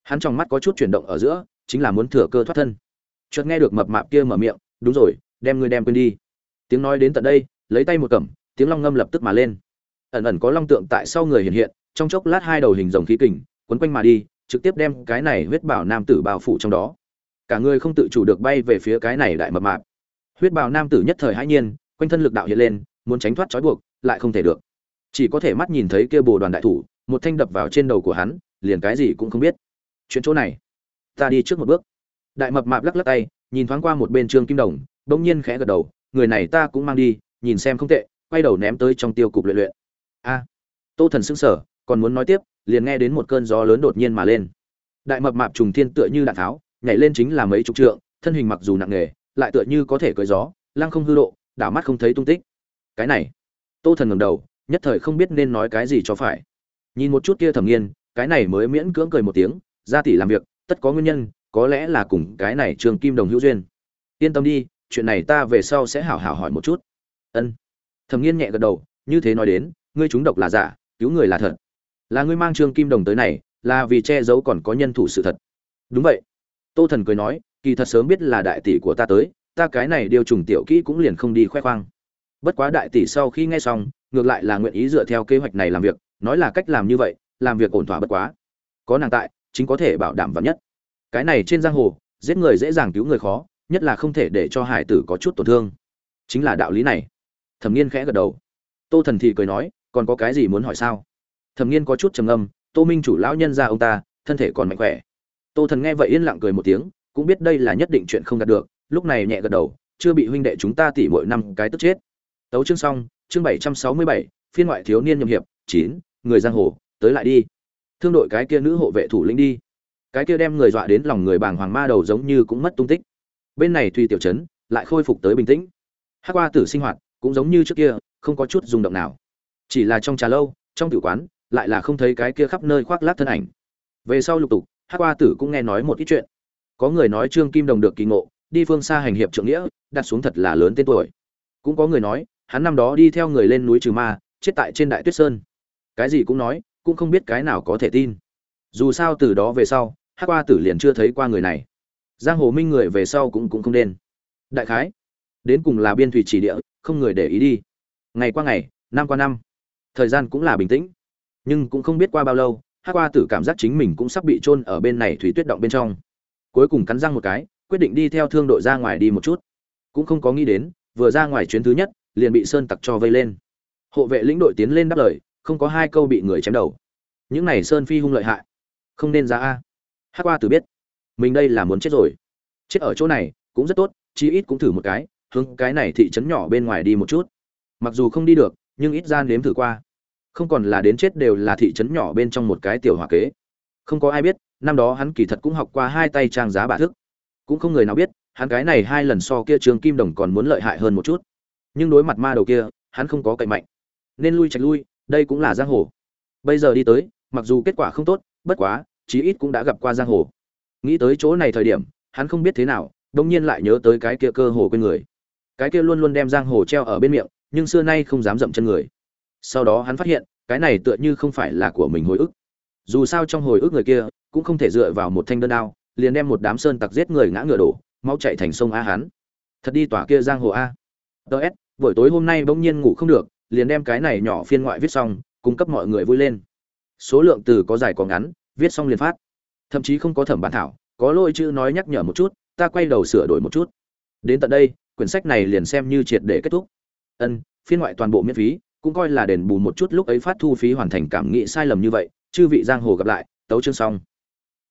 Hắn trong mắt có chút chuyển động ở giữa, chính là muốn thừa cơ thoát thân. Chợt nghe được mập mạp kia mở miệng, đúng rồi, đem ngươi đem quên đi. Tiếng nói đến tận đây, lấy tay một cẩm tiếng long ngâm lập tức mà lên. Ẩn ẩn có long tượng tại sau người hiện hiện, trong chốc lát hai đầu hình rồng khí kình quấn quanh mà đi, trực tiếp đem cái này huyết bảo nam tử bao phủ trong đó. Cả người không tự chủ được bay về phía cái này đại mập mạp. Huyết bào nam tử nhất thời hãi nhiên, quanh thân lực đạo hiện lên, muốn tránh thoát trói buộc, lại không thể được. Chỉ có thể mắt nhìn thấy kia bồ đoàn đại thủ, một thanh đập vào trên đầu của hắn, liền cái gì cũng không biết. Chuyện chỗ này, ta đi trước một bước. Đại mập mạp lắc lắc tay, nhìn thoáng qua một bên trương kim đồng, bỗng nhiên khẽ gật đầu, người này ta cũng mang đi, nhìn xem không tệ, quay đầu ném tới trong tiêu cục luyện luyện. A, tô thần sững sờ, còn muốn nói tiếp liền nghe đến một cơn gió lớn đột nhiên mà lên. Đại mập mạp trùng thiên tựa như đạn tháo, nhảy lên chính là mấy chục trượng, thân hình mặc dù nặng nề, lại tựa như có thể cưỡi gió, lăng không hư độ, đảo mắt không thấy tung tích. Cái này, tô thần ngẩng đầu, nhất thời không biết nên nói cái gì cho phải. Nhìn một chút kia thẩm nghiên, cái này mới miễn cưỡng cười một tiếng, ra tỷ làm việc, tất có nguyên nhân, có lẽ là cùng cái này trường kim đồng hữu duyên. Yên tâm đi, chuyện này ta về sau sẽ hảo hảo hỏi một chút. Ân. Thẩm nghiên nhẹ gật đầu, như thế nói đến, ngươi trúng độc là giả, cứu người là thật là ngươi mang trương kim đồng tới này, là vì che giấu còn có nhân thủ sự thật. Đúng vậy. Tô thần cười nói, kỳ thật sớm biết là đại tỷ của ta tới, ta cái này điều trùng tiểu kỹ cũng liền không đi khoe khoang. Bất quá đại tỷ sau khi nghe xong, ngược lại là nguyện ý dựa theo kế hoạch này làm việc, nói là cách làm như vậy, làm việc ổn thỏa bất quá. Có nàng tại, chính có thể bảo đảm vắn nhất. Cái này trên giang hồ, giết người dễ dàng cứu người khó, nhất là không thể để cho hải tử có chút tổn thương. Chính là đạo lý này. Thẩm nghiên khẽ gật đầu. Tô thần thì cười nói, còn có cái gì muốn hỏi sao? Thẩm nghiên có chút trầm âm tô minh chủ lão nhân ra ông ta, thân thể còn mạnh khỏe. Tô thần nghe vậy yên lặng cười một tiếng, cũng biết đây là nhất định chuyện không đạt được, lúc này nhẹ gật đầu, chưa bị huynh đệ chúng ta tỉ mỗi năm cái tức chết. Tấu chương xong, chương bảy trăm sáu mươi bảy, phiên ngoại thiếu niên nhậm hiệp, chín, người giang hồ, tới lại đi. Thương đội cái kia nữ hộ vệ thủ lĩnh đi. Cái kia đem người dọa đến lòng người bàng hoàng ma đầu giống như cũng mất tung tích. Bên này tùy tiểu trấn lại khôi phục tới bình tĩnh. Hát qua tử sinh hoạt cũng giống như trước kia, không có chút rung động nào. Chỉ là trong trà lâu, trong tử quán lại là không thấy cái kia khắp nơi khoác lác thân ảnh. Về sau lục tục, Hắc qua tử cũng nghe nói một ít chuyện. Có người nói trương kim đồng được kỳ ngộ, đi phương xa hành hiệp trượng nghĩa, đặt xuống thật là lớn tên tuổi. Cũng có người nói, hắn năm đó đi theo người lên núi trừ ma, chết tại trên đại tuyết sơn. Cái gì cũng nói, cũng không biết cái nào có thể tin. Dù sao từ đó về sau hát qua tử liền chưa thấy qua người này. Giang hồ minh người về sau cũng cũng không đen đại khái, đến cùng là biên thủy chỉ địa, không người để ý đi. Ngày qua ngày, năm qua năm, thời gian cũng là bình tĩnh nhưng cũng không biết qua bao lâu hát qua tử cảm giác chính mình cũng sắp bị chôn ở bên này thủy tuyết động bên trong. Cuối cùng cắn răng một cái, quyết định đi theo thương đội ra ngoài đi một chút. Cũng không có nghĩ đến, vừa ra ngoài chuyến thứ nhất, liền bị sơn tặc cho vây lên. Hộ vệ lĩnh đội tiến lên đáp lời, không có hai câu bị người chém đầu. Những này sơn phi hung lợi hại. Không nên ra a. Hát qua tử biết, mình đây là muốn chết rồi. Chết ở chỗ này, cũng rất tốt, chí ít cũng thử một cái, hướng cái này thị trấn nhỏ bên ngoài đi một chút. Mặc dù không đi được, nhưng ít ra nếm thử qua không còn là đến chết đều là thị trấn nhỏ bên trong một cái tiểu hòa kế. Không có ai biết, năm đó hắn kỳ thật cũng học qua hai tay trang giá bà thức. Cũng không người nào biết, hắn cái này hai lần so kia trường kim đồng còn muốn lợi hại hơn một chút. Nhưng đối mặt ma đầu kia, hắn không có cậy mạnh. Nên lui trạch lui, đây cũng là giang hồ. Bây giờ đi tới, mặc dù kết quả không tốt, bất quá, chí ít cũng đã gặp qua giang hồ. Nghĩ tới chỗ này thời điểm, hắn không biết thế nào đông nhiên lại nhớ tới cái kia cơ hồ quên người. Cái kia luôn luôn đem giang hồ treo ở bên miệng, nhưng xưa nay không dám dậm chân người sau đó hắn phát hiện, cái này tựa như không phải là của mình hồi ức. Dù sao trong hồi ức người kia, cũng không thể dựa vào một thanh đơn đao, liền đem một đám sơn tặc giết người ngã ngựa đổ, mau chạy thành sông a hắn. Thật đi tỏa kia giang hồ a. Ts buổi tối hôm nay bỗng nhiên ngủ không được, liền đem cái này nhỏ phiên ngoại viết xong, cung cấp mọi người vui lên. Số lượng từ có dài có ngắn, viết xong liền phát. Thậm chí không có thẩm bản thảo, có lôi chữ nói nhắc nhở một chút, ta quay đầu sửa đổi một chút. Đến tận đây, quyển sách này liền xem như triệt để kết thúc. Ân, phiên ngoại toàn bộ miễn phí cũng coi là đền bù một chút lúc ấy phát thu phí hoàn thành cảm nghĩ sai lầm như vậy, chư vị giang hồ gặp lại, tấu chương xong.